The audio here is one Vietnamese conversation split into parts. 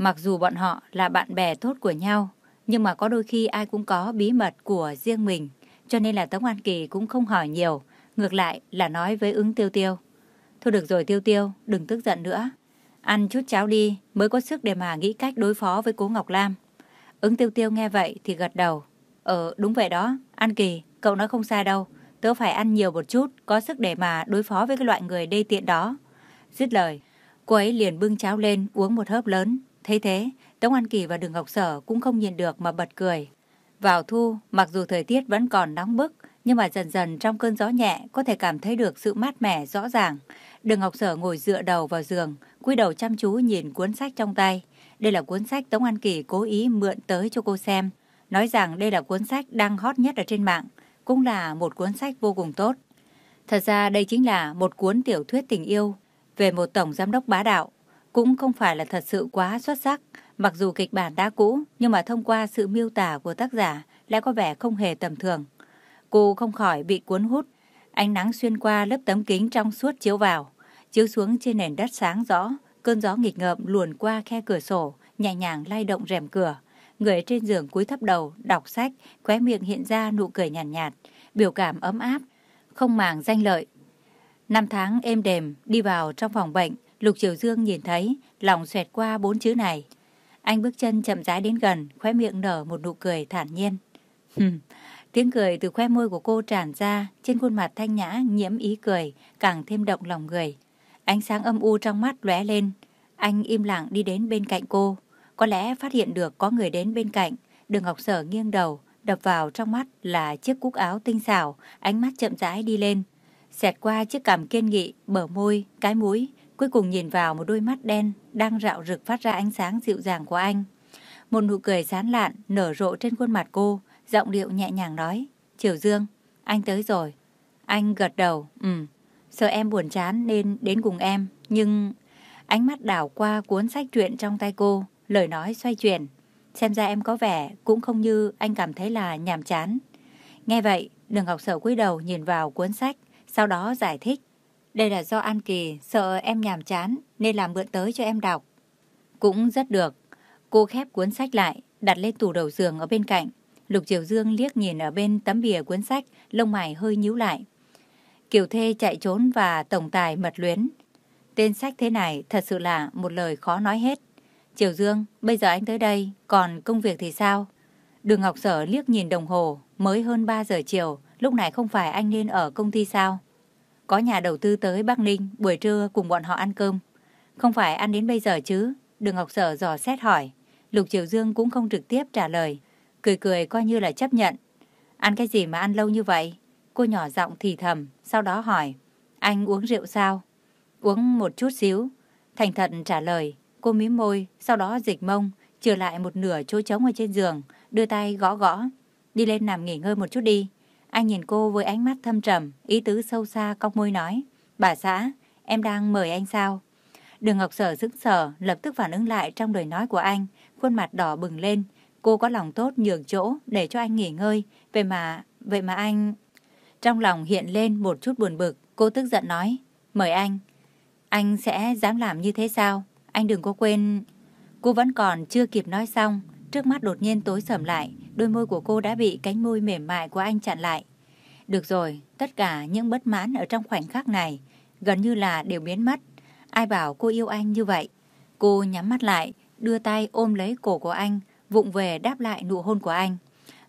Mặc dù bọn họ là bạn bè tốt của nhau, nhưng mà có đôi khi ai cũng có bí mật của riêng mình, cho nên là Tống An Kỳ cũng không hỏi nhiều, ngược lại là nói với ứng tiêu tiêu. Thôi được rồi tiêu tiêu, đừng tức giận nữa. Ăn chút cháo đi mới có sức để mà nghĩ cách đối phó với cố Ngọc Lam. Ứng tiêu tiêu nghe vậy thì gật đầu. Ờ đúng vậy đó, An Kỳ, cậu nói không sai đâu. Tớ phải ăn nhiều một chút, có sức để mà đối phó với cái loại người đê tiện đó. Dứt lời, cô ấy liền bưng cháo lên uống một hớp lớn. Thấy thế, Tống An Kỳ và Đường Ngọc Sở cũng không nhìn được mà bật cười. Vào thu, mặc dù thời tiết vẫn còn nóng bức, nhưng mà dần dần trong cơn gió nhẹ có thể cảm thấy được sự mát mẻ rõ ràng. Đường Ngọc Sở ngồi dựa đầu vào giường, cúi đầu chăm chú nhìn cuốn sách trong tay. Đây là cuốn sách Tống An Kỳ cố ý mượn tới cho cô xem, nói rằng đây là cuốn sách đang hot nhất ở trên mạng, cũng là một cuốn sách vô cùng tốt. Thật ra đây chính là một cuốn tiểu thuyết tình yêu về một tổng giám đốc bá đạo, cũng không phải là thật sự quá xuất sắc, mặc dù kịch bản đã cũ, nhưng mà thông qua sự miêu tả của tác giả lại có vẻ không hề tầm thường. Cô không khỏi bị cuốn hút, ánh nắng xuyên qua lớp tấm kính trong suốt chiếu vào, chiếu xuống trên nền đất sáng rõ, cơn gió nghịch ngợm luồn qua khe cửa sổ, nhẹ nhàng lay động rèm cửa. Người trên giường cúi thấp đầu, đọc sách, khóe miệng hiện ra nụ cười nhàn nhạt, nhạt, biểu cảm ấm áp, không màng danh lợi. Năm tháng êm đềm, đi vào trong phòng bệnh, Lục Triều Dương nhìn thấy, lòng xoẹt qua bốn chữ này. Anh bước chân chậm rãi đến gần, khóe miệng nở một nụ cười thản nhiên. Tiếng cười từ khoe môi của cô tràn ra, trên khuôn mặt thanh nhã nhiễm ý cười, càng thêm động lòng người. Ánh sáng âm u trong mắt lóe lên, anh im lặng đi đến bên cạnh cô. Có lẽ phát hiện được có người đến bên cạnh, đường Ngọc Sở nghiêng đầu, đập vào trong mắt là chiếc cúc áo tinh xảo, ánh mắt chậm rãi đi lên. Xẹt qua chiếc cằm kiên nghị, bờ môi, cái mũi, cuối cùng nhìn vào một đôi mắt đen đang rạo rực phát ra ánh sáng dịu dàng của anh. Một nụ cười sán lạn nở rộ trên khuôn mặt cô, giọng điệu nhẹ nhàng nói, Triều Dương, anh tới rồi. Anh gật đầu, ừm, sợ em buồn chán nên đến cùng em, nhưng... Ánh mắt đảo qua cuốn sách truyện trong tay cô, lời nói xoay chuyển. Xem ra em có vẻ cũng không như anh cảm thấy là nhàm chán. Nghe vậy, đường Ngọc Sở cúi đầu nhìn vào cuốn sách, sau đó giải thích. Đây là do An Kỳ sợ em nhàm chán nên làm mượn tới cho em đọc. Cũng rất được. Cô khép cuốn sách lại, đặt lên tủ đầu giường ở bên cạnh. Lục Triều Dương liếc nhìn ở bên tấm bìa cuốn sách, lông mày hơi nhíu lại. Kiều Thê chạy trốn và tổng tài mật luyến. Tên sách thế này thật sự là một lời khó nói hết. Triều Dương, bây giờ anh tới đây, còn công việc thì sao? Đường Ngọc Sở liếc nhìn đồng hồ, mới hơn 3 giờ chiều, lúc này không phải anh nên ở công ty sao? Có nhà đầu tư tới Bắc Ninh, buổi trưa cùng bọn họ ăn cơm. Không phải ăn đến bây giờ chứ? Đường Ngọc Sở dò xét hỏi. Lục Triều Dương cũng không trực tiếp trả lời. Cười cười coi như là chấp nhận. Ăn cái gì mà ăn lâu như vậy? Cô nhỏ giọng thì thầm, sau đó hỏi. Anh uống rượu sao? Uống một chút xíu. Thành thật trả lời. Cô mím môi, sau đó dịch mông, trở lại một nửa chỗ trống ở trên giường, đưa tay gõ gõ. Đi lên nằm nghỉ ngơi một chút đi. Anh nhìn cô với ánh mắt thâm trầm, ý tứ sâu xa cong môi nói. Bà xã, em đang mời anh sao? Đường Ngọc Sở dững sở, lập tức phản ứng lại trong lời nói của anh, khuôn mặt đỏ bừng lên. Cô có lòng tốt nhường chỗ để cho anh nghỉ ngơi, vậy mà, vậy mà anh... Trong lòng hiện lên một chút buồn bực, cô tức giận nói, mời anh. Anh sẽ dám làm như thế sao? Anh đừng có quên... Cô vẫn còn chưa kịp nói xong, trước mắt đột nhiên tối sầm lại, đôi môi của cô đã bị cánh môi mềm mại của anh chặn lại. Được rồi, tất cả những bất mãn ở trong khoảnh khắc này gần như là đều biến mất. Ai bảo cô yêu anh như vậy? Cô nhắm mắt lại, đưa tay ôm lấy cổ của anh, vụng về đáp lại nụ hôn của anh.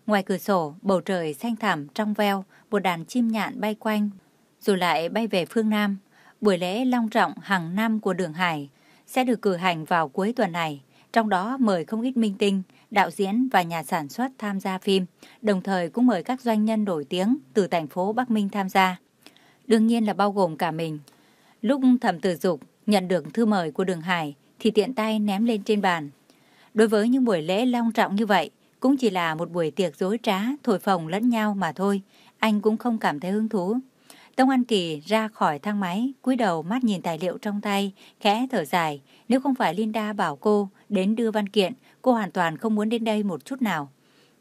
Ngoài cửa sổ, bầu trời xanh thẳm trong veo, một đàn chim nhạn bay quanh, rồi lại bay về phương Nam. Buổi lễ long trọng hàng năm của Đường Hải sẽ được cử hành vào cuối tuần này, trong đó mời không ít minh tinh, đạo diễn và nhà sản xuất tham gia phim, đồng thời cũng mời các doanh nhân nổi tiếng từ thành phố Bắc Minh tham gia. Đương nhiên là bao gồm cả mình. Lúc thẩm tử dục nhận được thư mời của Đường Hải thì tiện tay ném lên trên bàn. Đối với những buổi lễ long trọng như vậy, cũng chỉ là một buổi tiệc dối trá, thổi phồng lẫn nhau mà thôi. Anh cũng không cảm thấy hứng thú. Tông An Kỳ ra khỏi thang máy, cúi đầu mắt nhìn tài liệu trong tay, khẽ thở dài. Nếu không phải Linda bảo cô đến đưa văn kiện, cô hoàn toàn không muốn đến đây một chút nào.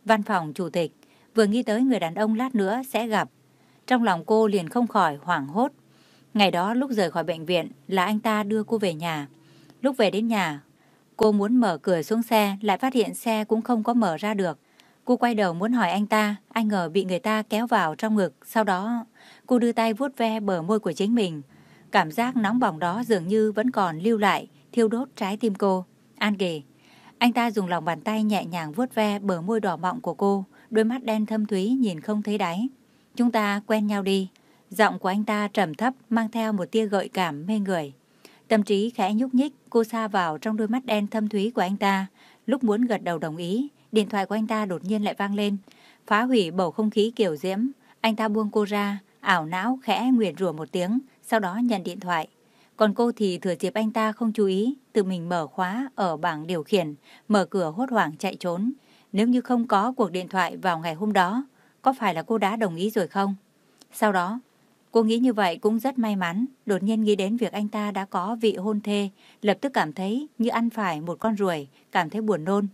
Văn phòng chủ tịch, vừa nghĩ tới người đàn ông lát nữa sẽ gặp. Trong lòng cô liền không khỏi hoảng hốt. Ngày đó lúc rời khỏi bệnh viện là anh ta đưa cô về nhà. Lúc về đến nhà, cô muốn mở cửa xuống xe lại phát hiện xe cũng không có mở ra được. Cô quay đầu muốn hỏi anh ta, anh ngờ bị người ta kéo vào trong ngực. Sau đó, cô đưa tay vuốt ve bờ môi của chính mình. Cảm giác nóng bỏng đó dường như vẫn còn lưu lại, thiêu đốt trái tim cô. An kề. anh ta dùng lòng bàn tay nhẹ nhàng vuốt ve bờ môi đỏ mọng của cô, đôi mắt đen thâm thúy nhìn không thấy đáy. Chúng ta quen nhau đi. Giọng của anh ta trầm thấp, mang theo một tia gợi cảm mê người. Tâm trí khẽ nhúc nhích, cô xa vào trong đôi mắt đen thâm thúy của anh ta. Lúc muốn gật đầu đồng ý, điện thoại của anh ta đột nhiên lại vang lên. Phá hủy bầu không khí kiểu diễm. Anh ta buông cô ra, ảo não khẽ nguyện rủa một tiếng, sau đó nhận điện thoại. Còn cô thì thừa dịp anh ta không chú ý, tự mình mở khóa ở bảng điều khiển, mở cửa hốt hoảng chạy trốn. Nếu như không có cuộc điện thoại vào ngày hôm đó, có phải là cô đã đồng ý rồi không? Sau đó, cô nghĩ như vậy cũng rất may mắn, đột nhiên nghĩ đến việc anh ta đã có vị hôn thê, lập tức cảm thấy như ăn phải một con ruồi, cảm thấy buồn nôn.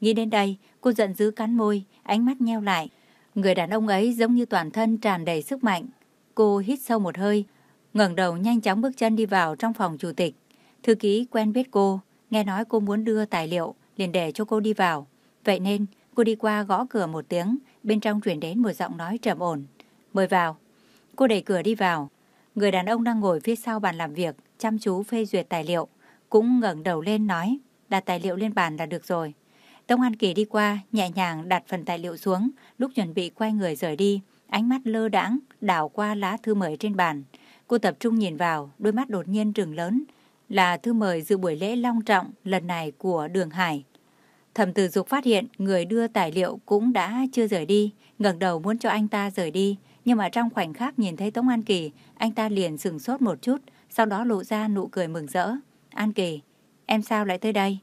Nghĩ đến đây, cô giận dữ cắn môi, ánh mắt nheo lại. Người đàn ông ấy giống như toàn thân tràn đầy sức mạnh. Cô hít sâu một hơi, ngẩng đầu nhanh chóng bước chân đi vào trong phòng chủ tịch. Thư ký quen biết cô, nghe nói cô muốn đưa tài liệu, liền để cho cô đi vào. Vậy nên, cô đi qua gõ cửa một tiếng, bên trong truyền đến một giọng nói trầm ổn. Mời vào. Cô đẩy cửa đi vào. Người đàn ông đang ngồi phía sau bàn làm việc, chăm chú phê duyệt tài liệu. Cũng ngẩng đầu lên nói, đặt tài liệu lên bàn là được rồi. Tống An Kỳ đi qua, nhẹ nhàng đặt phần tài liệu xuống, lúc chuẩn bị quay người rời đi, ánh mắt lơ đãng đảo qua lá thư mời trên bàn. Cô tập trung nhìn vào, đôi mắt đột nhiên trừng lớn, là thư mời dự buổi lễ long trọng lần này của Đường Hải. Thẩm Tử Dục phát hiện người đưa tài liệu cũng đã chưa rời đi, ngẩng đầu muốn cho anh ta rời đi, nhưng mà trong khoảnh khắc nhìn thấy Tống An Kỳ, anh ta liền sừng sốt một chút, sau đó lộ ra nụ cười mừng rỡ. An Kỳ, em sao lại tới đây?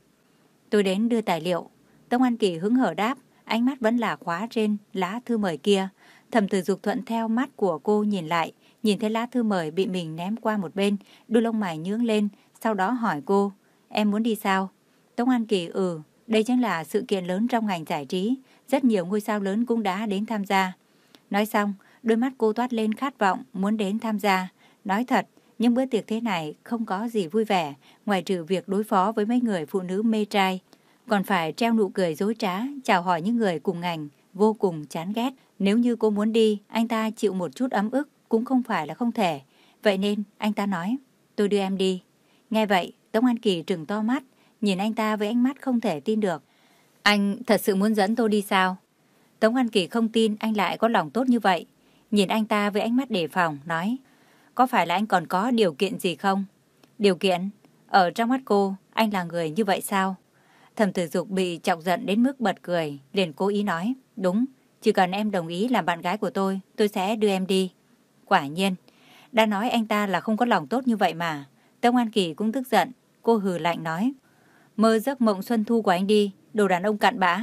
Tôi đến đưa tài liệu. Tống An Kỳ hứng hở đáp, ánh mắt vẫn là khóa trên lá thư mời kia. Thẩm Tử Dục thuận theo mắt của cô nhìn lại, nhìn thấy lá thư mời bị mình ném qua một bên, đôi lông mày nhướng lên, sau đó hỏi cô, em muốn đi sao? Tống An Kỳ ừ, đây chính là sự kiện lớn trong ngành giải trí, rất nhiều ngôi sao lớn cũng đã đến tham gia. Nói xong, đôi mắt cô toát lên khát vọng muốn đến tham gia. Nói thật, những bữa tiệc thế này không có gì vui vẻ, ngoài trừ việc đối phó với mấy người phụ nữ mê trai. Còn phải treo nụ cười dối trá, chào hỏi những người cùng ngành, vô cùng chán ghét. Nếu như cô muốn đi, anh ta chịu một chút ấm ức cũng không phải là không thể. Vậy nên, anh ta nói, tôi đưa em đi. Nghe vậy, Tống An Kỳ trừng to mắt, nhìn anh ta với ánh mắt không thể tin được. Anh thật sự muốn dẫn tôi đi sao? Tống An Kỳ không tin anh lại có lòng tốt như vậy. Nhìn anh ta với ánh mắt đề phòng, nói, có phải là anh còn có điều kiện gì không? Điều kiện? Ở trong mắt cô, anh là người như vậy sao? Thẩm tử dục bị chọc giận đến mức bật cười, liền cố ý nói, đúng, chỉ cần em đồng ý làm bạn gái của tôi, tôi sẽ đưa em đi. Quả nhiên, đã nói anh ta là không có lòng tốt như vậy mà. tông An Kỳ cũng tức giận, cô hừ lạnh nói, mơ giấc mộng xuân thu của anh đi, đồ đàn ông cặn bã.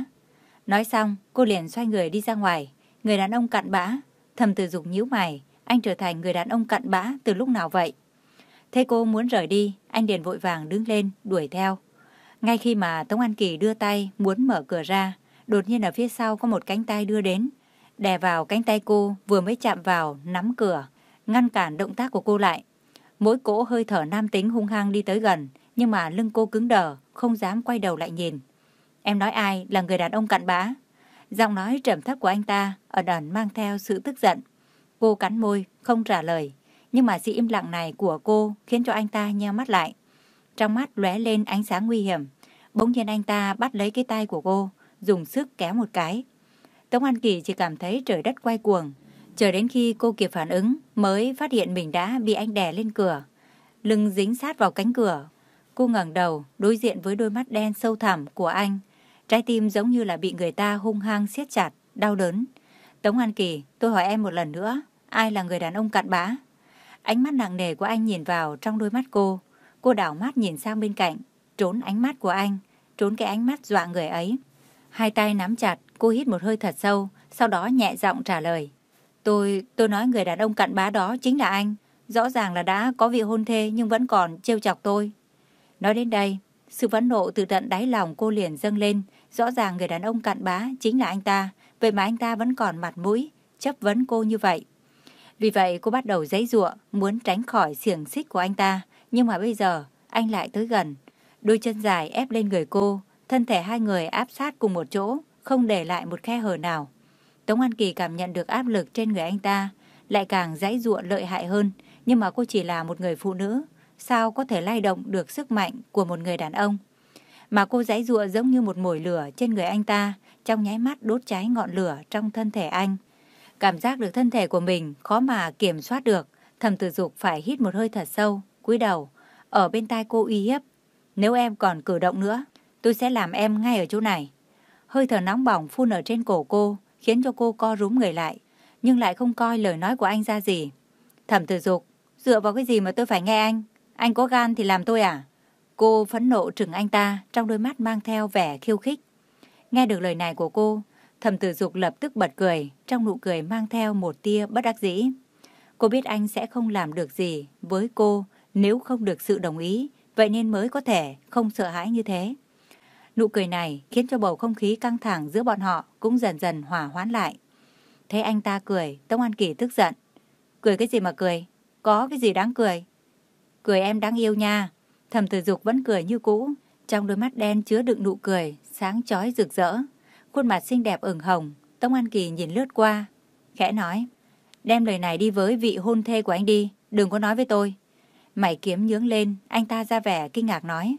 Nói xong, cô liền xoay người đi ra ngoài. Người đàn ông cặn bã, thầm từ dục nhíu mày, anh trở thành người đàn ông cặn bã từ lúc nào vậy? Thấy cô muốn rời đi, anh liền vội vàng đứng lên, đuổi theo. Ngay khi mà Tống An Kỳ đưa tay muốn mở cửa ra, đột nhiên ở phía sau có một cánh tay đưa đến. Đè vào cánh tay cô vừa mới chạm vào, nắm cửa, ngăn cản động tác của cô lại. Mỗi cỗ hơi thở nam tính hung hăng đi tới gần, nhưng mà lưng cô cứng đờ, không dám quay đầu lại nhìn. Em nói ai là người đàn ông cặn bã? Giọng nói trầm thấp của anh ta ở đần mang theo sự tức giận. Cô cắn môi, không trả lời. Nhưng mà sự im lặng này của cô khiến cho anh ta nheo mắt lại. Trong mắt lóe lên ánh sáng nguy hiểm. Bỗng nhiên anh ta bắt lấy cái tay của cô, dùng sức kéo một cái. Tống An Kỳ chỉ cảm thấy trời đất quay cuồng. Chờ đến khi cô kịp phản ứng mới phát hiện mình đã bị anh đè lên cửa. Lưng dính sát vào cánh cửa. Cô ngẩng đầu đối diện với đôi mắt đen sâu thẳm của anh. Trái tim giống như là bị người ta hung hăng siết chặt, đau đớn. Tống An Kỳ, tôi hỏi em một lần nữa, ai là người đàn ông cặn bã? Ánh mắt nặng nề của anh nhìn vào trong đôi mắt cô. Cô đảo mắt nhìn sang bên cạnh, trốn ánh mắt của anh, trốn cái ánh mắt dọa người ấy. Hai tay nắm chặt, cô hít một hơi thật sâu, sau đó nhẹ giọng trả lời. Tôi, tôi nói người đàn ông cặn bá đó chính là anh. Rõ ràng là đã có vị hôn thê nhưng vẫn còn trêu chọc tôi. Nói đến đây, sự phẫn nộ từ tận đáy lòng cô liền dâng lên. Rõ ràng người đàn ông cặn bá chính là anh ta. vậy mà anh ta vẫn còn mặt mũi, chấp vấn cô như vậy. Vì vậy cô bắt đầu giấy giụa, muốn tránh khỏi xiềng xích của anh ta, nhưng mà bây giờ anh lại tới gần. Đôi chân dài ép lên người cô, thân thể hai người áp sát cùng một chỗ, không để lại một khe hở nào. Tống An Kỳ cảm nhận được áp lực trên người anh ta, lại càng dãy ruộng lợi hại hơn, nhưng mà cô chỉ là một người phụ nữ, sao có thể lay động được sức mạnh của một người đàn ông. Mà cô dãy ruộng giống như một mồi lửa trên người anh ta, trong nháy mắt đốt cháy ngọn lửa trong thân thể anh. Cảm giác được thân thể của mình khó mà kiểm soát được, thầm tử dục phải hít một hơi thật sâu, cúi đầu, ở bên tai cô uy hiếp. Nếu em còn cử động nữa, tôi sẽ làm em ngay ở chỗ này. Hơi thở nóng bỏng phun ở trên cổ cô, khiến cho cô co rúm người lại, nhưng lại không coi lời nói của anh ra gì. Thẩm tử dục, dựa vào cái gì mà tôi phải nghe anh? Anh có gan thì làm tôi à? Cô phẫn nộ trừng anh ta, trong đôi mắt mang theo vẻ khiêu khích. Nghe được lời này của cô, thẩm tử dục lập tức bật cười, trong nụ cười mang theo một tia bất đắc dĩ. Cô biết anh sẽ không làm được gì với cô nếu không được sự đồng ý, vậy nên mới có thể không sợ hãi như thế. Nụ cười này khiến cho bầu không khí căng thẳng giữa bọn họ cũng dần dần hòa hoãn lại. Thấy anh ta cười, Tống An Kỳ tức giận. Cười cái gì mà cười? Có cái gì đáng cười? Cười em đáng yêu nha. Thầm tử dục vẫn cười như cũ, trong đôi mắt đen chứa đựng nụ cười, sáng chói rực rỡ. Khuôn mặt xinh đẹp ửng hồng, Tống An Kỳ nhìn lướt qua, khẽ nói. Đem lời này đi với vị hôn thê của anh đi, đừng có nói với tôi. Mày kiếm nhướng lên, anh ta ra vẻ kinh ngạc nói.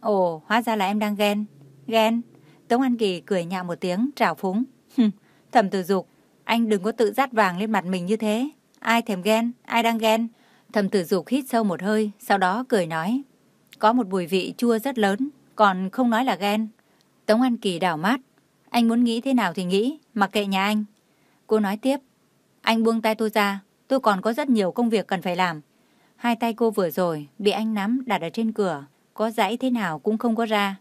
Ồ, hóa ra là em đang ghen. Ghen? Tống An Kỳ cười nhạo một tiếng, trào phúng. Thẩm tử dục, anh đừng có tự dắt vàng lên mặt mình như thế. Ai thèm ghen, ai đang ghen. Thẩm tử dục hít sâu một hơi, sau đó cười nói. Có một mùi vị chua rất lớn, còn không nói là ghen. Tống An Kỳ đảo mắt. Anh muốn nghĩ thế nào thì nghĩ, mặc kệ nhà anh. Cô nói tiếp. Anh buông tay tôi ra, tôi còn có rất nhiều công việc cần phải làm. Hai tay cô vừa rồi bị anh nắm đặt ở trên cửa, có giãy thế nào cũng không có ra.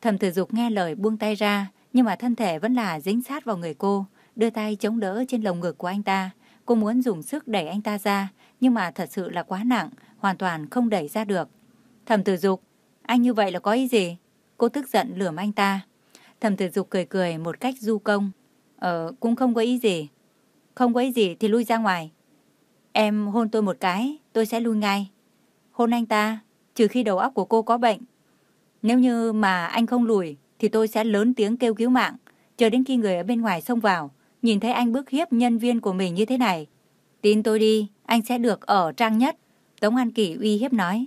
Thẩm tử dục nghe lời buông tay ra, nhưng mà thân thể vẫn là dính sát vào người cô, đưa tay chống đỡ trên lồng ngực của anh ta. Cô muốn dùng sức đẩy anh ta ra, nhưng mà thật sự là quá nặng, hoàn toàn không đẩy ra được. Thẩm tử dục, anh như vậy là có ý gì? Cô tức giận lườm anh ta. Thẩm tử dục cười cười một cách du công. Ờ, cũng không có ý gì. Không có ý gì thì lui ra ngoài. Em hôn tôi một cái, tôi sẽ lui ngay. Hôn anh ta, trừ khi đầu óc của cô có bệnh. Nếu như mà anh không lùi, thì tôi sẽ lớn tiếng kêu cứu mạng, chờ đến khi người ở bên ngoài xông vào, nhìn thấy anh bức hiếp nhân viên của mình như thế này. Tin tôi đi, anh sẽ được ở trang nhất. Tống An Kỳ uy hiếp nói.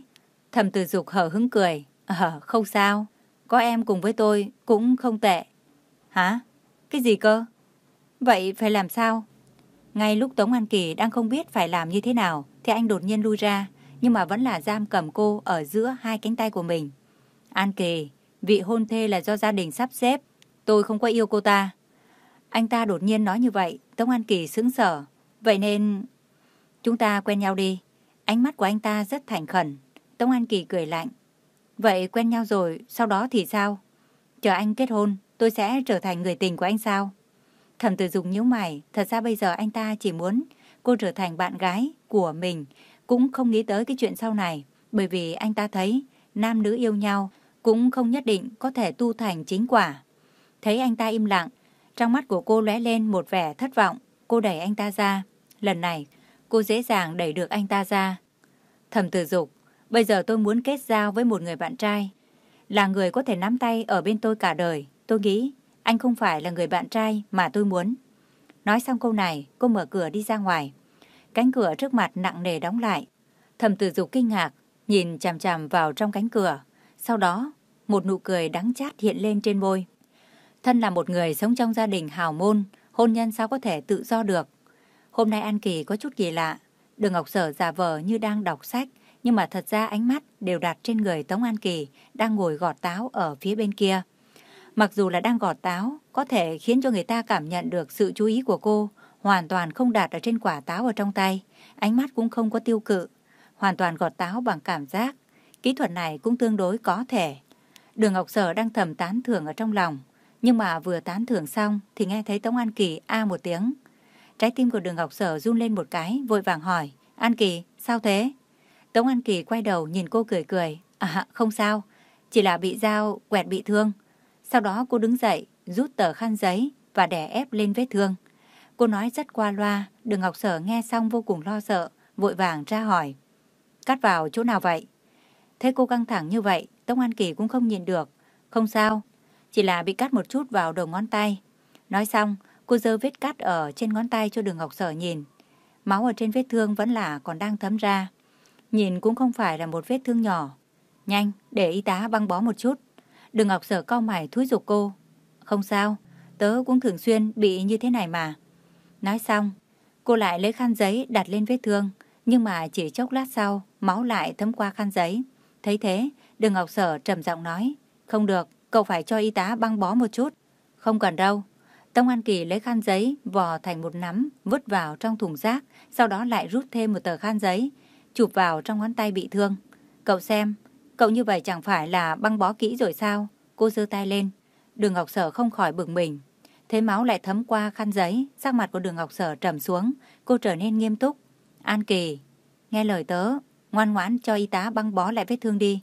Thầm từ dục hở hứng cười. Ờ, không sao. Có em cùng với tôi cũng không tệ. Hả? Cái gì cơ? Vậy phải làm sao? Ngay lúc Tống An Kỳ đang không biết phải làm như thế nào, thì anh đột nhiên lui ra, nhưng mà vẫn là giam cầm cô ở giữa hai cánh tay của mình. An Kỳ, vị hôn thê là do gia đình sắp xếp, tôi không có yêu cô ta. Anh ta đột nhiên nói như vậy, Tống An Kỳ sững sờ. Vậy nên... Chúng ta quen nhau đi. Ánh mắt của anh ta rất thành khẩn. Tống An Kỳ cười lạnh. Vậy quen nhau rồi, sau đó thì sao? Chờ anh kết hôn, tôi sẽ trở thành người tình của anh sao? Thẩm tử dùng nhíu mày, thật ra bây giờ anh ta chỉ muốn cô trở thành bạn gái của mình, cũng không nghĩ tới cái chuyện sau này, bởi vì anh ta thấy nam nữ yêu nhau cũng không nhất định có thể tu thành chính quả. Thấy anh ta im lặng, trong mắt của cô lóe lên một vẻ thất vọng, cô đẩy anh ta ra. Lần này, cô dễ dàng đẩy được anh ta ra. Thẩm tử dục, bây giờ tôi muốn kết giao với một người bạn trai, là người có thể nắm tay ở bên tôi cả đời. Tôi nghĩ anh không phải là người bạn trai mà tôi muốn. Nói xong câu này, cô mở cửa đi ra ngoài. Cánh cửa trước mặt nặng nề đóng lại. Thẩm tử dục kinh ngạc, nhìn chằm chằm vào trong cánh cửa. Sau đó, một nụ cười đắng chát hiện lên trên môi. Thân là một người sống trong gia đình hào môn, hôn nhân sao có thể tự do được. Hôm nay An Kỳ có chút kỳ lạ. Đường Ngọc Sở giả vờ như đang đọc sách, nhưng mà thật ra ánh mắt đều đặt trên người Tống An Kỳ đang ngồi gọt táo ở phía bên kia. Mặc dù là đang gọt táo, có thể khiến cho người ta cảm nhận được sự chú ý của cô, hoàn toàn không đạt ở trên quả táo ở trong tay, ánh mắt cũng không có tiêu cự, hoàn toàn gọt táo bằng cảm giác. Kỹ thuật này cũng tương đối có thể. Đường Ngọc Sở đang thầm tán thưởng ở trong lòng, nhưng mà vừa tán thưởng xong thì nghe thấy Tống An Kỳ a một tiếng. Trái tim của đường Ngọc Sở run lên một cái, vội vàng hỏi, An Kỳ, sao thế? Tống An Kỳ quay đầu nhìn cô cười cười, à không sao, chỉ là bị dao quẹt bị thương. Sau đó cô đứng dậy, rút tờ khăn giấy và đè ép lên vết thương. Cô nói rất qua loa, đường Ngọc Sở nghe xong vô cùng lo sợ, vội vàng ra hỏi. Cắt vào chỗ nào vậy? Thấy cô căng thẳng như vậy, Tống An Kỳ cũng không nhìn được. Không sao, chỉ là bị cắt một chút vào đầu ngón tay. Nói xong, cô dơ vết cắt ở trên ngón tay cho đường Ngọc Sở nhìn. Máu ở trên vết thương vẫn là còn đang thấm ra. Nhìn cũng không phải là một vết thương nhỏ. Nhanh, để y tá băng bó một chút. Đường Ngọc Sở cau mày thúi giục cô. Không sao, tớ cũng thường xuyên bị như thế này mà. Nói xong, cô lại lấy khăn giấy đặt lên vết thương. Nhưng mà chỉ chốc lát sau, máu lại thấm qua khăn giấy. Thấy thế, đường Ngọc Sở trầm giọng nói. Không được, cậu phải cho y tá băng bó một chút. Không cần đâu. Tông An Kỳ lấy khăn giấy, vò thành một nắm, vứt vào trong thùng rác, sau đó lại rút thêm một tờ khăn giấy, chụp vào trong ngón tay bị thương. Cậu xem, cậu như vậy chẳng phải là băng bó kỹ rồi sao? Cô giơ tay lên. Đường Ngọc Sở không khỏi bực mình. Thấy máu lại thấm qua khăn giấy, sắc mặt của đường Ngọc Sở trầm xuống, cô trở nên nghiêm túc. An Kỳ, nghe lời tớ, ngoan ngoãn cho y tá băng bó lại vết thương đi.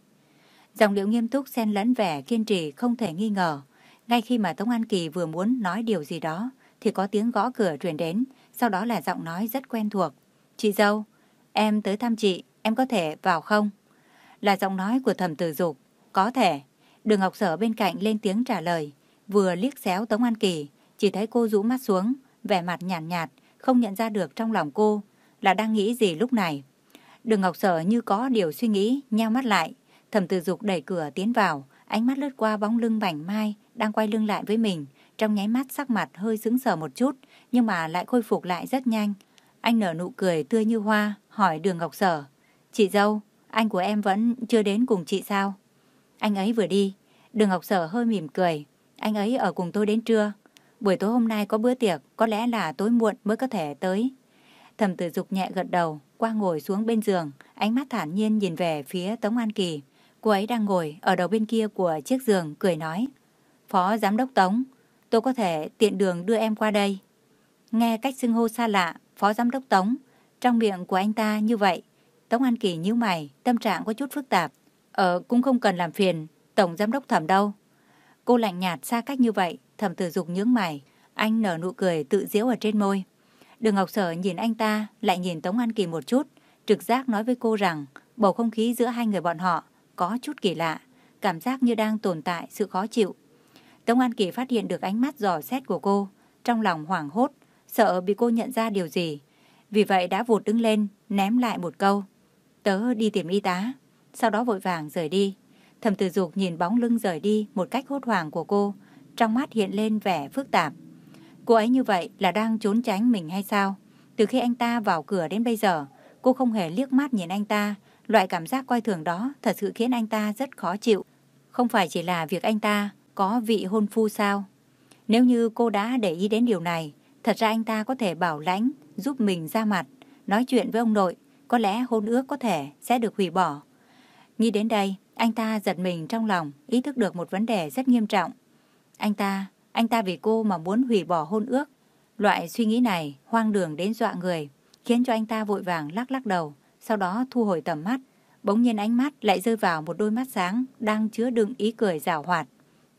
Dòng điệu nghiêm túc xen lẫn vẻ kiên trì không thể nghi ngờ. Ngay khi mà Tống An Kỳ vừa muốn nói điều gì đó, thì có tiếng gõ cửa truyền đến, sau đó là giọng nói rất quen thuộc. Chị dâu, em tới thăm chị, em có thể vào không? Là giọng nói của thẩm tử dục. Có thể. Đường Ngọc Sở bên cạnh lên tiếng trả lời. Vừa liếc xéo Tống An Kỳ, chỉ thấy cô rũ mắt xuống, vẻ mặt nhàn nhạt, nhạt, không nhận ra được trong lòng cô là đang nghĩ gì lúc này. Đường Ngọc Sở như có điều suy nghĩ, nheo mắt lại. Thẩm tử dục đẩy cửa tiến vào, ánh mắt lướt qua bóng lưng bảnh mai đang quay lưng lại với mình. Trong nháy mắt sắc mặt hơi sững sờ một chút, nhưng mà lại khôi phục lại rất nhanh. Anh nở nụ cười tươi như hoa, hỏi đường Ngọc Sở. Chị dâu, anh của em vẫn chưa đến cùng chị sao? Anh ấy vừa đi. Đường Ngọc Sở hơi mỉm cười. Anh ấy ở cùng tôi đến trưa. Buổi tối hôm nay có bữa tiệc, có lẽ là tối muộn mới có thể tới. Thẩm tử dục nhẹ gật đầu, qua ngồi xuống bên giường, ánh mắt thản nhiên nhìn về phía Tống An Kỳ. Cô ấy đang ngồi ở đầu bên kia của chiếc giường, cười nói. Phó Giám đốc Tống, tôi có thể tiện đường đưa em qua đây. Nghe cách xưng hô xa lạ, Phó Giám đốc Tống, trong miệng của anh ta như vậy. Tống An Kỳ nhíu mày, tâm trạng có chút phức tạp. Ờ, cũng không cần làm phiền, Tổng Giám đốc Thẩm đâu. Cô lạnh nhạt xa cách như vậy, Thẩm tử dục nhướng mày. Anh nở nụ cười tự diễu ở trên môi. Đường Ngọc Sở nhìn anh ta, lại nhìn Tống An Kỳ một chút, trực giác nói với cô rằng bầu không khí giữa hai người bọn họ có chút kỳ lạ, cảm giác như đang tồn tại sự khó chịu. Tống An Kỳ phát hiện được ánh mắt dò xét của cô, trong lòng hoảng hốt, sợ bị cô nhận ra điều gì. Vì vậy đã vụt đứng lên, ném lại một câu. Tớ đi tìm y tá, sau đó vội vàng rời đi. Thẩm tử dục nhìn bóng lưng rời đi một cách hốt hoảng của cô, trong mắt hiện lên vẻ phức tạp. Cô ấy như vậy là đang trốn tránh mình hay sao? Từ khi anh ta vào cửa đến bây giờ, cô không hề liếc mắt nhìn anh ta. Loại cảm giác coi thường đó thật sự khiến anh ta rất khó chịu. Không phải chỉ là việc anh ta có vị hôn phu sao? Nếu như cô đã để ý đến điều này, thật ra anh ta có thể bảo lãnh, giúp mình ra mặt, nói chuyện với ông nội, có lẽ hôn ước có thể sẽ được hủy bỏ. Nghĩ đến đây, anh ta giật mình trong lòng, ý thức được một vấn đề rất nghiêm trọng. Anh ta anh ta vì cô mà muốn hủy bỏ hôn ước. Loại suy nghĩ này hoang đường đến dọa người, khiến cho anh ta vội vàng lắc lắc đầu, sau đó thu hồi tầm mắt. Bỗng nhiên ánh mắt lại rơi vào một đôi mắt sáng đang chứa đựng ý cười rào hoạt.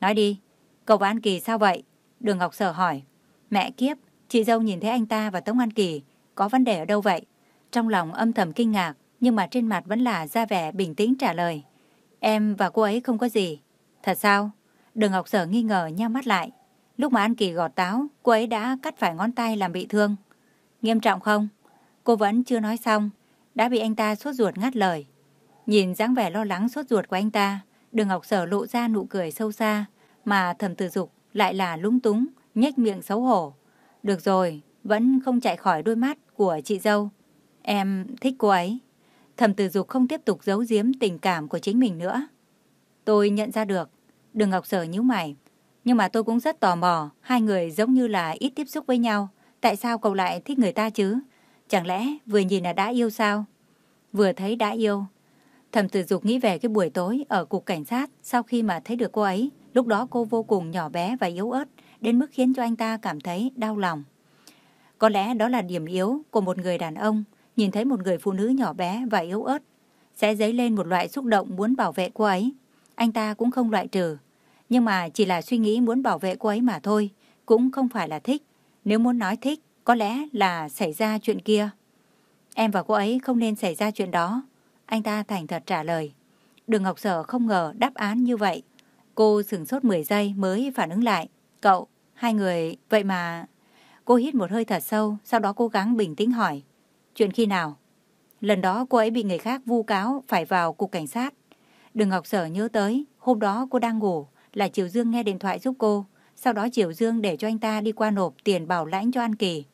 Nói đi, cậu và An Kỳ sao vậy? Đường Ngọc Sở hỏi. Mẹ kiếp, chị dâu nhìn thấy anh ta và Tống An Kỳ, có vấn đề ở đâu vậy? Trong lòng âm thầm kinh ngạc, nhưng mà trên mặt vẫn là ra vẻ bình tĩnh trả lời. Em và cô ấy không có gì. Thật sao? Đường Ngọc Sở nghi ngờ nheo mắt lại. Lúc mà An Kỳ gọt táo, cô ấy đã cắt phải ngón tay làm bị thương. Nghiêm trọng không? Cô vẫn chưa nói xong, đã bị anh ta sốt ruột ngắt lời. Nhìn dáng vẻ lo lắng sốt ruột của anh ta, đường Ngọc Sở lộ ra nụ cười sâu xa, mà thầm tử dục lại là lúng túng, nhếch miệng xấu hổ. Được rồi, vẫn không chạy khỏi đôi mắt của chị dâu. Em thích cô ấy. Thầm tử dục không tiếp tục giấu giếm tình cảm của chính mình nữa. Tôi nhận ra được. Đường Ngọc Sở nhíu mày. Nhưng mà tôi cũng rất tò mò, hai người giống như là ít tiếp xúc với nhau. Tại sao cậu lại thích người ta chứ? Chẳng lẽ vừa nhìn là đã yêu sao? Vừa thấy đã yêu. Thầm tử dục nghĩ về cái buổi tối ở cục cảnh sát sau khi mà thấy được cô ấy. Lúc đó cô vô cùng nhỏ bé và yếu ớt, đến mức khiến cho anh ta cảm thấy đau lòng. Có lẽ đó là điểm yếu của một người đàn ông, nhìn thấy một người phụ nữ nhỏ bé và yếu ớt, sẽ dấy lên một loại xúc động muốn bảo vệ cô ấy. Anh ta cũng không loại trừ, nhưng mà chỉ là suy nghĩ muốn bảo vệ cô ấy mà thôi, cũng không phải là thích. Nếu muốn nói thích, có lẽ là xảy ra chuyện kia. Em và cô ấy không nên xảy ra chuyện đó. Anh ta thành thật trả lời. Đường Ngọc Sở không ngờ đáp án như vậy. Cô sửng sốt 10 giây mới phản ứng lại. Cậu, hai người, vậy mà... Cô hít một hơi thật sâu, sau đó cố gắng bình tĩnh hỏi. Chuyện khi nào? Lần đó cô ấy bị người khác vu cáo phải vào cục cảnh sát. Đường Ngọc Sở nhớ tới, hôm đó cô đang ngủ, là Triều Dương nghe điện thoại giúp cô. Sau đó Triều Dương để cho anh ta đi qua nộp tiền bảo lãnh cho An Kỳ.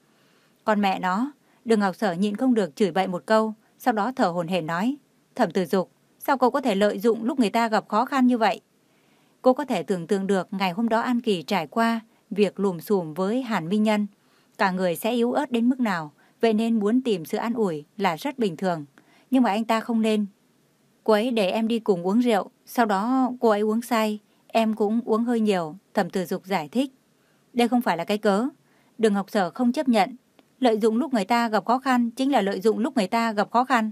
Còn mẹ nó, Đường Ngọc Sở nhịn không được chửi bậy một câu, sau đó thở hồn hển nói. Thẩm tử dục, sao cô có thể lợi dụng lúc người ta gặp khó khăn như vậy? Cô có thể tưởng tượng được ngày hôm đó An Kỳ trải qua việc lùm xùm với Hàn Minh Nhân. Cả người sẽ yếu ớt đến mức nào, vậy nên muốn tìm sự an ủi là rất bình thường. Nhưng mà anh ta không nên. Cô ấy để em đi cùng uống rượu, sau đó cô ấy uống say, em cũng uống hơi nhiều, thẩm tử dục giải thích. Đây không phải là cái cớ. Đường học Sở không chấp nhận. Lợi dụng lúc người ta gặp khó khăn chính là lợi dụng lúc người ta gặp khó khăn.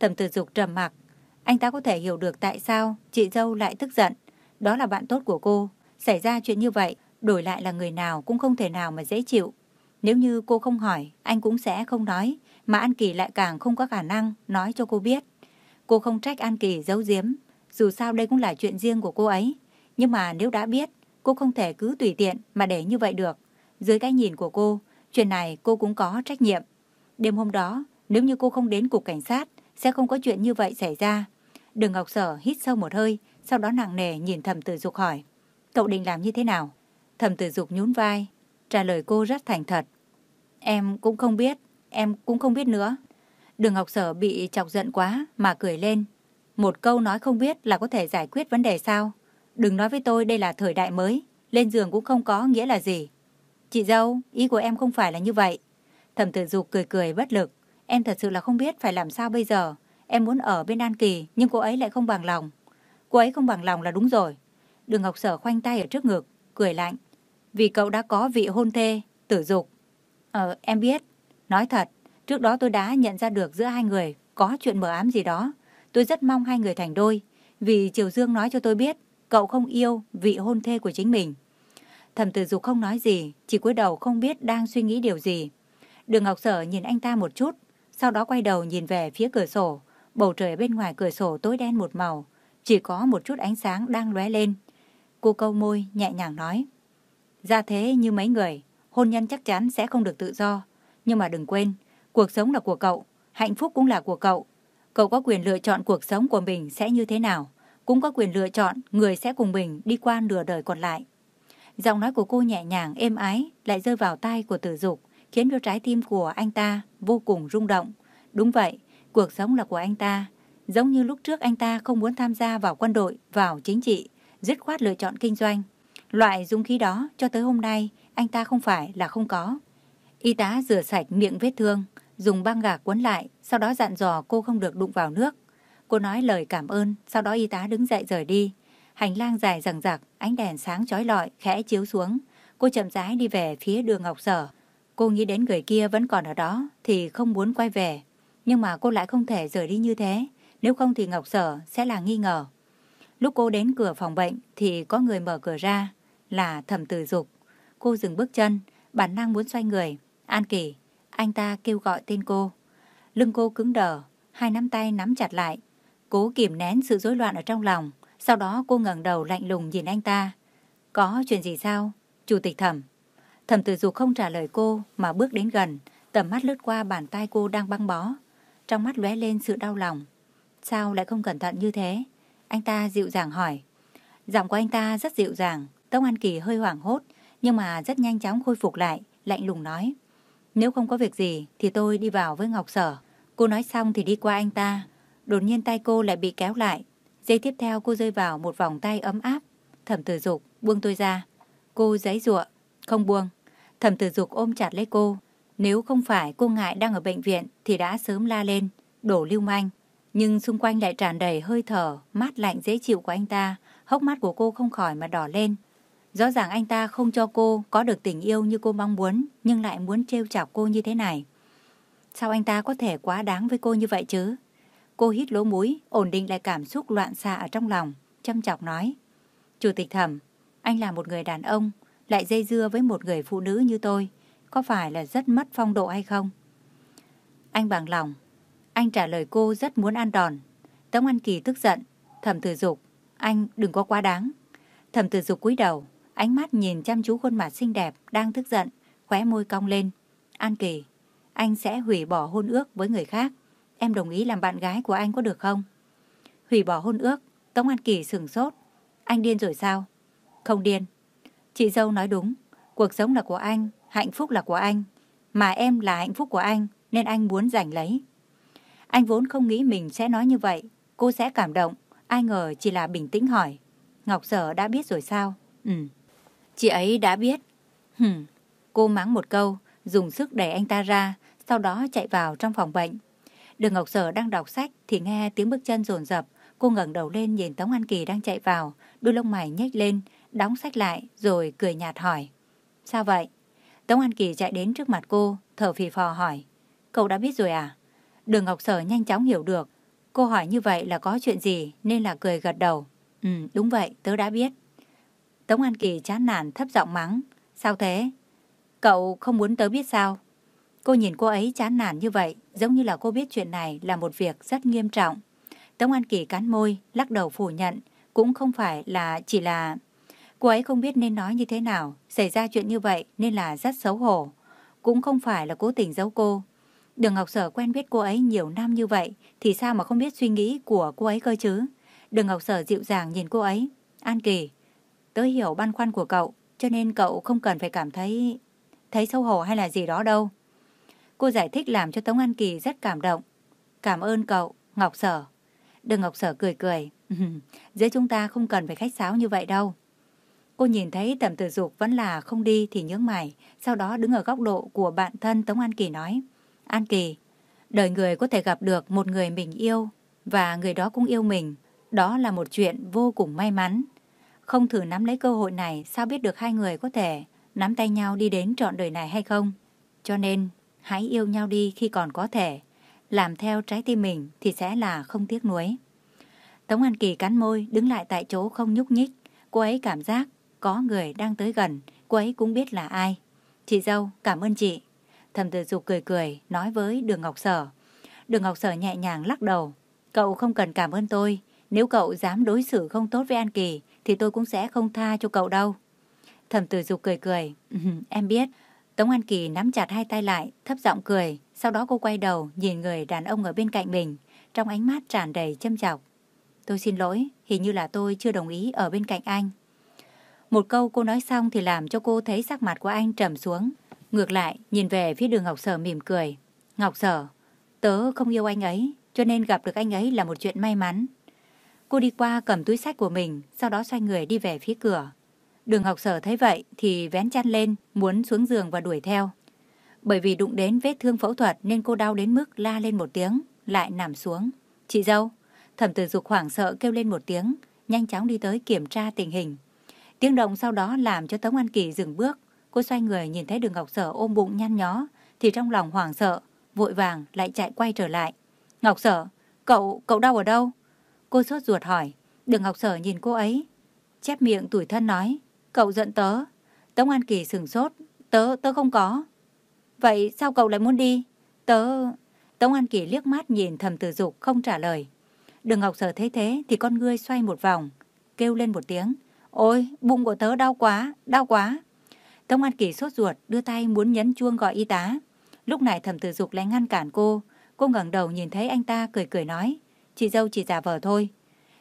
Thẩm tử dục trầm mặc. Anh ta có thể hiểu được tại sao chị dâu lại tức giận. Đó là bạn tốt của cô. Xảy ra chuyện như vậy, đổi lại là người nào cũng không thể nào mà dễ chịu. Nếu như cô không hỏi, anh cũng sẽ không nói, mà An Kỳ lại càng không có khả năng nói cho cô biết. Cô không trách An Kỳ giấu giếm, dù sao đây cũng là chuyện riêng của cô ấy. Nhưng mà nếu đã biết, cô không thể cứ tùy tiện mà để như vậy được. Dưới cái nhìn của cô, chuyện này cô cũng có trách nhiệm. Đêm hôm đó, nếu như cô không đến cục cảnh sát, sẽ không có chuyện như vậy xảy ra. Đường Ngọc Sở hít sâu một hơi, sau đó nặng nề nhìn thầm tử dục hỏi. Cậu định làm như thế nào? Thầm tử dục nhún vai, trả lời cô rất thành thật. Em cũng không biết, em cũng không biết nữa. Đường Ngọc Sở bị chọc giận quá mà cười lên. Một câu nói không biết là có thể giải quyết vấn đề sao? Đừng nói với tôi đây là thời đại mới, lên giường cũng không có nghĩa là gì. Chị dâu, ý của em không phải là như vậy. Thẩm tử dục cười cười bất lực. Em thật sự là không biết phải làm sao bây giờ. Em muốn ở bên An Kỳ, nhưng cô ấy lại không bằng lòng. Cô ấy không bằng lòng là đúng rồi. Đường Ngọc Sở khoanh tay ở trước ngực, cười lạnh. Vì cậu đã có vị hôn thê, tử dục. Ờ, em biết. Nói thật, trước đó tôi đã nhận ra được giữa hai người có chuyện mờ ám gì đó. Tôi rất mong hai người thành đôi. Vì Triều Dương nói cho tôi biết, cậu không yêu vị hôn thê của chính mình. Thẩm tử dục không nói gì, chỉ cúi đầu không biết đang suy nghĩ điều gì. Đường Ngọc Sở nhìn anh ta một chút, sau đó quay đầu nhìn về phía cửa sổ. Bầu trời bên ngoài cửa sổ tối đen một màu, chỉ có một chút ánh sáng đang lóe lên. Cô câu môi nhẹ nhàng nói. Ra thế như mấy người, hôn nhân chắc chắn sẽ không được tự do. Nhưng mà đừng quên, cuộc sống là của cậu, hạnh phúc cũng là của cậu. Cậu có quyền lựa chọn cuộc sống của mình sẽ như thế nào, cũng có quyền lựa chọn người sẽ cùng mình đi qua nửa đời còn lại. Giọng nói của cô nhẹ nhàng, êm ái, lại rơi vào tai của tử dục, khiến cho trái tim của anh ta vô cùng rung động. Đúng vậy, cuộc sống là của anh ta. Giống như lúc trước anh ta không muốn tham gia vào quân đội, vào chính trị, dứt khoát lựa chọn kinh doanh. Loại dũng khí đó cho tới hôm nay anh ta không phải là không có. Y tá rửa sạch miệng vết thương, dùng băng gạc quấn lại, sau đó dặn dò cô không được đụng vào nước. Cô nói lời cảm ơn, sau đó y tá đứng dậy rời đi. Hành lang dài rằng rạc, ánh đèn sáng chói lọi, khẽ chiếu xuống. Cô chậm rãi đi về phía đường Ngọc Sở. Cô nghĩ đến người kia vẫn còn ở đó, thì không muốn quay về. Nhưng mà cô lại không thể rời đi như thế, nếu không thì Ngọc Sở sẽ là nghi ngờ. Lúc cô đến cửa phòng bệnh thì có người mở cửa ra, là thẩm tử dục. Cô dừng bước chân, bản năng muốn xoay người. An Kỳ, anh ta kêu gọi tên cô. Lưng cô cứng đờ, hai nắm tay nắm chặt lại. Cố kìm nén sự rối loạn ở trong lòng. Sau đó cô ngẩng đầu lạnh lùng nhìn anh ta. Có chuyện gì sao? Chủ tịch thẩm. Thẩm tử dục không trả lời cô mà bước đến gần, tầm mắt lướt qua bàn tay cô đang băng bó. Trong mắt lóe lên sự đau lòng. Sao lại không cẩn thận như thế? Anh ta dịu dàng hỏi. Giọng của anh ta rất dịu dàng, Tống An Kỳ hơi hoảng hốt, nhưng mà rất nhanh chóng khôi phục lại, lạnh lùng nói. Nếu không có việc gì thì tôi đi vào với Ngọc Sở. Cô nói xong thì đi qua anh ta. Đột nhiên tay cô lại bị kéo lại. Giây tiếp theo cô rơi vào một vòng tay ấm áp. Thẩm tử dục buông tôi ra. Cô giấy ruộng, không buông. Thẩm tử dục ôm chặt lấy cô. Nếu không phải cô ngại đang ở bệnh viện thì đã sớm la lên, đổ lưu manh. Nhưng xung quanh lại tràn đầy hơi thở, mát lạnh dễ chịu của anh ta. Hốc mắt của cô không khỏi mà đỏ lên. Rõ ràng anh ta không cho cô có được tình yêu như cô mong muốn, nhưng lại muốn trêu chọc cô như thế này. Sao anh ta có thể quá đáng với cô như vậy chứ? Cô hít lỗ mũi, ổn định lại cảm xúc loạn xạ ở trong lòng, châm chọc nói. Chủ tịch thẩm, anh là một người đàn ông, lại dây dưa với một người phụ nữ như tôi, có phải là rất mất phong độ hay không? Anh bằng lòng. Anh trả lời cô rất muốn ăn đòn. Tống An Kỳ tức giận. Thẩm tử dục, anh đừng có quá đáng. Thẩm tử dục cúi đầu, ánh mắt nhìn chăm chú khuôn mặt xinh đẹp đang tức giận, khóe môi cong lên. An Kỳ, anh sẽ hủy bỏ hôn ước với người khác. Em đồng ý làm bạn gái của anh có được không? Hủy bỏ hôn ước, Tống An Kỳ sừng sốt. Anh điên rồi sao? Không điên. Chị dâu nói đúng, cuộc sống là của anh, hạnh phúc là của anh. Mà em là hạnh phúc của anh, nên anh muốn giành lấy. Anh vốn không nghĩ mình sẽ nói như vậy, cô sẽ cảm động. Ai ngờ chỉ là bình tĩnh hỏi. Ngọc Sở đã biết rồi sao? Ừ. Chị ấy đã biết. Hừm. Cô mắng một câu, dùng sức đẩy anh ta ra, sau đó chạy vào trong phòng bệnh. Đường Ngọc Sở đang đọc sách thì nghe tiếng bước chân rồn rập. Cô ngẩng đầu lên nhìn Tống An Kỳ đang chạy vào, đôi lông mày nhếch lên, đóng sách lại rồi cười nhạt hỏi. Sao vậy? Tống An Kỳ chạy đến trước mặt cô, thở phì phò hỏi. Cậu đã biết rồi à? Đường Ngọc Sở nhanh chóng hiểu được. Cô hỏi như vậy là có chuyện gì nên là cười gật đầu. Ừ, đúng vậy, tớ đã biết. Tống An Kỳ chán nản thấp giọng mắng. Sao thế? Cậu không muốn tớ biết sao? Cô nhìn cô ấy chán nản như vậy, giống như là cô biết chuyện này là một việc rất nghiêm trọng. Tống An Kỳ cắn môi, lắc đầu phủ nhận, cũng không phải là chỉ là... Cô ấy không biết nên nói như thế nào, xảy ra chuyện như vậy nên là rất xấu hổ. Cũng không phải là cố tình giấu cô. Đường Ngọc Sở quen biết cô ấy nhiều năm như vậy, thì sao mà không biết suy nghĩ của cô ấy cơ chứ? Đường Ngọc Sở dịu dàng nhìn cô ấy. An Kỳ, tớ hiểu băn khoăn của cậu, cho nên cậu không cần phải cảm thấy thấy xấu hổ hay là gì đó đâu. Cô giải thích làm cho Tống An Kỳ rất cảm động. Cảm ơn cậu, Ngọc Sở. đừng Ngọc Sở cười cười. Giữa chúng ta không cần phải khách sáo như vậy đâu. Cô nhìn thấy tầm tử dục vẫn là không đi thì nhướng mày, sau đó đứng ở góc độ của bạn thân Tống An Kỳ nói. An Kỳ, đời người có thể gặp được một người mình yêu và người đó cũng yêu mình. Đó là một chuyện vô cùng may mắn. Không thử nắm lấy cơ hội này sao biết được hai người có thể nắm tay nhau đi đến trọn đời này hay không. Cho nên, hãy yêu nhau đi khi còn có thể. Làm theo trái tim mình thì sẽ là không tiếc nuối. Tống An Kỳ cắn môi, đứng lại tại chỗ không nhúc nhích. Cô ấy cảm giác có người đang tới gần, cô ấy cũng biết là ai. Chị dâu, cảm ơn chị. Thầm tử dục cười cười, nói với Đường Ngọc Sở. Đường Ngọc Sở nhẹ nhàng lắc đầu. Cậu không cần cảm ơn tôi. Nếu cậu dám đối xử không tốt với An Kỳ, thì tôi cũng sẽ không tha cho cậu đâu. Thẩm tử dục cười cười. em biết. Tống An Kỳ nắm chặt hai tay lại, thấp giọng cười. Sau đó cô quay đầu, nhìn người đàn ông ở bên cạnh mình. Trong ánh mắt tràn đầy châm chọc. Tôi xin lỗi, hình như là tôi chưa đồng ý ở bên cạnh anh. Một câu cô nói xong thì làm cho cô thấy sắc mặt của anh trầm xuống. Ngược lại, nhìn về phía đường Ngọc Sở mỉm cười. Ngọc Sở, tớ không yêu anh ấy, cho nên gặp được anh ấy là một chuyện may mắn. Cô đi qua cầm túi sách của mình, sau đó xoay người đi về phía cửa. Đường Ngọc Sở thấy vậy thì vén chăn lên, muốn xuống giường và đuổi theo. Bởi vì đụng đến vết thương phẫu thuật nên cô đau đến mức la lên một tiếng, lại nằm xuống. Chị dâu, thẩm tử dục hoảng sợ kêu lên một tiếng, nhanh chóng đi tới kiểm tra tình hình. Tiếng động sau đó làm cho Tống An Kỳ dừng bước. Cô xoay người nhìn thấy đường Ngọc Sở ôm bụng nhăn nhó, thì trong lòng hoảng sợ, vội vàng lại chạy quay trở lại. Ngọc Sở, cậu, cậu đau ở đâu? Cô sốt ruột hỏi. Đường Ngọc Sở nhìn cô ấy, chép miệng tủi thân nói. Cậu giận tớ. Tống An Kỳ sừng sốt. Tớ, tớ không có. Vậy sao cậu lại muốn đi? Tớ... Tống An Kỳ liếc mắt nhìn thầm tử dục không trả lời. Đường Ngọc Sở thấy thế thì con ngươi xoay một vòng, kêu lên một tiếng. Ôi, bụng của tớ đau quá, đau quá. Tống An Kỳ sốt ruột, đưa tay muốn nhấn chuông gọi y tá. Lúc này thầm tử dục lại ngăn cản cô. Cô ngẩng đầu nhìn thấy anh ta cười cười nói. Chị dâu chỉ giả vờ thôi.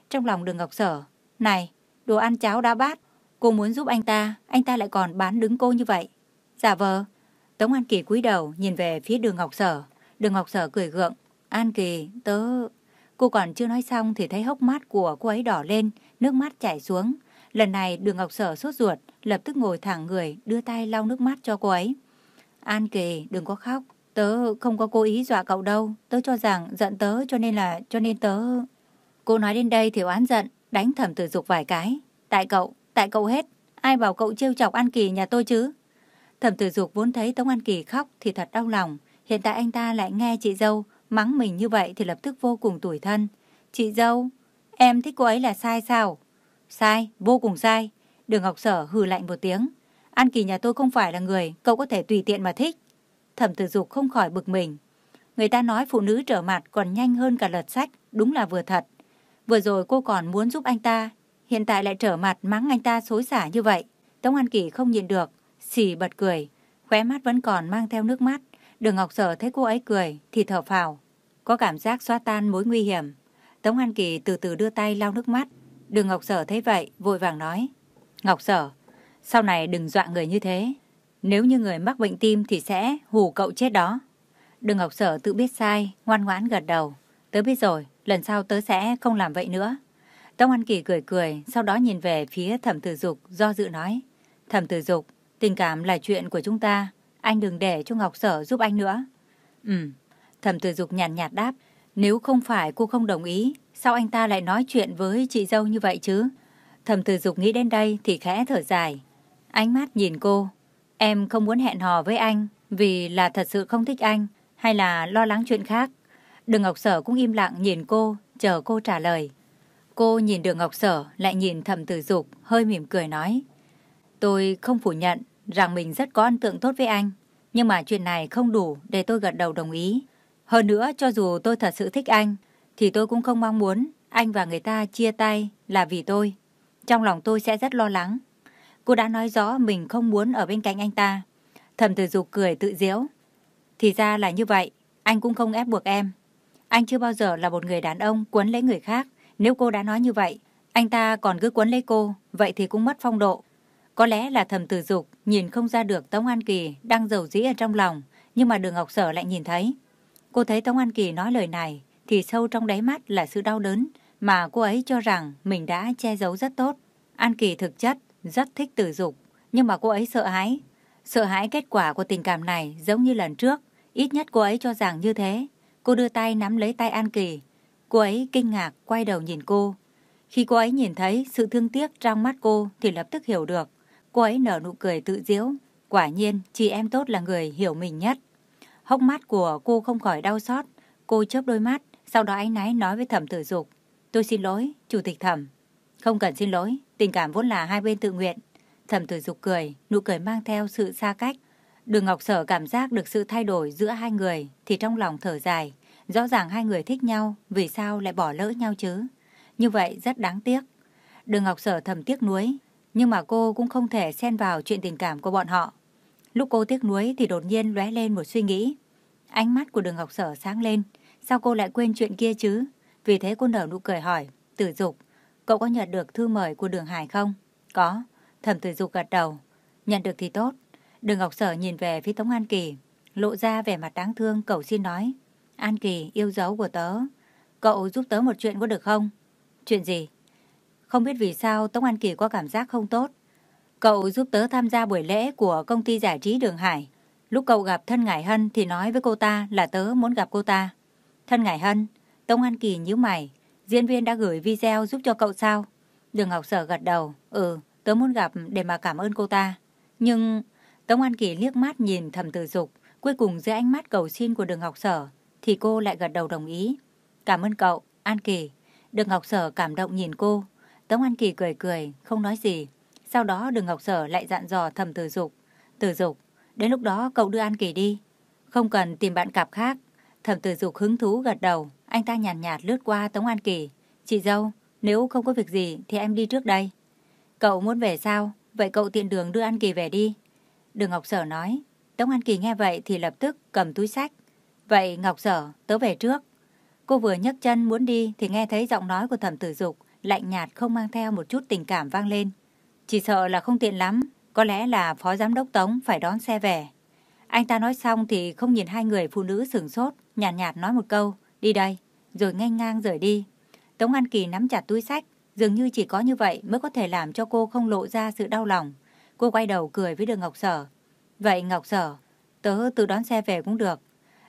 Trong lòng đường Ngọc Sở. Này, đồ ăn cháo đã bát. Cô muốn giúp anh ta, anh ta lại còn bán đứng cô như vậy. Giả vờ. Tống An Kỳ cúi đầu nhìn về phía đường Ngọc Sở. Đường Ngọc Sở cười gượng. An Kỳ, tớ... Cô còn chưa nói xong thì thấy hốc mắt của cô ấy đỏ lên, nước mắt chảy xuống. Lần này đường Ngọc Sở sốt ruột, lập tức ngồi thẳng người, đưa tay lau nước mắt cho cô ấy. An Kỳ, đừng có khóc. Tớ không có cố ý dọa cậu đâu. Tớ cho rằng giận tớ cho nên là... cho nên tớ... Cô nói đến đây thì oán giận, đánh thẩm tử dục vài cái. Tại cậu, tại cậu hết. Ai bảo cậu trêu chọc An Kỳ nhà tôi chứ? Thẩm tử dục vốn thấy Tống An Kỳ khóc thì thật đau lòng. Hiện tại anh ta lại nghe chị dâu mắng mình như vậy thì lập tức vô cùng tủi thân. Chị dâu, em thích cô ấy là sai sao? Sai, vô cùng sai. Đường Ngọc Sở hừ lạnh một tiếng. An Kỳ nhà tôi không phải là người cậu có thể tùy tiện mà thích. Thẩm tử dục không khỏi bực mình. Người ta nói phụ nữ trở mặt còn nhanh hơn cả lật sách, đúng là vừa thật. Vừa rồi cô còn muốn giúp anh ta, hiện tại lại trở mặt mắng anh ta xối xả như vậy. Tống An Kỳ không nhìn được, xì bật cười, khóe mắt vẫn còn mang theo nước mắt. Đường Ngọc Sở thấy cô ấy cười thì thở phào, có cảm giác xóa tan mối nguy hiểm. Tống An Kỳ từ từ đưa tay lau nước mắt. Đường Ngọc Sở thấy vậy, vội vàng nói. Ngọc Sở, sau này đừng dọa người như thế. Nếu như người mắc bệnh tim thì sẽ hù cậu chết đó. đừng Ngọc Sở tự biết sai, ngoan ngoãn gật đầu. Tớ biết rồi, lần sau tớ sẽ không làm vậy nữa. tông An Kỳ cười cười, sau đó nhìn về phía thẩm tử dục, do dự nói. Thẩm tử dục, tình cảm là chuyện của chúng ta. Anh đừng để cho Ngọc Sở giúp anh nữa. Ừ, thẩm tử dục nhàn nhạt, nhạt đáp. Nếu không phải cô không đồng ý, sao anh ta lại nói chuyện với chị dâu như vậy chứ? Thẩm tử dục nghĩ đến đây thì khẽ thở dài. Ánh mắt nhìn cô. Em không muốn hẹn hò với anh vì là thật sự không thích anh hay là lo lắng chuyện khác. Đường Ngọc Sở cũng im lặng nhìn cô, chờ cô trả lời. Cô nhìn đường Ngọc Sở lại nhìn thẩm tử dục, hơi mỉm cười nói. Tôi không phủ nhận rằng mình rất có ấn tượng tốt với anh, nhưng mà chuyện này không đủ để tôi gật đầu đồng ý. Hơn nữa, cho dù tôi thật sự thích anh, thì tôi cũng không mong muốn anh và người ta chia tay là vì tôi. Trong lòng tôi sẽ rất lo lắng. Cô đã nói rõ mình không muốn ở bên cạnh anh ta. Thẩm tử dục cười tự diễu. Thì ra là như vậy, anh cũng không ép buộc em. Anh chưa bao giờ là một người đàn ông quấn lấy người khác. Nếu cô đã nói như vậy, anh ta còn cứ quấn lấy cô, vậy thì cũng mất phong độ. Có lẽ là thầm tử dục, nhìn không ra được Tống An Kỳ đang giàu dĩ ở trong lòng, nhưng mà đường Ngọc Sở lại nhìn thấy. Cô thấy Tống An Kỳ nói lời này, thì sâu trong đáy mắt là sự đau đớn, mà cô ấy cho rằng mình đã che giấu rất tốt. An Kỳ thực chất rất thích tử dục, nhưng mà cô ấy sợ hãi. Sợ hãi kết quả của tình cảm này giống như lần trước, ít nhất cô ấy cho rằng như thế. Cô đưa tay nắm lấy tay An Kỳ. Cô ấy kinh ngạc quay đầu nhìn cô. Khi cô ấy nhìn thấy sự thương tiếc trong mắt cô thì lập tức hiểu được. Cô ấy nở nụ cười tự diễu. Quả nhiên, chị em tốt là người hiểu mình nhất. Hốc mắt của cô không khỏi đau xót. Cô chớp đôi mắt, sau đó anh náy nói với thẩm tử dục. Tôi xin lỗi, chủ tịch thẩm. Không cần xin lỗi, tình cảm vốn là hai bên tự nguyện. Thẩm tử dục cười, nụ cười mang theo sự xa cách. Đường Ngọc Sở cảm giác được sự thay đổi giữa hai người thì trong lòng thở dài. Rõ ràng hai người thích nhau, vì sao lại bỏ lỡ nhau chứ? Như vậy rất đáng tiếc. Đường Ngọc Sở thầm tiếc nuối, nhưng mà cô cũng không thể xen vào chuyện tình cảm của bọn họ. Lúc cô tiếc nuối thì đột nhiên lóe lên một suy nghĩ. Ánh mắt của đường Ngọc Sở sáng lên, sao cô lại quên chuyện kia chứ? Vì thế cô nở nụ cười hỏi, tử dục, cậu có nhận được thư mời của đường Hải không? Có, thẩm tử dục gật đầu. Nhận được thì tốt. Đường Ngọc Sở nhìn về phía Tống An Kỳ, lộ ra vẻ mặt đáng thương cầu xin nói. An Kỳ, yêu dấu của tớ, cậu giúp tớ một chuyện có được không? Chuyện gì? Không biết vì sao Tống An Kỳ có cảm giác không tốt. Cậu giúp tớ tham gia buổi lễ của công ty giải trí Đường Hải. Lúc cậu gặp thân Ngải Hân thì nói với cô ta là tớ muốn gặp cô ta. Thân Ngải Hân, Tống An Kỳ nhíu mày, diễn viên đã gửi video giúp cho cậu sao? Đường Ngọc Sở gật đầu, ừ, tớ muốn gặp để mà cảm ơn cô ta. Nhưng Tống An Kỳ liếc mắt nhìn thầm tử dục, cuối cùng dưới ánh mắt cầu xin của đường Ngọc Sở, thì cô lại gật đầu đồng ý. Cảm ơn cậu, An Kỳ. Đường Ngọc Sở cảm động nhìn cô. Tống An Kỳ cười cười, không nói gì. Sau đó đường Ngọc Sở lại dặn dò thầm tử dục. Tử dục, đến lúc đó cậu đưa An Kỳ đi. Không cần tìm bạn cặp khác. Thẩm tử dục hứng thú gật đầu, anh ta nhàn nhạt, nhạt lướt qua Tống An Kỳ. Chị dâu, nếu không có việc gì thì em đi trước đây. Cậu muốn về sao? Vậy cậu tiện đường đưa An Kỳ về đi. Đường Ngọc Sở nói. Tống An Kỳ nghe vậy thì lập tức cầm túi sách. Vậy Ngọc Sở, tớ về trước. Cô vừa nhấc chân muốn đi thì nghe thấy giọng nói của thẩm tử dục lạnh nhạt không mang theo một chút tình cảm vang lên. Chỉ sợ là không tiện lắm, có lẽ là phó giám đốc Tống phải đón xe về. Anh ta nói xong thì không nhìn hai người phụ nữ sửng sốt, nhàn nhạt, nhạt nói một câu, đi đây, rồi ngay ngang rời đi. Tống An Kỳ nắm chặt túi sách, dường như chỉ có như vậy mới có thể làm cho cô không lộ ra sự đau lòng. Cô quay đầu cười với đường Ngọc Sở. Vậy Ngọc Sở, tớ tự đón xe về cũng được.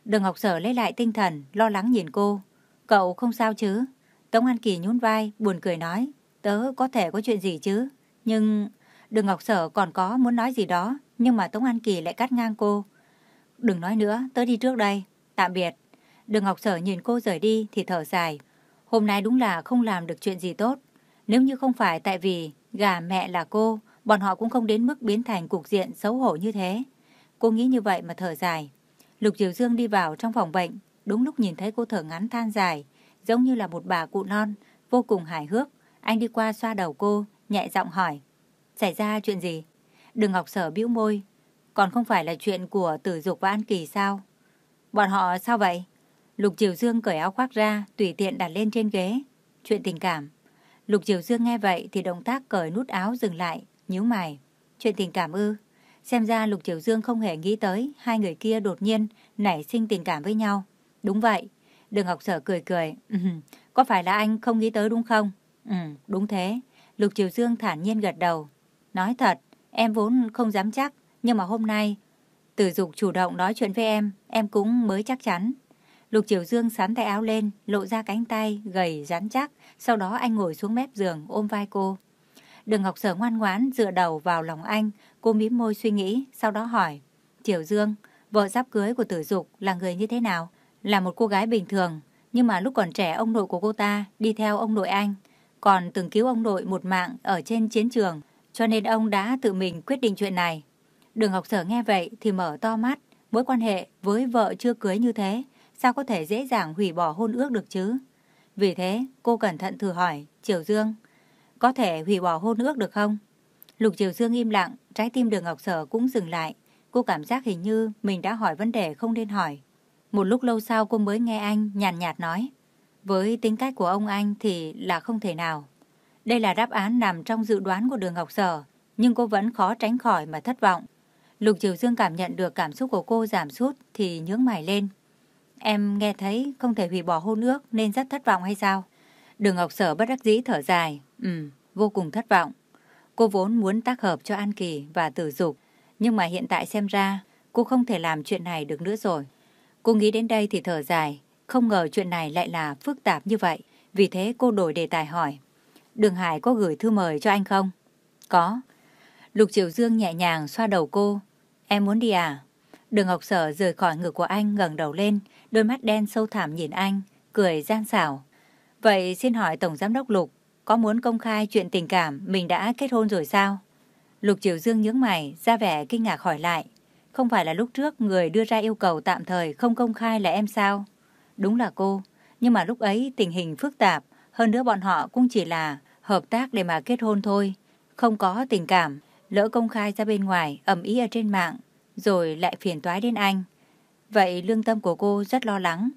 Đường Ngọc Sở lấy lại tinh thần, lo lắng nhìn cô. Cậu không sao chứ? Tống An Kỳ nhún vai, buồn cười nói. Tớ có thể có chuyện gì chứ? Nhưng... Đường Ngọc Sở còn có muốn nói gì đó, nhưng mà Tống An Kỳ lại cắt ngang cô. Đừng nói nữa, tớ đi trước đây. Tạm biệt. Đường Ngọc Sở nhìn cô rời đi thì thở dài. Hôm nay đúng là không làm được chuyện gì tốt. Nếu như không phải tại vì gà mẹ là cô, bọn họ cũng không đến mức biến thành cục diện xấu hổ như thế. Cô nghĩ như vậy mà thở dài. Lục Diều Dương đi vào trong phòng bệnh, đúng lúc nhìn thấy cô thở ngắn than dài, giống như là một bà cụ non, vô cùng hài hước. Anh đi qua xoa đầu cô, nhẹ giọng hỏi. Xảy ra chuyện gì? đường Ngọc Sở bĩu môi. Còn không phải là chuyện của Tử Dục và An Kỳ sao? Bọn họ sao vậy? Lục Triều Dương cởi áo khoác ra, tùy tiện đặt lên trên ghế. Chuyện tình cảm. Lục Triều Dương nghe vậy thì động tác cởi nút áo dừng lại, nhíu mày. Chuyện tình cảm ư? Xem ra Lục Triều Dương không hề nghĩ tới hai người kia đột nhiên nảy sinh tình cảm với nhau. Đúng vậy. Đường Ngọc Sở cười cười. Có phải là anh không nghĩ tới đúng không? Ừ, đúng thế. Lục Triều Dương thản nhiên gật đầu. Nói thật, em vốn không dám chắc, nhưng mà hôm nay Tử Dục chủ động nói chuyện với em, em cũng mới chắc chắn. Lục Triều Dương sắn tay áo lên, lộ ra cánh tay, gầy, rắn chắc. Sau đó anh ngồi xuống mép giường, ôm vai cô. Đường Ngọc Sở ngoan ngoãn dựa đầu vào lòng anh, cô mím môi suy nghĩ, sau đó hỏi. Triều Dương, vợ sắp cưới của tử dục là người như thế nào? Là một cô gái bình thường, nhưng mà lúc còn trẻ ông nội của cô ta đi theo ông nội anh, còn từng cứu ông nội một mạng ở trên chiến trường, cho nên ông đã tự mình quyết định chuyện này. Đường Ngọc Sở nghe vậy thì mở to mắt, mối quan hệ với vợ chưa cưới như thế, sao có thể dễ dàng hủy bỏ hôn ước được chứ? Vì thế, cô cẩn thận thử hỏi, Triều Dương, có thể hủy bỏ hôn ước được không? Lục Triều Dương im lặng, trái tim đường Ngọc Sở cũng dừng lại. Cô cảm giác hình như mình đã hỏi vấn đề không nên hỏi. Một lúc lâu sau cô mới nghe anh nhàn nhạt, nhạt nói. Với tính cách của ông anh thì là không thể nào. Đây là đáp án nằm trong dự đoán của đường Ngọc Sở, nhưng cô vẫn khó tránh khỏi mà thất vọng. Lục Triều Dương cảm nhận được cảm xúc của cô giảm sút thì nhướng mày lên. Em nghe thấy không thể hủy bỏ hôn ước nên rất thất vọng hay sao? Đường Ngọc Sở bất đắc dĩ thở dài. Ừ, vô cùng thất vọng. Cô vốn muốn tác hợp cho An Kỳ và Tử Dục, nhưng mà hiện tại xem ra cô không thể làm chuyện này được nữa rồi. Cô nghĩ đến đây thì thở dài, không ngờ chuyện này lại là phức tạp như vậy. Vì thế cô đổi đề tài hỏi. Đường Hải có gửi thư mời cho anh không? Có. Lục Triều Dương nhẹ nhàng xoa đầu cô. Em muốn đi à? Đường Ngọc Sở rời khỏi ngực của anh ngẩng đầu lên, đôi mắt đen sâu thẳm nhìn anh, cười gian xảo. Vậy xin hỏi Tổng Giám đốc Lục, có muốn công khai chuyện tình cảm mình đã kết hôn rồi sao? Lục Triều Dương nhướng mày, ra vẻ kinh ngạc hỏi lại. Không phải là lúc trước người đưa ra yêu cầu tạm thời không công khai là em sao? Đúng là cô, nhưng mà lúc ấy tình hình phức tạp, hơn nữa bọn họ cũng chỉ là hợp tác để mà kết hôn thôi, không có tình cảm. Lỡ công khai ra bên ngoài, ẩm ý ở trên mạng, rồi lại phiền toái đến anh. Vậy lương tâm của cô rất lo lắng.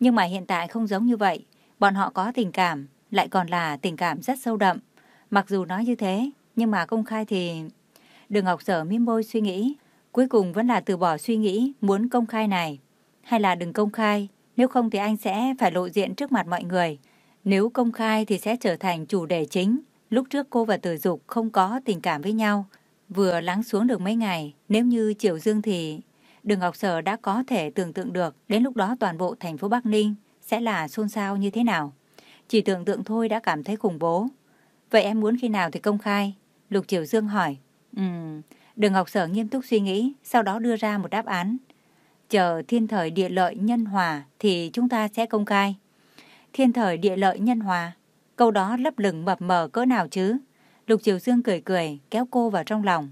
Nhưng mà hiện tại không giống như vậy. Bọn họ có tình cảm, lại còn là tình cảm rất sâu đậm. Mặc dù nói như thế, nhưng mà công khai thì... Đường Ngọc Sở mím môi suy nghĩ. Cuối cùng vẫn là từ bỏ suy nghĩ muốn công khai này. Hay là đừng công khai, nếu không thì anh sẽ phải lộ diện trước mặt mọi người. Nếu công khai thì sẽ trở thành chủ đề chính. Lúc trước cô và từ Dục không có tình cảm với nhau. Vừa lắng xuống được mấy ngày, nếu như chiều Dương thì... Đường Ngọc Sở đã có thể tưởng tượng được đến lúc đó toàn bộ thành phố Bắc Ninh sẽ là xôn xao như thế nào. Chỉ tưởng tượng thôi đã cảm thấy khủng bố. Vậy em muốn khi nào thì công khai? Lục Triều Dương hỏi. Ừm, Đường Ngọc Sở nghiêm túc suy nghĩ, sau đó đưa ra một đáp án. Chờ thiên thời địa lợi nhân hòa thì chúng ta sẽ công khai. Thiên thời địa lợi nhân hòa. Câu đó lấp lửng mập mờ cỡ nào chứ? Lục Triều Dương cười cười, kéo cô vào trong lòng.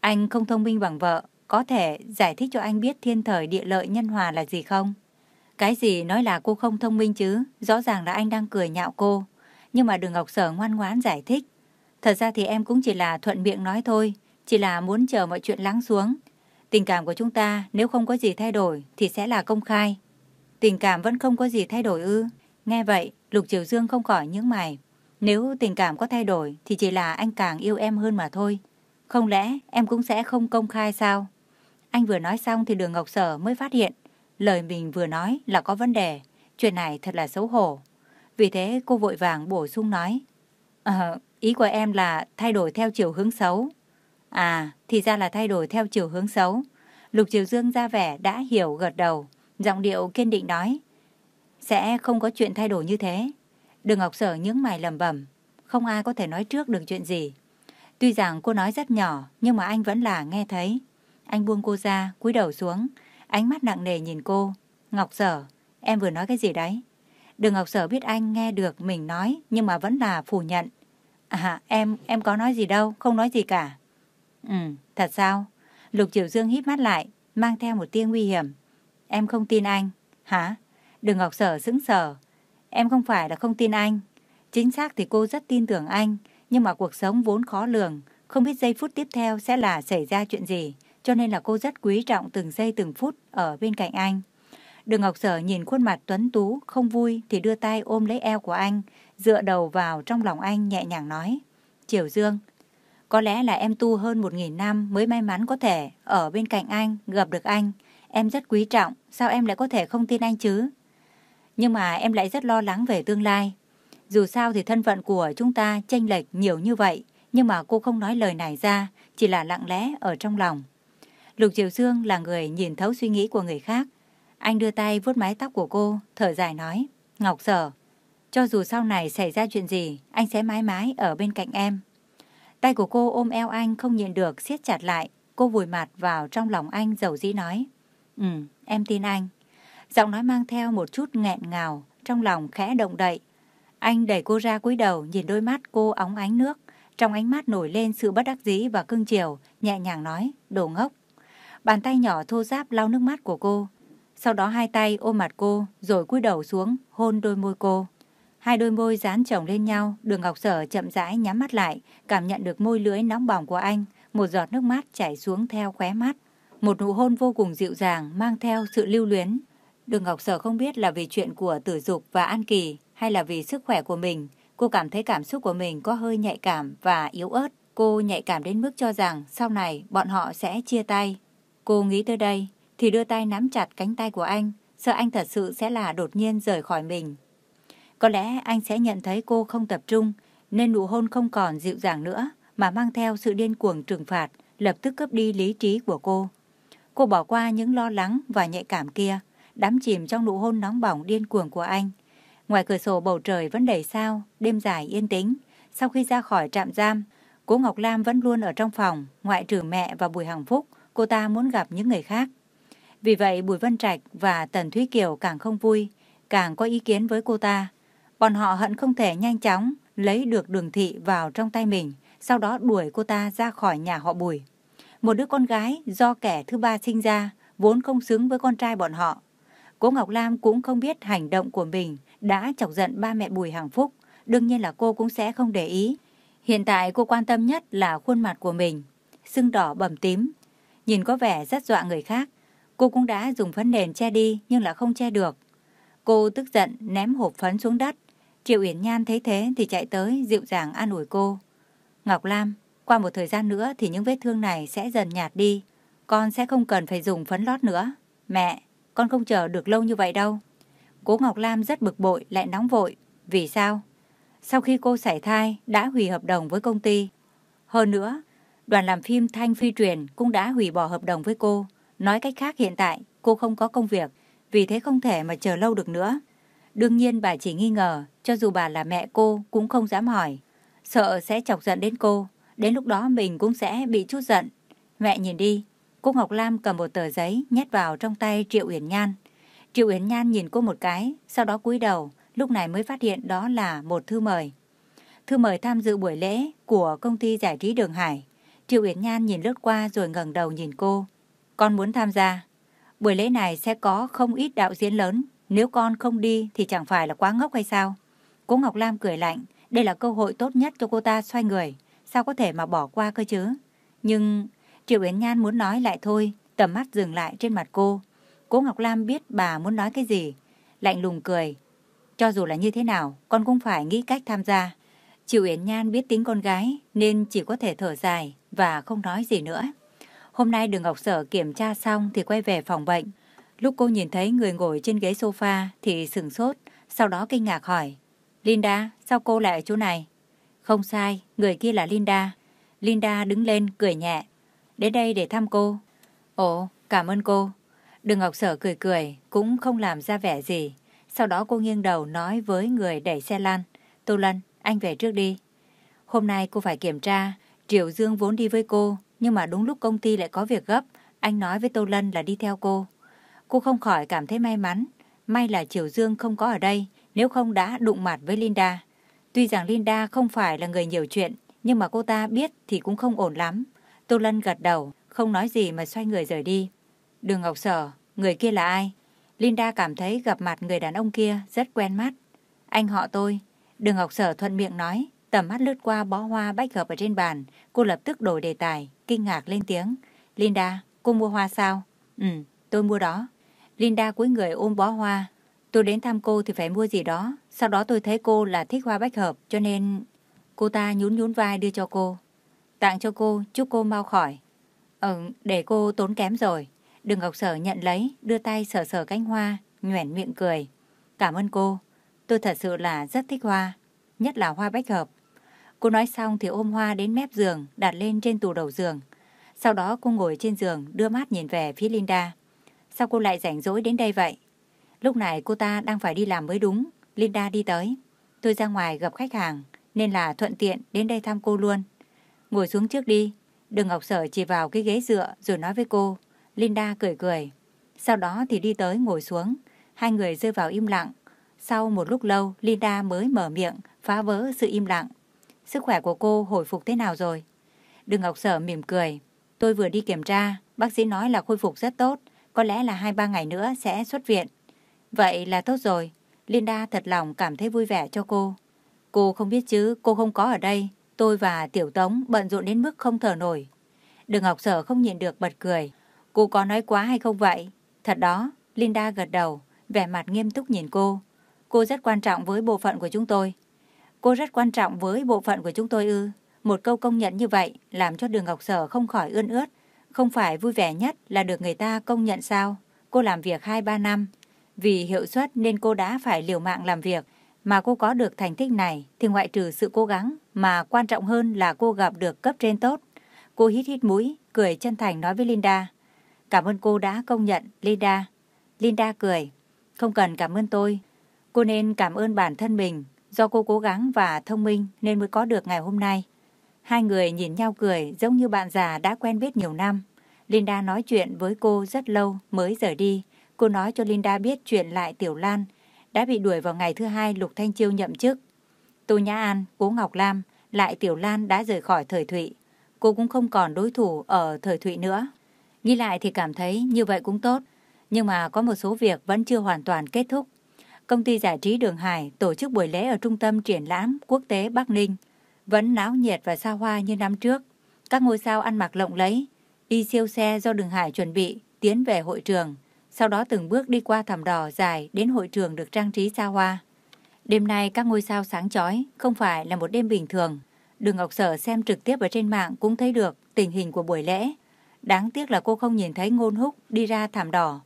Anh không thông minh bằng vợ, có thể giải thích cho anh biết thiên thời địa lợi nhân hòa là gì không? Cái gì nói là cô không thông minh chứ, rõ ràng là anh đang cười nhạo cô. Nhưng mà đừng Ngọc Sở ngoan ngoãn giải thích. Thật ra thì em cũng chỉ là thuận miệng nói thôi, chỉ là muốn chờ mọi chuyện lắng xuống. Tình cảm của chúng ta nếu không có gì thay đổi thì sẽ là công khai. Tình cảm vẫn không có gì thay đổi ư. Nghe vậy, Lục Triều Dương không khỏi những mày. Nếu tình cảm có thay đổi thì chỉ là anh càng yêu em hơn mà thôi. Không lẽ em cũng sẽ không công khai sao? Anh vừa nói xong thì đường Ngọc Sở mới phát hiện lời mình vừa nói là có vấn đề. Chuyện này thật là xấu hổ. Vì thế cô vội vàng bổ sung nói. Ờ, ý của em là thay đổi theo chiều hướng xấu. À, thì ra là thay đổi theo chiều hướng xấu. Lục Triều Dương ra vẻ đã hiểu gật đầu. Giọng điệu kiên định nói. Sẽ không có chuyện thay đổi như thế. Đường Ngọc Sở nhướng mày lầm bẩm, không ai có thể nói trước được chuyện gì. Tuy rằng cô nói rất nhỏ, nhưng mà anh vẫn là nghe thấy. Anh buông cô ra, cúi đầu xuống, ánh mắt nặng nề nhìn cô. Ngọc Sở, em vừa nói cái gì đấy? Đường Ngọc Sở biết anh nghe được mình nói, nhưng mà vẫn là phủ nhận. À, em, em có nói gì đâu, không nói gì cả. Ừ, thật sao? Lục Triều Dương hít mắt lại, mang theo một tia nguy hiểm. Em không tin anh. Hả? Đừng Ngọc Sở sững sờ. Em không phải là không tin anh. Chính xác thì cô rất tin tưởng anh, nhưng mà cuộc sống vốn khó lường, không biết giây phút tiếp theo sẽ là xảy ra chuyện gì, cho nên là cô rất quý trọng từng giây từng phút ở bên cạnh anh. Đường Ngọc Sở nhìn khuôn mặt tuấn tú, không vui thì đưa tay ôm lấy eo của anh, dựa đầu vào trong lòng anh nhẹ nhàng nói. Triều Dương, có lẽ là em tu hơn một nghìn năm mới may mắn có thể ở bên cạnh anh, gặp được anh. Em rất quý trọng, sao em lại có thể không tin anh chứ? Nhưng mà em lại rất lo lắng về tương lai. Dù sao thì thân phận của chúng ta chênh lệch nhiều như vậy, nhưng mà cô không nói lời này ra, chỉ là lặng lẽ ở trong lòng. Lục Triều Dương là người nhìn thấu suy nghĩ của người khác. Anh đưa tay vuốt mái tóc của cô, thở dài nói, Ngọc Sở, cho dù sau này xảy ra chuyện gì, anh sẽ mãi mãi ở bên cạnh em. Tay của cô ôm eo anh không nhịn được, siết chặt lại. Cô vùi mặt vào trong lòng anh dầu dĩ nói. Ừ, em tin anh. Giọng nói mang theo một chút nghẹn ngào, trong lòng khẽ động đậy. Anh đẩy cô ra cúi đầu nhìn đôi mắt cô óng ánh nước. Trong ánh mắt nổi lên sự bất đắc dĩ và cưng chiều, nhẹ nhàng nói, đồ ngốc. Bàn tay nhỏ thô ráp lau nước mắt của cô. Sau đó hai tay ôm mặt cô, rồi cúi đầu xuống, hôn đôi môi cô. Hai đôi môi dán chồng lên nhau, đường Ngọc Sở chậm rãi nhắm mắt lại, cảm nhận được môi lưỡi nóng bỏng của anh, một giọt nước mắt chảy xuống theo khóe mắt. Một nụ hôn vô cùng dịu dàng, mang theo sự lưu luyến. Đường Ngọc Sở không biết là vì chuyện của Tử Dục và An Kỳ, hay là vì sức khỏe của mình. Cô cảm thấy cảm xúc của mình có hơi nhạy cảm và yếu ớt. Cô nhạy cảm đến mức cho rằng sau này bọn họ sẽ chia tay. Cô nghĩ tới đây, thì đưa tay nắm chặt cánh tay của anh, sợ anh thật sự sẽ là đột nhiên rời khỏi mình. Có lẽ anh sẽ nhận thấy cô không tập trung, nên nụ hôn không còn dịu dàng nữa, mà mang theo sự điên cuồng trừng phạt, lập tức cướp đi lý trí của cô. Cô bỏ qua những lo lắng và nhạy cảm kia, đắm chìm trong nụ hôn nóng bỏng điên cuồng của anh. Ngoài cửa sổ bầu trời vẫn đầy sao, đêm dài yên tĩnh. Sau khi ra khỏi trạm giam, cô Ngọc Lam vẫn luôn ở trong phòng, ngoại trừ mẹ và Bùi Hằng Phúc, cô ta muốn gặp những người khác. Vì vậy Bùi Vân Trạch và Tần Thúy Kiều càng không vui, càng có ý kiến với cô ta. Bọn họ hận không thể nhanh chóng lấy được đường thị vào trong tay mình, sau đó đuổi cô ta ra khỏi nhà họ Bùi. Một đứa con gái do kẻ thứ ba sinh ra, vốn không xứng với con trai bọn họ. Cố Ngọc Lam cũng không biết hành động của mình đã chọc giận ba mẹ Bùi Hằng Phúc, đương nhiên là cô cũng sẽ không để ý. Hiện tại cô quan tâm nhất là khuôn mặt của mình, sưng đỏ bầm tím, nhìn có vẻ rất dọa người khác. Cô cũng đã dùng phấn nền che đi nhưng là không che được. Cô tức giận ném hộp phấn xuống đất, Triệu Uyển Nhan thấy thế thì chạy tới dịu dàng an ủi cô. Ngọc Lam, qua một thời gian nữa thì những vết thương này sẽ dần nhạt đi. Con sẽ không cần phải dùng phấn lót nữa. Mẹ, con không chờ được lâu như vậy đâu. Cố Ngọc Lam rất bực bội lại nóng vội. Vì sao? Sau khi cô sảy thai đã hủy hợp đồng với công ty. Hơn nữa, đoàn làm phim Thanh Phi Truyền cũng đã hủy bỏ hợp đồng với cô. Nói cách khác hiện tại cô không có công việc, vì thế không thể mà chờ lâu được nữa. Đương nhiên bà chỉ nghi ngờ, cho dù bà là mẹ cô cũng không dám hỏi. Sợ sẽ chọc giận đến cô, đến lúc đó mình cũng sẽ bị chút giận. Mẹ nhìn đi, cô Ngọc Lam cầm một tờ giấy nhét vào trong tay Triệu Uyển Nhan. Triệu Uyển Nhan nhìn cô một cái, sau đó cúi đầu, lúc này mới phát hiện đó là một thư mời. Thư mời tham dự buổi lễ của công ty giải trí Đường Hải. Triệu Uyển Nhan nhìn lướt qua rồi ngẩng đầu nhìn cô. Con muốn tham gia. Buổi lễ này sẽ có không ít đạo diễn lớn nếu con không đi thì chẳng phải là quá ngốc hay sao? Cố Ngọc Lam cười lạnh, đây là cơ hội tốt nhất cho cô ta xoay người, sao có thể mà bỏ qua cơ chứ? Nhưng Triệu Yến Nhan muốn nói lại thôi, tầm mắt dừng lại trên mặt cô. Cố Ngọc Lam biết bà muốn nói cái gì, lạnh lùng cười. Cho dù là như thế nào, con cũng phải nghĩ cách tham gia. Triệu Yến Nhan biết tính con gái nên chỉ có thể thở dài và không nói gì nữa. Hôm nay đường Ngọc Sở kiểm tra xong thì quay về phòng bệnh. Lúc cô nhìn thấy người ngồi trên ghế sofa thì sừng sốt, sau đó kinh ngạc hỏi. Linda, sao cô lại ở chỗ này? Không sai, người kia là Linda. Linda đứng lên cười nhẹ. Đến đây để thăm cô. Ồ, cảm ơn cô. Đường Ngọc Sở cười cười, cũng không làm ra vẻ gì. Sau đó cô nghiêng đầu nói với người đẩy xe lăn. Tô Lân, anh về trước đi. Hôm nay cô phải kiểm tra. Triệu Dương vốn đi với cô, nhưng mà đúng lúc công ty lại có việc gấp. Anh nói với Tô Lân là đi theo cô. Cô không khỏi cảm thấy may mắn. May là Triều Dương không có ở đây, nếu không đã đụng mặt với Linda. Tuy rằng Linda không phải là người nhiều chuyện, nhưng mà cô ta biết thì cũng không ổn lắm. Tô Lân gật đầu, không nói gì mà xoay người rời đi. Đường Ngọc Sở, người kia là ai? Linda cảm thấy gặp mặt người đàn ông kia rất quen mắt. Anh họ tôi. Đường Ngọc Sở thuận miệng nói, tầm mắt lướt qua bó hoa bách hợp ở trên bàn. Cô lập tức đổi đề tài, kinh ngạc lên tiếng. Linda, cô mua hoa sao? Ừ, tôi mua đó. Linda cúi người ôm bó hoa. Tôi đến thăm cô thì phải mua gì đó. Sau đó tôi thấy cô là thích hoa bách hợp cho nên... Cô ta nhún nhún vai đưa cho cô. Tặng cho cô, chúc cô mau khỏi. Ừ, để cô tốn kém rồi. Đường Ngọc Sở nhận lấy, đưa tay sờ sờ cánh hoa, nhoẻn miệng cười. Cảm ơn cô. Tôi thật sự là rất thích hoa, nhất là hoa bách hợp. Cô nói xong thì ôm hoa đến mép giường, đặt lên trên tủ đầu giường. Sau đó cô ngồi trên giường, đưa mắt nhìn về phía Linda. Sao cô lại rảnh rỗi đến đây vậy? Lúc này cô ta đang phải đi làm mới đúng. Linda đi tới. Tôi ra ngoài gặp khách hàng, nên là thuận tiện đến đây thăm cô luôn. Ngồi xuống trước đi. đừng Ngọc Sở chỉ vào cái ghế dựa rồi nói với cô. Linda cười cười. Sau đó thì đi tới ngồi xuống. Hai người rơi vào im lặng. Sau một lúc lâu, Linda mới mở miệng, phá vỡ sự im lặng. Sức khỏe của cô hồi phục thế nào rồi? đừng Ngọc Sở mỉm cười. Tôi vừa đi kiểm tra, bác sĩ nói là khôi phục rất tốt. Có lẽ là 2-3 ngày nữa sẽ xuất viện. Vậy là tốt rồi. Linda thật lòng cảm thấy vui vẻ cho cô. Cô không biết chứ, cô không có ở đây. Tôi và Tiểu Tống bận rộn đến mức không thở nổi. Đường Ngọc Sở không nhịn được bật cười. Cô có nói quá hay không vậy? Thật đó, Linda gật đầu, vẻ mặt nghiêm túc nhìn cô. Cô rất quan trọng với bộ phận của chúng tôi. Cô rất quan trọng với bộ phận của chúng tôi ư. Một câu công nhận như vậy làm cho đường Ngọc Sở không khỏi ươn ướt. Không phải vui vẻ nhất là được người ta công nhận sao? Cô làm việc 2-3 năm. Vì hiệu suất nên cô đã phải liều mạng làm việc. Mà cô có được thành tích này thì ngoại trừ sự cố gắng mà quan trọng hơn là cô gặp được cấp trên tốt. Cô hít hít mũi, cười chân thành nói với Linda. Cảm ơn cô đã công nhận, Linda. Linda cười. Không cần cảm ơn tôi. Cô nên cảm ơn bản thân mình. Do cô cố gắng và thông minh nên mới có được ngày hôm nay. Hai người nhìn nhau cười giống như bạn già đã quen biết nhiều năm. Linda nói chuyện với cô rất lâu mới rời đi. Cô nói cho Linda biết chuyện lại Tiểu Lan đã bị đuổi vào ngày thứ hai Lục Thanh Chiêu nhậm chức. Tô Nhã An, Cố Ngọc Lam, lại Tiểu Lan đã rời khỏi thời Thụy. Cô cũng không còn đối thủ ở thời Thụy nữa. Nghĩ lại thì cảm thấy như vậy cũng tốt. Nhưng mà có một số việc vẫn chưa hoàn toàn kết thúc. Công ty giải trí Đường Hải tổ chức buổi lễ ở trung tâm triển lãm quốc tế Bắc Ninh. Vẫn náo nhiệt và xa hoa như năm trước. Các ngôi sao ăn mặc lộng lẫy, đi siêu xe do Đường Hải chuẩn bị, tiến về hội trường. Sau đó từng bước đi qua thảm đỏ dài đến hội trường được trang trí xa hoa. Đêm nay các ngôi sao sáng chói không phải là một đêm bình thường. Đường Ngọc Sở xem trực tiếp ở trên mạng cũng thấy được tình hình của buổi lễ. Đáng tiếc là cô không nhìn thấy ngôn húc đi ra thảm đỏ.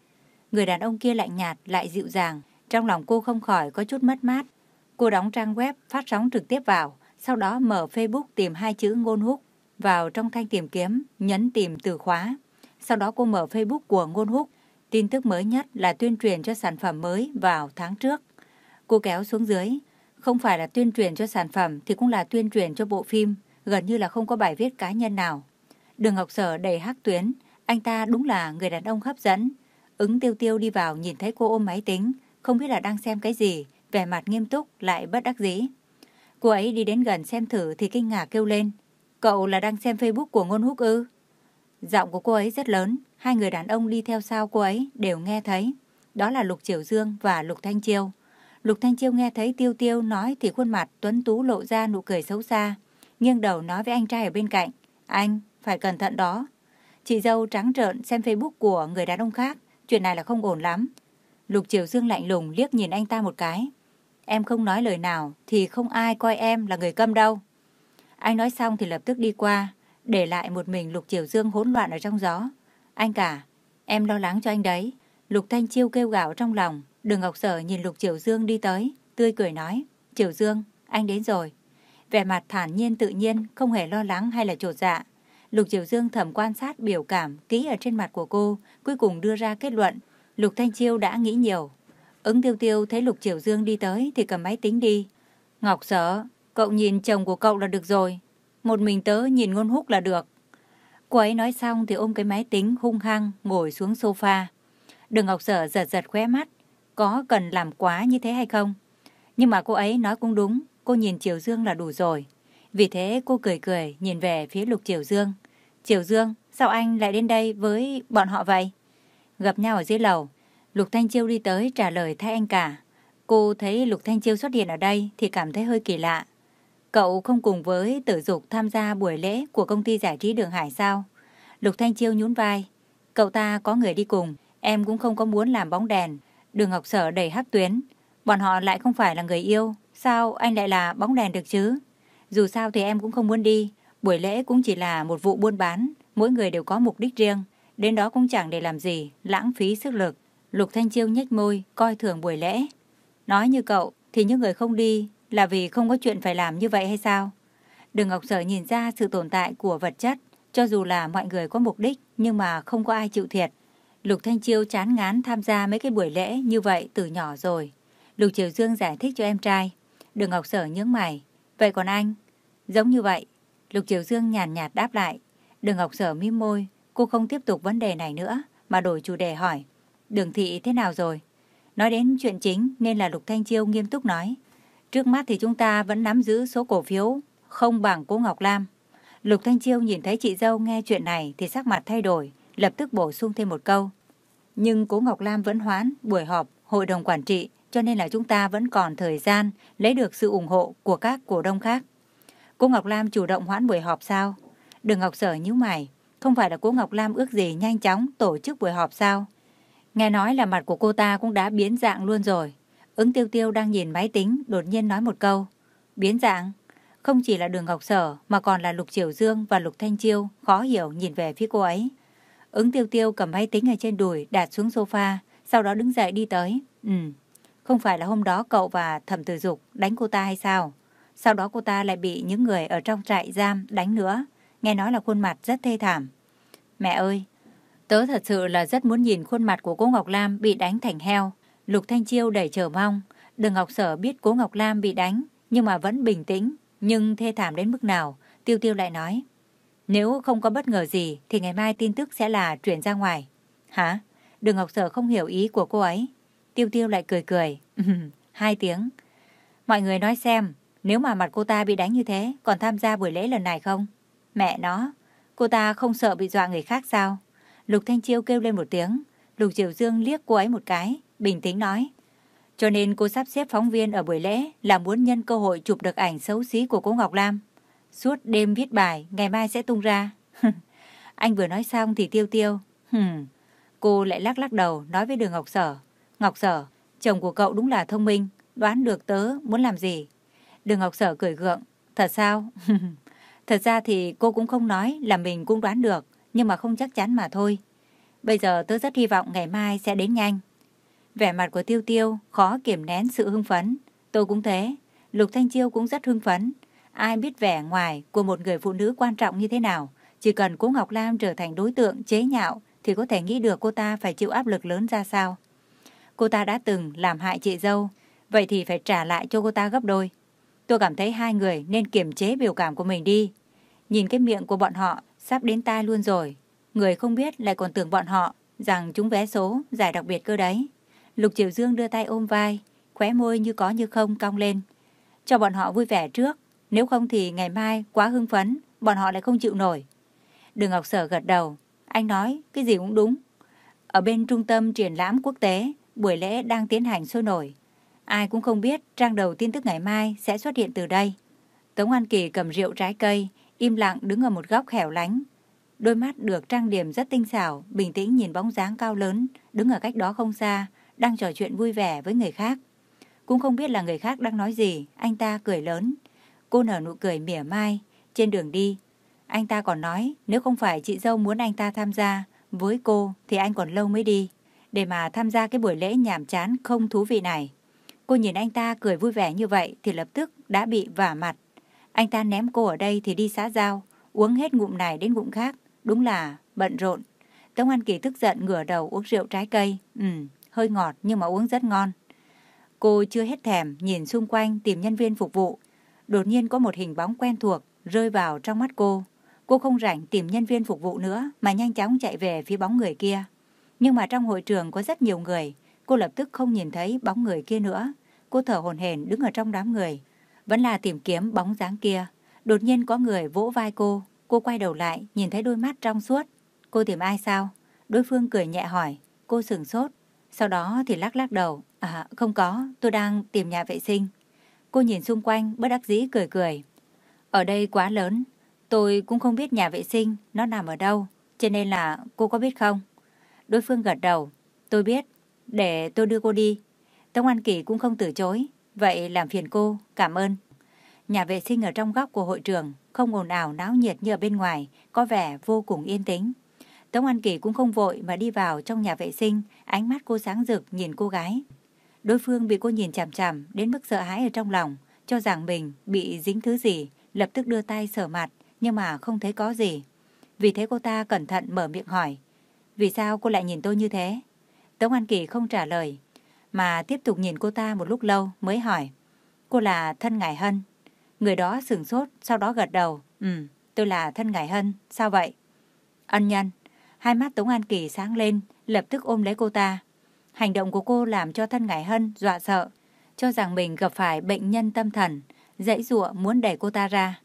Người đàn ông kia lạnh nhạt lại dịu dàng. Trong lòng cô không khỏi có chút mất mát. Cô đóng trang web phát sóng trực tiếp vào. Sau đó mở Facebook tìm hai chữ ngôn húc. Vào trong thanh tìm kiếm, nhấn tìm từ khóa. Sau đó cô mở Facebook của ngôn húc. Tin tức mới nhất là tuyên truyền cho sản phẩm mới vào tháng trước. Cô kéo xuống dưới. Không phải là tuyên truyền cho sản phẩm thì cũng là tuyên truyền cho bộ phim. Gần như là không có bài viết cá nhân nào. Đường Ngọc Sở đầy hắc tuyến, anh ta đúng là người đàn ông hấp dẫn. Ứng tiêu tiêu đi vào nhìn thấy cô ôm máy tính, không biết là đang xem cái gì, vẻ mặt nghiêm túc lại bất đắc dĩ. Cô ấy đi đến gần xem thử thì kinh ngạc kêu lên. Cậu là đang xem Facebook của Ngôn Húc ư? Giọng của cô ấy rất lớn, hai người đàn ông đi theo sau cô ấy đều nghe thấy. Đó là Lục Triều Dương và Lục Thanh Chiêu. Lục Thanh Chiêu nghe thấy Tiêu Tiêu nói thì khuôn mặt tuấn tú lộ ra nụ cười xấu xa. Nghiêng đầu nói với anh trai ở bên cạnh. Anh, phải cẩn thận đó. Chị dâu trắng trợn xem Facebook của người đàn ông khác, chuyện này là không ổn lắm. Lục Triều Dương lạnh lùng liếc nhìn anh ta một cái. Em không nói lời nào thì không ai coi em là người câm đâu. Anh nói xong thì lập tức đi qua, để lại một mình Lục Triều Dương hỗn loạn ở trong gió. Anh cả, em lo lắng cho anh đấy. Lục Thanh Chiêu kêu gạo trong lòng. Đường Ngọc Sở nhìn Lục Triều Dương đi tới, tươi cười nói. Triều Dương, anh đến rồi. Vẻ mặt thản nhiên tự nhiên, không hề lo lắng hay là trột dạ. Lục Triều Dương thầm quan sát biểu cảm ký ở trên mặt của cô, cuối cùng đưa ra kết luận. Lục Thanh Chiêu đã nghĩ nhiều. Ứng tiêu tiêu thấy Lục Triều Dương đi tới thì cầm máy tính đi. Ngọc sở, cậu nhìn chồng của cậu là được rồi. Một mình tớ nhìn ngôn húc là được. Cô ấy nói xong thì ôm cái máy tính hung hăng ngồi xuống sofa. Đường Ngọc Sở giật giật khóe mắt. Có cần làm quá như thế hay không? Nhưng mà cô ấy nói cũng đúng. Cô nhìn Triều Dương là đủ rồi. Vì thế cô cười cười nhìn về phía Lục Triều Dương. Triều Dương, sao anh lại đến đây với bọn họ vậy? Gặp nhau ở dưới lầu, Lục Thanh Chiêu đi tới trả lời thay anh cả. Cô thấy Lục Thanh Chiêu xuất hiện ở đây thì cảm thấy hơi kỳ lạ. Cậu không cùng với tử dục tham gia buổi lễ của công ty giải trí Đường Hải sao? Lục Thanh Chiêu nhún vai. Cậu ta có người đi cùng, em cũng không có muốn làm bóng đèn. Đường Ngọc Sở đầy hắc tuyến. Bọn họ lại không phải là người yêu. Sao anh lại là bóng đèn được chứ? Dù sao thì em cũng không muốn đi. Buổi lễ cũng chỉ là một vụ buôn bán. Mỗi người đều có mục đích riêng. Đến đó cũng chẳng để làm gì, lãng phí sức lực. Lục Thanh Chiêu nhếch môi, coi thường buổi lễ. Nói như cậu, thì những người không đi là vì không có chuyện phải làm như vậy hay sao? Đường Ngọc Sở nhìn ra sự tồn tại của vật chất, cho dù là mọi người có mục đích nhưng mà không có ai chịu thiệt. Lục Thanh Chiêu chán ngán tham gia mấy cái buổi lễ như vậy từ nhỏ rồi. Lục Triều Dương giải thích cho em trai. Đường Ngọc Sở nhướng mày. Vậy còn anh? Giống như vậy. Lục Triều Dương nhàn nhạt đáp lại. Đường Ngọc Sở mím môi. Cô không tiếp tục vấn đề này nữa mà đổi chủ đề hỏi. Đường Thị thế nào rồi? Nói đến chuyện chính nên là Lục Thanh Chiêu nghiêm túc nói. Trước mắt thì chúng ta vẫn nắm giữ số cổ phiếu không bằng cô Ngọc Lam. Lục Thanh Chiêu nhìn thấy chị dâu nghe chuyện này thì sắc mặt thay đổi, lập tức bổ sung thêm một câu. Nhưng cố Ngọc Lam vẫn hoãn buổi họp hội đồng quản trị cho nên là chúng ta vẫn còn thời gian lấy được sự ủng hộ của các cổ đông khác. Cô Ngọc Lam chủ động hoãn buổi họp sao? Đường Ngọc Sở nhíu mày, không phải là cô Ngọc Lam ước gì nhanh chóng tổ chức buổi họp sao? Nghe nói là mặt của cô ta cũng đã biến dạng luôn rồi. Ứng tiêu tiêu đang nhìn máy tính, đột nhiên nói một câu. Biến dạng? Không chỉ là đường Ngọc Sở, mà còn là Lục Triều Dương và Lục Thanh Chiêu, khó hiểu nhìn về phía cô ấy. Ứng tiêu tiêu cầm máy tính ở trên đùi, đặt xuống sofa, sau đó đứng dậy đi tới. Ừ, không phải là hôm đó cậu và thẩm tử dục đánh cô ta hay sao? Sau đó cô ta lại bị những người ở trong trại giam đánh nữa. Nghe nói là khuôn mặt rất thê thảm. Mẹ ơi, tớ thật sự là rất muốn nhìn khuôn mặt của cô Ngọc Lam bị đánh thành heo. Lục Thanh Chiêu đầy chờ mong. Đường Ngọc Sở biết cố Ngọc Lam bị đánh, nhưng mà vẫn bình tĩnh. Nhưng thê thảm đến mức nào, Tiêu Tiêu lại nói. Nếu không có bất ngờ gì, thì ngày mai tin tức sẽ là chuyển ra ngoài. Hả? Đường Ngọc Sở không hiểu ý của cô ấy. Tiêu Tiêu lại cười cười. Hai tiếng. Mọi người nói xem, nếu mà mặt cô ta bị đánh như thế, còn tham gia buổi lễ lần này không? Mẹ nó, cô ta không sợ bị dọa người khác sao? Lục Thanh Chiêu kêu lên một tiếng. Lục Triều Dương liếc cô ấy một cái, bình tĩnh nói. Cho nên cô sắp xếp phóng viên ở buổi lễ là muốn nhân cơ hội chụp được ảnh xấu xí của cô Ngọc Lam. Suốt đêm viết bài, ngày mai sẽ tung ra. Anh vừa nói xong thì tiêu tiêu. Hừm. Cô lại lắc lắc đầu nói với đường Ngọc Sở. Ngọc Sở, chồng của cậu đúng là thông minh, đoán được tớ muốn làm gì. Đường Ngọc Sở cười gượng. Thật sao? Thật ra thì cô cũng không nói là mình cũng đoán được, nhưng mà không chắc chắn mà thôi. Bây giờ tớ rất hy vọng ngày mai sẽ đến nhanh. Vẻ mặt của Tiêu Tiêu khó kiểm nén sự hưng phấn. Tôi cũng thế. Lục Thanh Chiêu cũng rất hưng phấn. Ai biết vẻ ngoài của một người phụ nữ quan trọng như thế nào. Chỉ cần cô Ngọc Lam trở thành đối tượng chế nhạo thì có thể nghĩ được cô ta phải chịu áp lực lớn ra sao. Cô ta đã từng làm hại chị dâu, vậy thì phải trả lại cho cô ta gấp đôi. Tôi cảm thấy hai người nên kiềm chế biểu cảm của mình đi. Nhìn cái miệng của bọn họ sắp đến tai luôn rồi. Người không biết lại còn tưởng bọn họ rằng chúng vé số giải đặc biệt cơ đấy. Lục Triều Dương đưa tay ôm vai, khóe môi như có như không cong lên. Cho bọn họ vui vẻ trước, nếu không thì ngày mai quá hưng phấn, bọn họ lại không chịu nổi. Đường Ngọc Sở gật đầu, anh nói cái gì cũng đúng. Ở bên trung tâm triển lãm quốc tế, buổi lễ đang tiến hành sôi nổi. Ai cũng không biết trang đầu tin tức ngày mai sẽ xuất hiện từ đây. Tống An Kỳ cầm rượu trái cây, im lặng đứng ở một góc hẻo lánh. Đôi mắt được trang điểm rất tinh xảo, bình tĩnh nhìn bóng dáng cao lớn, đứng ở cách đó không xa, đang trò chuyện vui vẻ với người khác. Cũng không biết là người khác đang nói gì, anh ta cười lớn. Cô nở nụ cười mỉa mai, trên đường đi. Anh ta còn nói nếu không phải chị dâu muốn anh ta tham gia với cô thì anh còn lâu mới đi. Để mà tham gia cái buổi lễ nhảm chán không thú vị này. Cô nhìn anh ta cười vui vẻ như vậy thì lập tức đã bị vả mặt. Anh ta ném cô ở đây thì đi xã giao, uống hết ngụm này đến ngụm khác. Đúng là bận rộn. Tống An Kỳ tức giận ngửa đầu uống rượu trái cây. ừm hơi ngọt nhưng mà uống rất ngon. Cô chưa hết thèm, nhìn xung quanh tìm nhân viên phục vụ. Đột nhiên có một hình bóng quen thuộc rơi vào trong mắt cô. Cô không rảnh tìm nhân viên phục vụ nữa mà nhanh chóng chạy về phía bóng người kia. Nhưng mà trong hội trường có rất nhiều người, cô lập tức không nhìn thấy bóng người kia nữa. Cô thở hổn hển đứng ở trong đám người, vẫn là tìm kiếm bóng dáng kia. Đột nhiên có người vỗ vai cô, Cô quay đầu lại, nhìn thấy đôi mắt trong suốt. Cô tìm ai sao? Đối phương cười nhẹ hỏi. Cô sừng sốt. Sau đó thì lắc lắc đầu. À, không có, tôi đang tìm nhà vệ sinh. Cô nhìn xung quanh, bất đắc dĩ cười cười. Ở đây quá lớn, tôi cũng không biết nhà vệ sinh nó nằm ở đâu, cho nên là cô có biết không? Đối phương gật đầu. Tôi biết, để tôi đưa cô đi. Tống An Kỳ cũng không từ chối. Vậy làm phiền cô, cảm ơn. Nhà vệ sinh ở trong góc của hội trường, không ồn ào náo nhiệt như ở bên ngoài, có vẻ vô cùng yên tĩnh. Tống An Kỳ cũng không vội mà đi vào trong nhà vệ sinh, ánh mắt cô sáng rực nhìn cô gái. Đối phương bị cô nhìn chằm chằm đến mức sợ hãi ở trong lòng, cho rằng mình bị dính thứ gì, lập tức đưa tay sờ mặt, nhưng mà không thấy có gì. Vì thế cô ta cẩn thận mở miệng hỏi, vì sao cô lại nhìn tôi như thế? Tống An Kỳ không trả lời, mà tiếp tục nhìn cô ta một lúc lâu mới hỏi, cô là thân ngài Hân. Người đó sừng sốt, sau đó gật đầu, ừ, tôi là thân ngài Hân, sao vậy? Ân nhân, hai mắt Tống An Kỳ sáng lên, lập tức ôm lấy cô ta. Hành động của cô làm cho thân ngải hân dọa sợ, cho rằng mình gặp phải bệnh nhân tâm thần, dãy dụa muốn đẩy cô ta ra.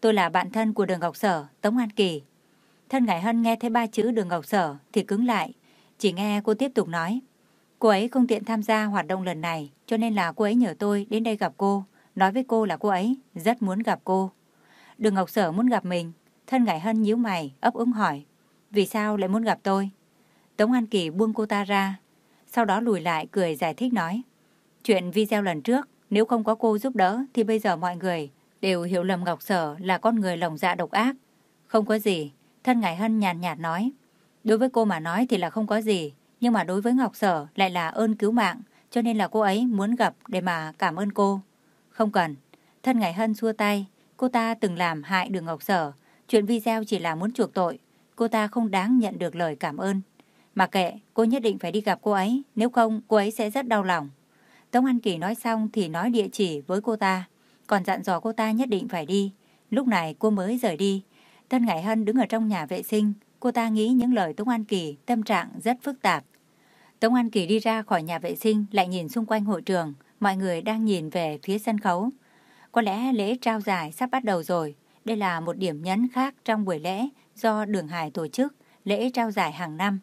Tôi là bạn thân của đường Ngọc Sở, Tống An Kỳ. Thân ngải hân nghe thấy ba chữ đường Ngọc Sở thì cứng lại, chỉ nghe cô tiếp tục nói. Cô ấy không tiện tham gia hoạt động lần này, cho nên là cô ấy nhờ tôi đến đây gặp cô, nói với cô là cô ấy rất muốn gặp cô. Đường Ngọc Sở muốn gặp mình, thân ngải hân nhíu mày, ấp úng hỏi. Vì sao lại muốn gặp tôi? Tống An Kỳ buông cô ta ra, sau đó lùi lại cười giải thích nói. Chuyện video lần trước, nếu không có cô giúp đỡ thì bây giờ mọi người đều hiểu lầm Ngọc Sở là con người lòng dạ độc ác. Không có gì, thân Ngài Hân nhàn nhạt, nhạt nói. Đối với cô mà nói thì là không có gì, nhưng mà đối với Ngọc Sở lại là ơn cứu mạng, cho nên là cô ấy muốn gặp để mà cảm ơn cô. Không cần. Thân Ngài Hân xua tay, cô ta từng làm hại đường Ngọc Sở, chuyện video chỉ là muốn chuộc tội, cô ta không đáng nhận được lời cảm ơn. Mà kệ, cô nhất định phải đi gặp cô ấy, nếu không cô ấy sẽ rất đau lòng. Tống An Kỳ nói xong thì nói địa chỉ với cô ta, còn dặn dò cô ta nhất định phải đi. Lúc này cô mới rời đi. Tân Ngải Hân đứng ở trong nhà vệ sinh, cô ta nghĩ những lời Tống An Kỳ tâm trạng rất phức tạp. Tống An Kỳ đi ra khỏi nhà vệ sinh lại nhìn xung quanh hội trường, mọi người đang nhìn về phía sân khấu. Có lẽ lễ trao giải sắp bắt đầu rồi. Đây là một điểm nhấn khác trong buổi lễ do Đường Hải tổ chức, lễ trao giải hàng năm.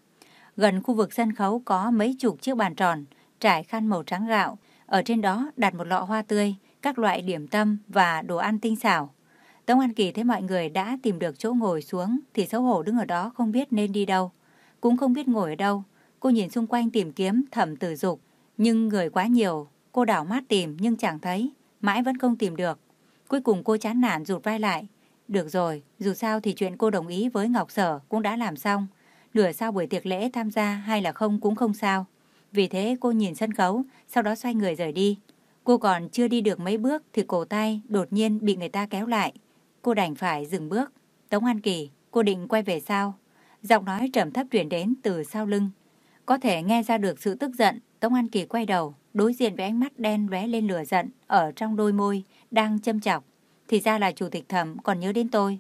Gần khu vực sân khấu có mấy chục chiếc bàn tròn, trải khăn màu trắng gạo. Ở trên đó đặt một lọ hoa tươi, các loại điểm tâm và đồ ăn tinh xảo. Tống An Kỳ thấy mọi người đã tìm được chỗ ngồi xuống thì xấu hổ đứng ở đó không biết nên đi đâu. Cũng không biết ngồi ở đâu. Cô nhìn xung quanh tìm kiếm thẩm tử dục. Nhưng người quá nhiều, cô đảo mắt tìm nhưng chẳng thấy. Mãi vẫn không tìm được. Cuối cùng cô chán nản rụt vai lại. Được rồi, dù sao thì chuyện cô đồng ý với Ngọc Sở cũng đã làm xong nửa sau buổi tiệc lễ tham gia hay là không cũng không sao. Vì thế cô nhìn sân khấu, sau đó xoay người rời đi. Cô còn chưa đi được mấy bước thì cổ tay đột nhiên bị người ta kéo lại. Cô đành phải dừng bước. Tống An Kỳ, cô định quay về sao? Giọng nói trầm thấp truyền đến từ sau lưng. Có thể nghe ra được sự tức giận, Tống An Kỳ quay đầu, đối diện với ánh mắt đen lóe lên lửa giận ở trong đôi môi, đang châm chọc. Thì ra là chủ tịch thẩm còn nhớ đến tôi.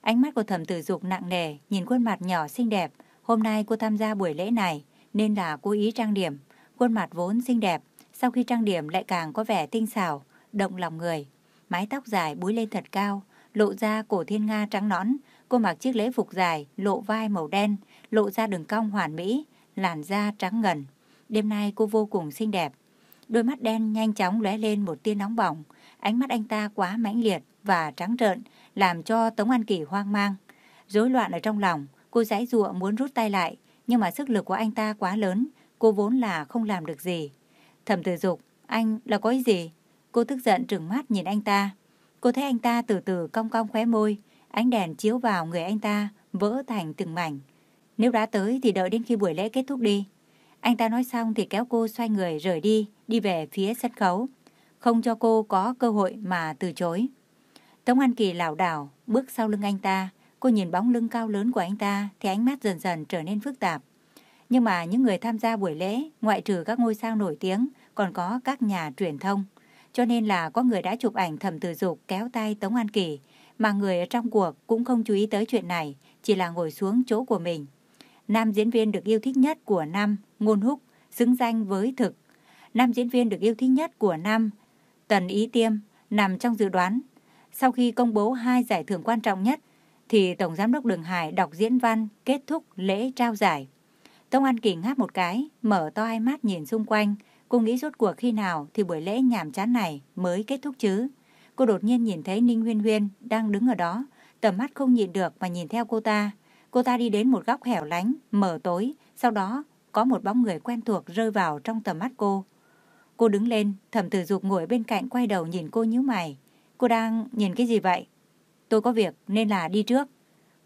Ánh mắt của thẩm tử dục nặng nề, nhìn khuôn mặt nhỏ xinh đẹp, Hôm nay cô tham gia buổi lễ này nên là cố ý trang điểm. Khuôn mặt vốn xinh đẹp, sau khi trang điểm lại càng có vẻ tinh xảo, động lòng người. Mái tóc dài búi lên thật cao, lộ ra cổ thiên nga trắng nõn. Cô mặc chiếc lễ phục dài, lộ vai màu đen, lộ ra đường cong hoàn mỹ, làn da trắng ngần. Đêm nay cô vô cùng xinh đẹp. Đôi mắt đen nhanh chóng lóe lên một tia nóng bỏng. Ánh mắt anh ta quá mãnh liệt và trắng trợn, làm cho Tống An Kỳ hoang mang. Rối loạn ở trong lòng, Cô giãy giụa muốn rút tay lại, nhưng mà sức lực của anh ta quá lớn, cô vốn là không làm được gì. Thẩm tử dục, anh là có ý gì? Cô tức giận trừng mắt nhìn anh ta. Cô thấy anh ta từ từ cong cong khóe môi, ánh đèn chiếu vào người anh ta, vỡ thành từng mảnh. Nếu đã tới thì đợi đến khi buổi lễ kết thúc đi. Anh ta nói xong thì kéo cô xoay người rời đi, đi về phía sân khấu. Không cho cô có cơ hội mà từ chối. Tống An Kỳ lảo đảo, bước sau lưng anh ta, Cô nhìn bóng lưng cao lớn của anh ta thì ánh mắt dần dần trở nên phức tạp. Nhưng mà những người tham gia buổi lễ, ngoại trừ các ngôi sao nổi tiếng, còn có các nhà truyền thông. Cho nên là có người đã chụp ảnh thầm từ dục kéo tay Tống An Kỳ, mà người ở trong cuộc cũng không chú ý tới chuyện này, chỉ là ngồi xuống chỗ của mình. Nam diễn viên được yêu thích nhất của năm, Ngôn Húc, xứng danh với thực. Nam diễn viên được yêu thích nhất của năm, Tần Ý Tiêm, nằm trong dự đoán. Sau khi công bố hai giải thưởng quan trọng nhất, thì Tổng Giám đốc Đường Hải đọc diễn văn kết thúc lễ trao giải. tông An Kỳ ngáp một cái, mở to hai mắt nhìn xung quanh. Cô nghĩ rốt cuộc khi nào thì buổi lễ nhàm chán này mới kết thúc chứ. Cô đột nhiên nhìn thấy Ninh Huyên Huyên đang đứng ở đó, tầm mắt không nhìn được mà nhìn theo cô ta. Cô ta đi đến một góc hẻo lánh, mở tối, sau đó có một bóng người quen thuộc rơi vào trong tầm mắt cô. Cô đứng lên, thẩm tử dục ngồi bên cạnh quay đầu nhìn cô nhíu mày. Cô đang nhìn cái gì vậy? Tôi có việc nên là đi trước.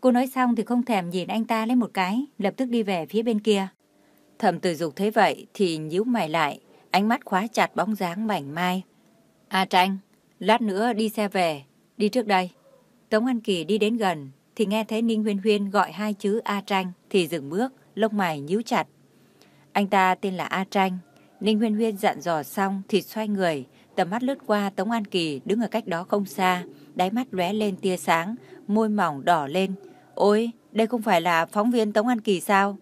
Cô nói xong thì không thèm nhìn anh ta lên một cái, lập tức đi về phía bên kia. Thẩm tử dục thấy vậy thì nhíu mày lại, ánh mắt khóa chặt bóng dáng mảnh mai. A Tranh, lát nữa đi xe về, đi trước đây. Tống An Kỳ đi đến gần thì nghe thấy Ninh Huyên Huyên gọi hai chữ A Tranh thì dừng bước, lông mày nhíu chặt. Anh ta tên là A Tranh. Ninh Huyên Huyên dặn dò xong thì xoay người, tầm mắt lướt qua Tống An Kỳ đứng ở cách đó không xa, đáy mắt lóe lên tia sáng, môi mỏng đỏ lên. Ôi, đây không phải là phóng viên Tống An Kỳ sao?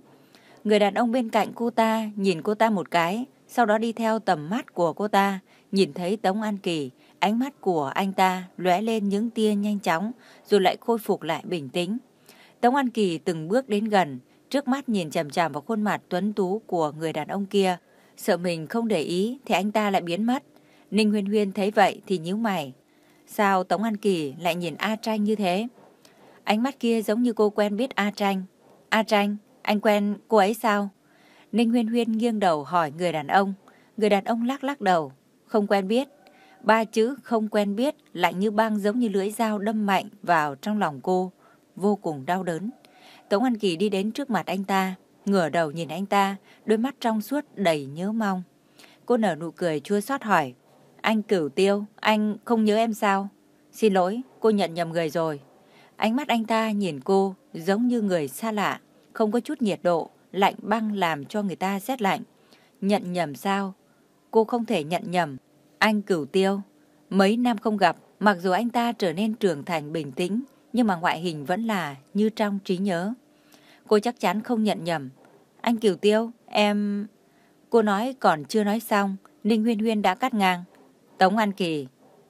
Người đàn ông bên cạnh cô ta nhìn cô ta một cái, sau đó đi theo tầm mắt của cô ta, nhìn thấy Tống An Kỳ, ánh mắt của anh ta lóe lên những tia nhanh chóng, rồi lại khôi phục lại bình tĩnh. Tống An Kỳ từng bước đến gần, trước mắt nhìn chằm chằm vào khuôn mặt tuấn tú của người đàn ông kia, sợ mình không để ý thì anh ta lại biến mất. Ninh Huyên Huyên thấy vậy thì nhíu mày. Sao Tống An Kỳ lại nhìn A Tranh như thế? Ánh mắt kia giống như cô quen biết A Tranh. A Tranh, anh quen cô ấy sao? Ninh Huyên Huyên nghiêng đầu hỏi người đàn ông. Người đàn ông lắc lắc đầu. Không quen biết. Ba chữ không quen biết lạnh như băng giống như lưỡi dao đâm mạnh vào trong lòng cô. Vô cùng đau đớn. Tống An Kỳ đi đến trước mặt anh ta. Ngửa đầu nhìn anh ta, đôi mắt trong suốt đầy nhớ mong. Cô nở nụ cười chua xót hỏi. Anh cửu tiêu, anh không nhớ em sao? Xin lỗi, cô nhận nhầm người rồi. Ánh mắt anh ta nhìn cô giống như người xa lạ, không có chút nhiệt độ, lạnh băng làm cho người ta rét lạnh. Nhận nhầm sao? Cô không thể nhận nhầm. Anh cửu tiêu. Mấy năm không gặp, mặc dù anh ta trở nên trưởng thành bình tĩnh, nhưng mà ngoại hình vẫn là như trong trí nhớ. Cô chắc chắn không nhận nhầm. Anh cửu tiêu, em... Cô nói còn chưa nói xong, Ninh Huyên Huyên đã cắt ngang. Tống An Kỳ,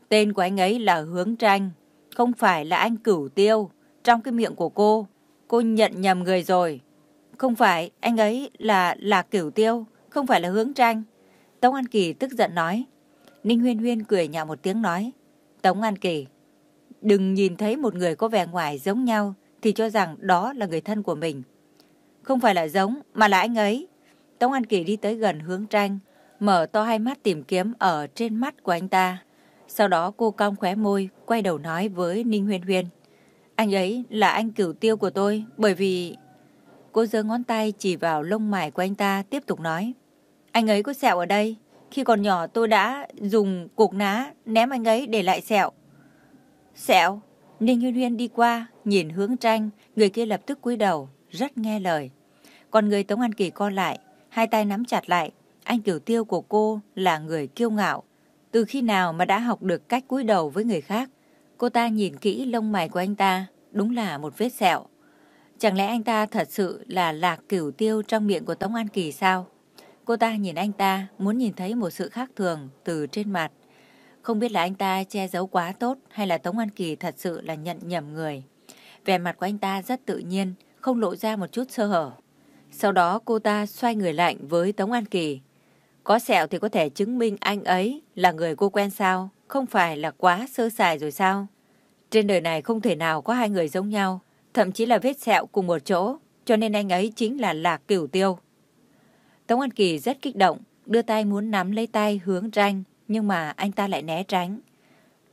tên của anh ấy là Hướng Tranh, không phải là anh Cửu Tiêu. Trong cái miệng của cô, cô nhận nhầm người rồi. Không phải, anh ấy là là Cửu Tiêu, không phải là Hướng Tranh. Tống An Kỳ tức giận nói. Ninh Huyên Huyên cười nhạo một tiếng nói. Tống An Kỳ, đừng nhìn thấy một người có vẻ ngoài giống nhau thì cho rằng đó là người thân của mình. Không phải là giống, mà là anh ấy. Tống An Kỳ đi tới gần hướng tranh, mở to hai mắt tìm kiếm ở trên mắt của anh ta. Sau đó cô cong khóe môi, quay đầu nói với Ninh Huyên Huyên. Anh ấy là anh cửu tiêu của tôi, bởi vì... Cô giơ ngón tay chỉ vào lông mày của anh ta, tiếp tục nói. Anh ấy có sẹo ở đây. Khi còn nhỏ tôi đã dùng cục ná ném anh ấy để lại sẹo. Sẹo? Ninh Huyên Huyên đi qua, nhìn hướng tranh, người kia lập tức cúi đầu, rất nghe lời. Còn người Tống An Kỳ co lại, hai tay nắm chặt lại, anh kiều tiêu của cô là người kiêu ngạo. Từ khi nào mà đã học được cách cúi đầu với người khác? Cô ta nhìn kỹ lông mày của anh ta, đúng là một vết sẹo. Chẳng lẽ anh ta thật sự là lạc cửu tiêu trong miệng của Tống An Kỳ sao? Cô ta nhìn anh ta, muốn nhìn thấy một sự khác thường từ trên mặt. Không biết là anh ta che giấu quá tốt hay là Tống An Kỳ thật sự là nhận nhầm người. Vẻ mặt của anh ta rất tự nhiên, không lộ ra một chút sơ hở. Sau đó cô ta xoay người lạnh với Tống An Kỳ. Có sẹo thì có thể chứng minh anh ấy là người cô quen sao? Không phải là quá sơ sài rồi sao? Trên đời này không thể nào có hai người giống nhau, thậm chí là vết sẹo cùng một chỗ, cho nên anh ấy chính là Lạc Cửu Tiêu. Tống An Kỳ rất kích động, đưa tay muốn nắm lấy tay hướng tranh, nhưng mà anh ta lại né tránh.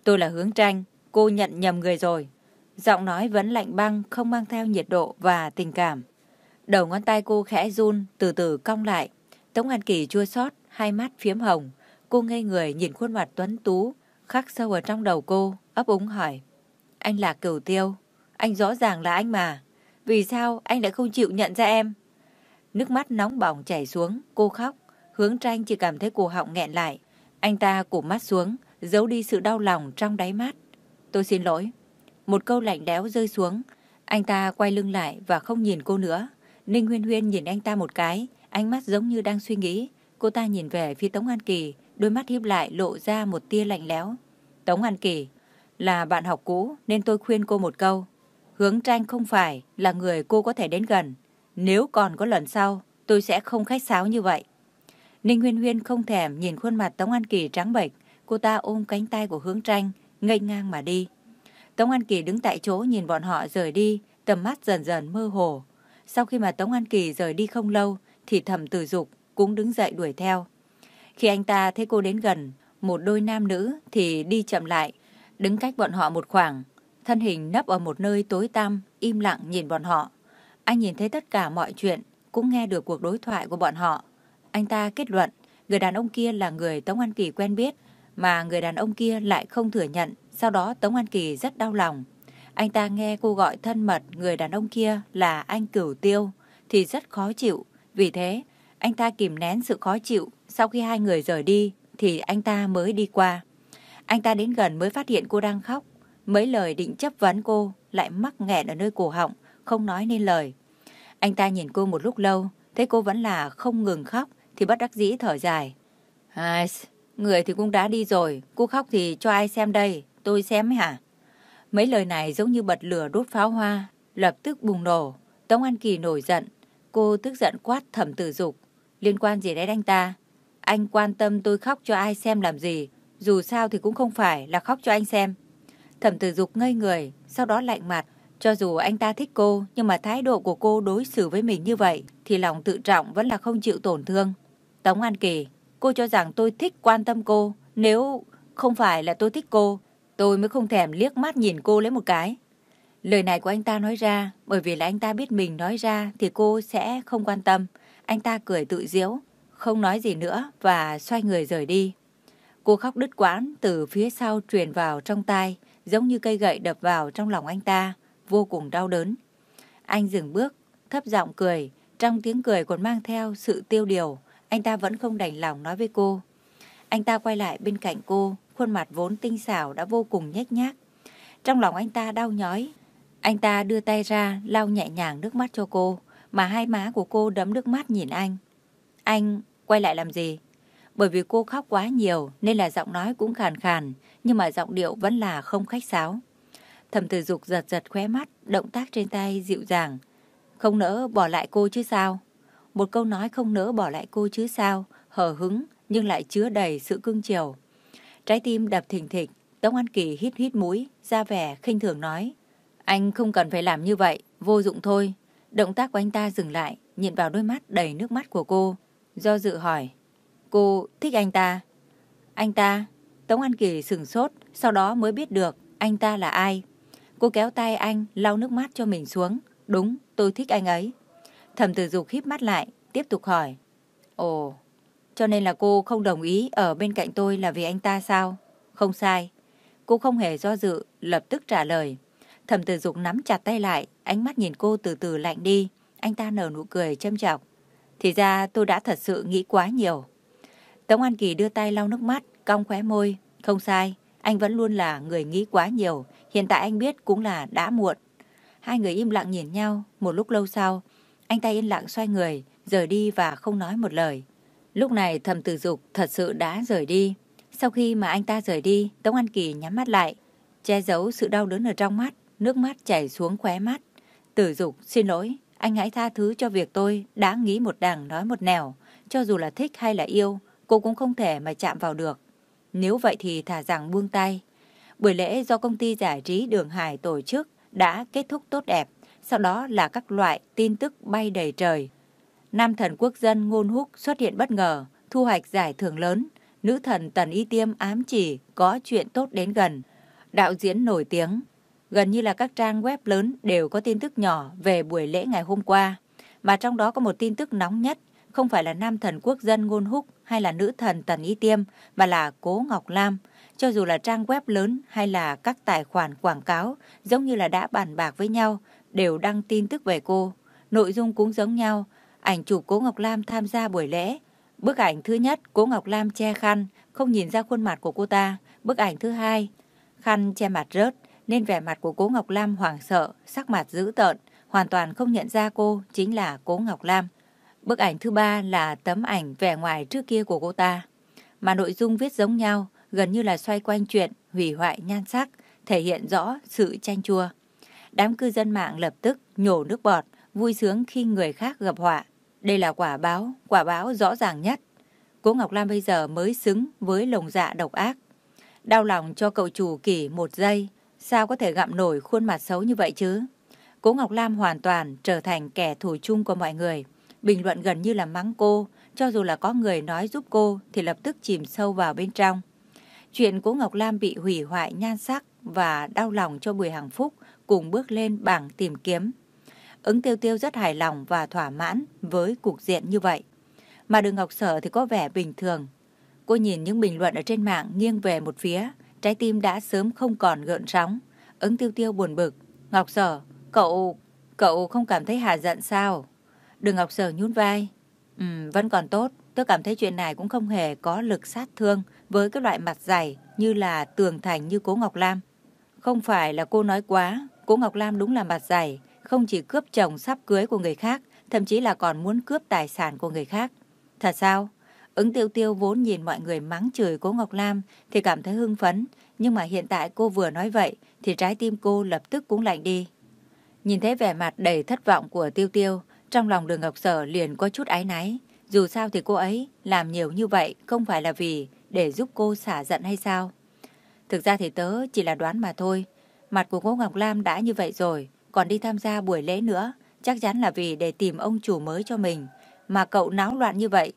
Tôi là hướng tranh, cô nhận nhầm người rồi. Giọng nói vẫn lạnh băng, không mang theo nhiệt độ và tình cảm. Đầu ngón tay cô khẽ run, từ từ cong lại. Tống An Kỳ chua xót, hai mắt phiếm hồng. Cô ngây người nhìn khuôn mặt tuấn tú, khắc sâu ở trong đầu cô, ấp úng hỏi. Anh là cửu tiêu, anh rõ ràng là anh mà. Vì sao anh lại không chịu nhận ra em? Nước mắt nóng bỏng chảy xuống, cô khóc. Hướng tranh chỉ cảm thấy cổ họng nghẹn lại. Anh ta cụp mắt xuống, giấu đi sự đau lòng trong đáy mắt. Tôi xin lỗi. Một câu lạnh lẽo rơi xuống. Anh ta quay lưng lại và không nhìn cô nữa. Ninh Huyên Huyên nhìn anh ta một cái, ánh mắt giống như đang suy nghĩ. Cô ta nhìn về phía Tống An Kỳ, đôi mắt híp lại lộ ra một tia lạnh lẽo. Tống An Kỳ, là bạn học cũ nên tôi khuyên cô một câu. Hướng tranh không phải là người cô có thể đến gần. Nếu còn có lần sau, tôi sẽ không khách sáo như vậy. Ninh Huyên Huyên không thèm nhìn khuôn mặt Tống An Kỳ trắng bệch, cô ta ôm cánh tay của hướng tranh, ngây ngang mà đi. Tống An Kỳ đứng tại chỗ nhìn bọn họ rời đi, tầm mắt dần dần mơ hồ. Sau khi mà Tống An Kỳ rời đi không lâu, thì Thẩm Tử dục cũng đứng dậy đuổi theo. Khi anh ta thấy cô đến gần, một đôi nam nữ thì đi chậm lại, đứng cách bọn họ một khoảng, thân hình nấp ở một nơi tối tăm, im lặng nhìn bọn họ. Anh nhìn thấy tất cả mọi chuyện, cũng nghe được cuộc đối thoại của bọn họ. Anh ta kết luận, người đàn ông kia là người Tống An Kỳ quen biết, mà người đàn ông kia lại không thừa nhận, sau đó Tống An Kỳ rất đau lòng. Anh ta nghe cô gọi thân mật người đàn ông kia là anh Cửu Tiêu, thì rất khó chịu. Vì thế, anh ta kìm nén sự khó chịu, sau khi hai người rời đi, thì anh ta mới đi qua. Anh ta đến gần mới phát hiện cô đang khóc. Mấy lời định chấp vấn cô lại mắc nghẹn ở nơi cổ họng, không nói nên lời. Anh ta nhìn cô một lúc lâu, thấy cô vẫn là không ngừng khóc, thì bất đắc dĩ thở dài. Ai, người thì cũng đã đi rồi, cô khóc thì cho ai xem đây, tôi xem hả? Mấy lời này giống như bật lửa đốt pháo hoa, lập tức bùng nổ. Tống An Kỳ nổi giận, cô tức giận quát thẩm tử dục. Liên quan gì đến anh ta? Anh quan tâm tôi khóc cho ai xem làm gì, dù sao thì cũng không phải là khóc cho anh xem. Thẩm tử dục ngây người, sau đó lạnh mặt. Cho dù anh ta thích cô, nhưng mà thái độ của cô đối xử với mình như vậy, thì lòng tự trọng vẫn là không chịu tổn thương. Tống An Kỳ, cô cho rằng tôi thích quan tâm cô. Nếu không phải là tôi thích cô, tôi mới không thèm liếc mắt nhìn cô lấy một cái. Lời này của anh ta nói ra, bởi vì là anh ta biết mình nói ra thì cô sẽ không quan tâm. Anh ta cười tự diễu, không nói gì nữa và xoay người rời đi. Cô khóc đứt quãng từ phía sau truyền vào trong tai, giống như cây gậy đập vào trong lòng anh ta, vô cùng đau đớn. Anh dừng bước, thấp giọng cười, trong tiếng cười còn mang theo sự tiêu điều, anh ta vẫn không đành lòng nói với cô. Anh ta quay lại bên cạnh cô, khuôn mặt vốn tinh xảo đã vô cùng nhếch nhác. Trong lòng anh ta đau nhói, anh ta đưa tay ra lau nhẹ nhàng nước mắt cho cô, mà hai má của cô đấm nước mắt nhìn anh. Anh quay lại làm gì? Bởi vì cô khóc quá nhiều nên là giọng nói cũng khàn khàn, nhưng mà giọng điệu vẫn là không khách sáo. Thẩm tử dục giật giật khóe mắt, động tác trên tay dịu dàng. Không nỡ bỏ lại cô chứ sao? Một câu nói không nỡ bỏ lại cô chứ sao, hờ hứng nhưng lại chứa đầy sự cưng chiều. Trái tim đập thình thịch, Tống An Kỳ hít hít mũi, ra vẻ khinh thường nói. Anh không cần phải làm như vậy, vô dụng thôi. Động tác của anh ta dừng lại, nhìn vào đôi mắt đầy nước mắt của cô. Do dự hỏi, cô thích anh ta? Anh ta? Tống An Kỳ sừng sốt, sau đó mới biết được anh ta là ai. Cô kéo tay anh, lau nước mắt cho mình xuống. Đúng, tôi thích anh ấy. Thẩm tử dục híp mắt lại, tiếp tục hỏi. Ồ, cho nên là cô không đồng ý ở bên cạnh tôi là vì anh ta sao? Không sai. Cô không hề do dự, lập tức trả lời. Thẩm tử dục nắm chặt tay lại, ánh mắt nhìn cô từ từ lạnh đi. Anh ta nở nụ cười châm chọc. Thì ra tôi đã thật sự nghĩ quá nhiều. Tống An Kỳ đưa tay lau nước mắt, cong khóe môi. Không sai, anh vẫn luôn là người nghĩ quá nhiều. Hiện tại anh biết cũng là đã muộn. Hai người im lặng nhìn nhau, một lúc lâu sau, anh ta yên lặng xoay người, rời đi và không nói một lời. Lúc này thầm tử dục thật sự đã rời đi. Sau khi mà anh ta rời đi, Tống An Kỳ nhắm mắt lại, che giấu sự đau đớn ở trong mắt, nước mắt chảy xuống khóe mắt. Tử dục, xin lỗi, anh hãy tha thứ cho việc tôi đã nghĩ một đằng nói một nẻo. Cho dù là thích hay là yêu, cô cũng không thể mà chạm vào được. Nếu vậy thì thả rằng buông tay. Buổi lễ do công ty giải trí Đường Hải tổ chức đã kết thúc tốt đẹp. Sau đó là các loại tin tức bay đầy trời. Nam thần quốc dân Ngôn Húc xuất hiện bất ngờ, thu hoạch giải thưởng lớn. Nữ thần Tần Y Tiêm ám chỉ có chuyện tốt đến gần. Đạo diễn nổi tiếng. Gần như là các trang web lớn đều có tin tức nhỏ về buổi lễ ngày hôm qua. Mà trong đó có một tin tức nóng nhất, không phải là nam thần quốc dân Ngôn Húc hay là nữ thần Tần Y Tiêm, mà là Cố Ngọc Lam. Cho dù là trang web lớn hay là các tài khoản quảng cáo, giống như là đã bàn bạc với nhau, đều đăng tin tức về cô. Nội dung cũng giống nhau, ảnh chụp Cố Ngọc Lam tham gia buổi lễ. Bức ảnh thứ nhất, Cố Ngọc Lam che khăn, không nhìn ra khuôn mặt của cô ta. Bức ảnh thứ hai, khăn che mặt rớt, nên vẻ mặt của Cố Ngọc Lam hoảng sợ, sắc mặt dữ tợn, hoàn toàn không nhận ra cô chính là Cố Ngọc Lam. Bức ảnh thứ ba là tấm ảnh vẻ ngoài trước kia của cô ta. Mà nội dung viết giống nhau, gần như là xoay quanh chuyện hủy hoại nhan sắc, thể hiện rõ sự chanh chua. Đám cư dân mạng lập tức nhổ nước bọt, vui sướng khi người khác gặp họa. Đây là quả báo, quả báo rõ ràng nhất. Cố Ngọc Lam bây giờ mới xứng với lồng dạ độc ác. Đau lòng cho cậu chủ kỷ một giây, sao có thể gặm nổi khuôn mặt xấu như vậy chứ? Cố Ngọc Lam hoàn toàn trở thành kẻ thù chung của mọi người. Bình luận gần như là mắng cô, cho dù là có người nói giúp cô thì lập tức chìm sâu vào bên trong. Chuyện Cố Ngọc Lam bị hủy hoại nhan sắc và đau lòng cho Bùi Hằng Phúc cùng bước lên bảng tìm kiếm. Ứng tiêu tiêu rất hài lòng và thỏa mãn với cục diện như vậy. Mà đường Ngọc Sở thì có vẻ bình thường. Cô nhìn những bình luận ở trên mạng nghiêng về một phía, trái tim đã sớm không còn gợn sóng. Ứng tiêu tiêu buồn bực. Ngọc Sở, cậu... cậu không cảm thấy hà giận sao? Đường Ngọc Sở nhún vai. Ừ, vẫn còn tốt. Tôi cảm thấy chuyện này cũng không hề có lực sát thương với cái loại mặt dày như là tường thành như cố Ngọc Lam. Không phải là cô nói quá, cố Ngọc Lam đúng là mặt dày, không chỉ cướp chồng sắp cưới của người khác, thậm chí là còn muốn cướp tài sản của người khác. Thật sao? Ứng tiêu tiêu vốn nhìn mọi người mắng chửi cố Ngọc Lam thì cảm thấy hưng phấn, nhưng mà hiện tại cô vừa nói vậy thì trái tim cô lập tức cũng lạnh đi. Nhìn thấy vẻ mặt đầy thất vọng của tiêu tiêu, trong lòng đường Ngọc Sở liền có chút áy náy. Dù sao thì cô ấy làm nhiều như vậy không phải là vì để giúp cô xả giận hay sao? Thực ra thì tớ chỉ là đoán mà thôi. Mặt của cô Ngọc Lam đã như vậy rồi, còn đi tham gia buổi lễ nữa, chắc chắn là vì để tìm ông chủ mới cho mình. Mà cậu náo loạn như vậy,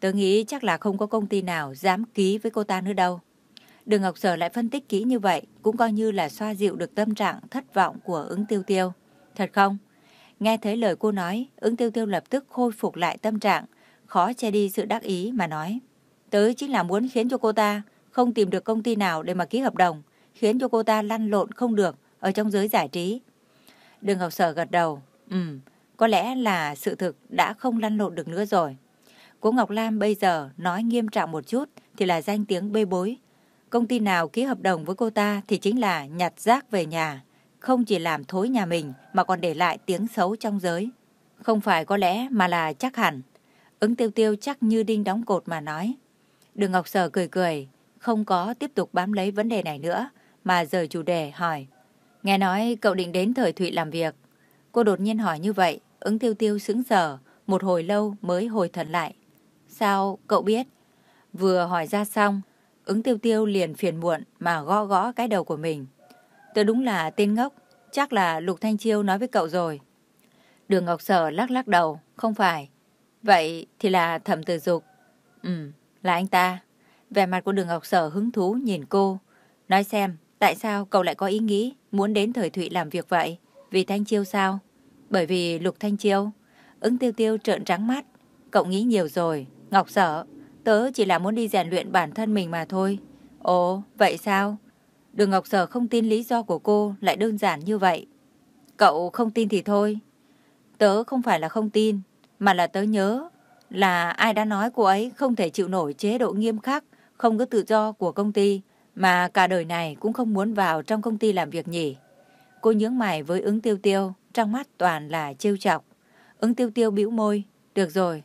tớ nghĩ chắc là không có công ty nào dám ký với cô ta nữa đâu. Đường Ngọc Sở lại phân tích kỹ như vậy, cũng coi như là xoa dịu được tâm trạng thất vọng của ứng tiêu tiêu. Thật không? Nghe thấy lời cô nói, ứng tiêu tiêu lập tức khôi phục lại tâm trạng, khó che đi sự đắc ý mà nói. Tớ chính là muốn khiến cho cô ta không tìm được công ty nào để mà ký hợp đồng, khiến cho cô ta lăn lộn không được ở trong giới giải trí. Đường Ngọc Sở gật đầu. Ừ, có lẽ là sự thực đã không lăn lộn được nữa rồi. Cô Ngọc Lam bây giờ nói nghiêm trọng một chút thì là danh tiếng bê bối. Công ty nào ký hợp đồng với cô ta thì chính là nhặt rác về nhà. Không chỉ làm thối nhà mình mà còn để lại tiếng xấu trong giới. Không phải có lẽ mà là chắc hẳn. Ứng tiêu tiêu chắc như đinh đóng cột mà nói. Đường Ngọc Sở cười cười, không có tiếp tục bám lấy vấn đề này nữa, mà rời chủ đề hỏi. Nghe nói cậu định đến thời Thụy làm việc. Cô đột nhiên hỏi như vậy, ứng tiêu tiêu sững sờ, một hồi lâu mới hồi thần lại. Sao cậu biết? Vừa hỏi ra xong, ứng tiêu tiêu liền phiền muộn mà gõ gõ cái đầu của mình. Tớ đúng là tên ngốc, chắc là Lục Thanh Chiêu nói với cậu rồi. Đường Ngọc Sở lắc lắc đầu, không phải. Vậy thì là thẩm tử dục. Ừ, là anh ta. Vẻ mặt của đường Ngọc Sở hứng thú nhìn cô. Nói xem, tại sao cậu lại có ý nghĩ muốn đến thời Thụy làm việc vậy? Vì Thanh Chiêu sao? Bởi vì Lục Thanh Chiêu. Ứng tiêu tiêu trợn trắng mắt. Cậu nghĩ nhiều rồi. Ngọc Sở, tớ chỉ là muốn đi rèn luyện bản thân mình mà thôi. Ồ, vậy sao? Đường Ngọc Sở không tin lý do của cô lại đơn giản như vậy. Cậu không tin thì thôi. Tớ không phải là không tin, mà là tớ nhớ là ai đã nói cô ấy không thể chịu nổi chế độ nghiêm khắc, không có tự do của công ty, mà cả đời này cũng không muốn vào trong công ty làm việc nhỉ. Cô nhướng mày với ứng tiêu tiêu, trong mắt toàn là trêu chọc. Ứng tiêu tiêu bĩu môi, được rồi,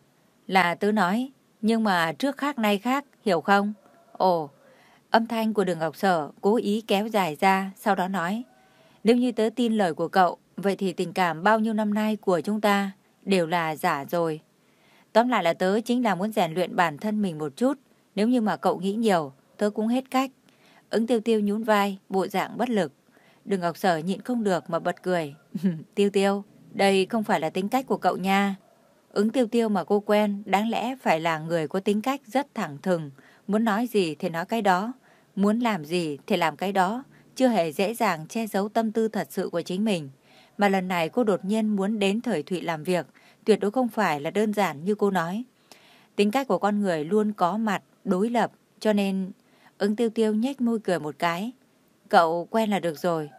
là tớ nói, nhưng mà trước khác nay khác, hiểu không? Ồ, âm thanh của đường Ngọc Sở cố ý kéo dài ra, sau đó nói, nếu như tớ tin lời của cậu, vậy thì tình cảm bao nhiêu năm nay của chúng ta đều là giả rồi. Tóm lại là tớ chính là muốn rèn luyện bản thân mình một chút. Nếu như mà cậu nghĩ nhiều, tớ cũng hết cách. Ứng tiêu tiêu nhún vai, bộ dạng bất lực. Đường Ngọc Sở nhịn không được mà bật cười. tiêu tiêu, đây không phải là tính cách của cậu nha. Ứng tiêu tiêu mà cô quen đáng lẽ phải là người có tính cách rất thẳng thừng. Muốn nói gì thì nói cái đó. Muốn làm gì thì làm cái đó. Chưa hề dễ dàng che giấu tâm tư thật sự của chính mình. Mà lần này cô đột nhiên muốn đến thời Thụy làm việc tuyệt đối không phải là đơn giản như cô nói. Tính cách của con người luôn có mặt, đối lập, cho nên ứng tiêu tiêu nhếch môi cười một cái. Cậu quen là được rồi.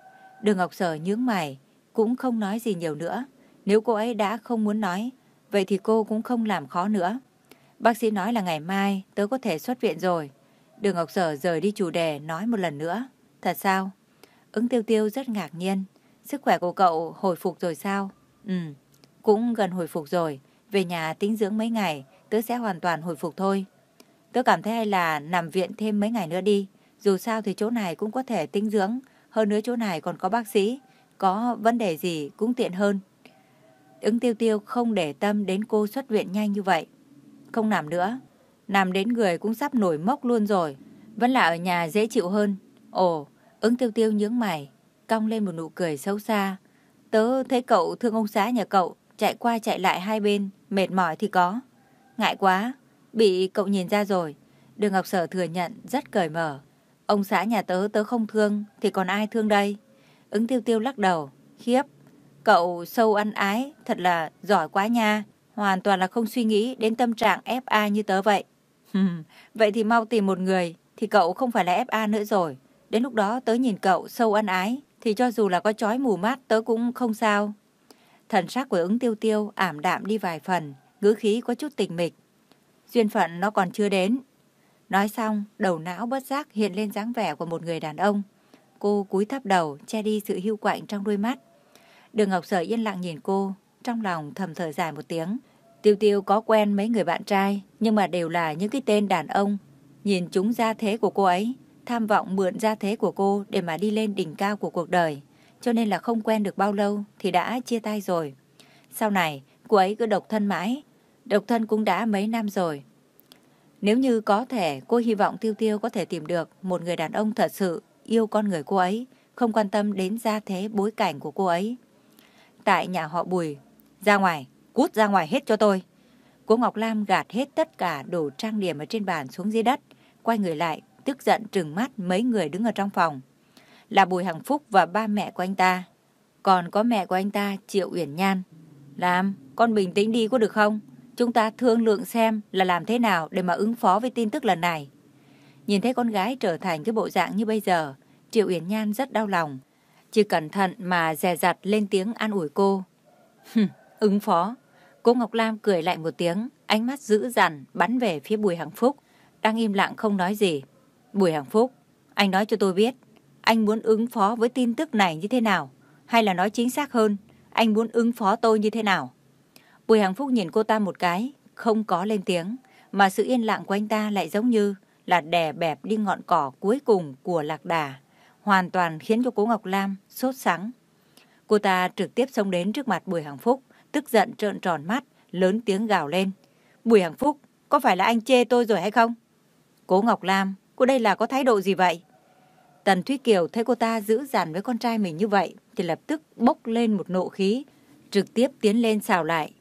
Đường Ngọc Sở nhướng mày, cũng không nói gì nhiều nữa. Nếu cô ấy đã không muốn nói, vậy thì cô cũng không làm khó nữa. Bác sĩ nói là ngày mai tớ có thể xuất viện rồi. Đường Ngọc Sở rời đi chủ đề nói một lần nữa. Thật sao? Ứng tiêu tiêu rất ngạc nhiên. Sức khỏe của cậu hồi phục rồi sao? Ừ. Cũng gần hồi phục rồi, về nhà tĩnh dưỡng mấy ngày, tớ sẽ hoàn toàn hồi phục thôi. Tớ cảm thấy hay là nằm viện thêm mấy ngày nữa đi, dù sao thì chỗ này cũng có thể tinh dưỡng, hơn nữa chỗ này còn có bác sĩ, có vấn đề gì cũng tiện hơn. Ứng tiêu tiêu không để tâm đến cô xuất viện nhanh như vậy. Không nằm nữa, nằm đến người cũng sắp nổi mốc luôn rồi. Vẫn là ở nhà dễ chịu hơn. Ồ, ứng tiêu tiêu nhướng mày, cong lên một nụ cười xấu xa. Tớ thấy cậu thương ông xã nhà cậu, chạy qua chạy lại hai bên, mệt mỏi thì có. Ngại quá, bị cậu nhìn ra rồi. Đường Ngọc Sở thừa nhận rất cởi mở. Ông xã nhà tớ tớ không thương, thì còn ai thương đây? Ứng tiêu tiêu lắc đầu, khiếp. Cậu sâu ăn ái, thật là giỏi quá nha. Hoàn toàn là không suy nghĩ đến tâm trạng FA như tớ vậy. vậy thì mau tìm một người, thì cậu không phải là FA nữa rồi. Đến lúc đó tớ nhìn cậu sâu ăn ái, thì cho dù là có chói mù mắt tớ cũng không sao. Thần sắc của ứng tiêu tiêu ảm đạm đi vài phần, ngữ khí có chút tình mịch. Duyên phận nó còn chưa đến. Nói xong, đầu não bất giác hiện lên dáng vẻ của một người đàn ông. Cô cúi thấp đầu, che đi sự hưu quạnh trong đôi mắt. Đường Ngọc Sở yên lặng nhìn cô, trong lòng thầm thở dài một tiếng. Tiêu Tiêu có quen mấy người bạn trai, nhưng mà đều là những cái tên đàn ông. Nhìn chúng gia thế của cô ấy, tham vọng mượn gia thế của cô để mà đi lên đỉnh cao của cuộc đời. Cho nên là không quen được bao lâu thì đã chia tay rồi. Sau này, cô ấy cứ độc thân mãi. Độc thân cũng đã mấy năm rồi. Nếu như có thể, cô hy vọng Tiêu Tiêu có thể tìm được một người đàn ông thật sự yêu con người cô ấy, không quan tâm đến gia thế bối cảnh của cô ấy. Tại nhà họ Bùi, ra ngoài, cút ra ngoài hết cho tôi. Cô Ngọc Lam gạt hết tất cả đồ trang điểm ở trên bàn xuống dưới đất, quay người lại, tức giận trừng mắt mấy người đứng ở trong phòng. Là Bùi Hằng Phúc và ba mẹ của anh ta. Còn có mẹ của anh ta, Triệu Uyển Nhan. Làm, con bình tĩnh đi có được không? Chúng ta thương lượng xem là làm thế nào để mà ứng phó với tin tức lần này. Nhìn thấy con gái trở thành cái bộ dạng như bây giờ, Triệu Uyển Nhan rất đau lòng. Chỉ cẩn thận mà dè dặt lên tiếng an ủi cô. ứng phó. Cô Ngọc Lam cười lại một tiếng, ánh mắt dữ dằn bắn về phía Bùi Hằng Phúc, đang im lặng không nói gì. Bùi Hằng Phúc, anh nói cho tôi biết, anh muốn ứng phó với tin tức này như thế nào? Hay là nói chính xác hơn, anh muốn ứng phó tôi như thế nào? Bùi Hằng Phúc nhìn cô ta một cái, không có lên tiếng, mà sự yên lặng của anh ta lại giống như là đè bẹp đi ngọn cỏ cuối cùng của lạc đà, hoàn toàn khiến cho cô Ngọc Lam sốt sắng. Cô ta trực tiếp xông đến trước mặt Bùi Hằng Phúc, tức giận trợn tròn mắt, lớn tiếng gào lên. Bùi Hằng Phúc, có phải là anh chê tôi rồi hay không? Cố Ngọc Lam, cô đây là có thái độ gì vậy? Tần Thúy Kiều thấy cô ta giữ dằn với con trai mình như vậy, thì lập tức bốc lên một nộ khí, trực tiếp tiến lên xào lại.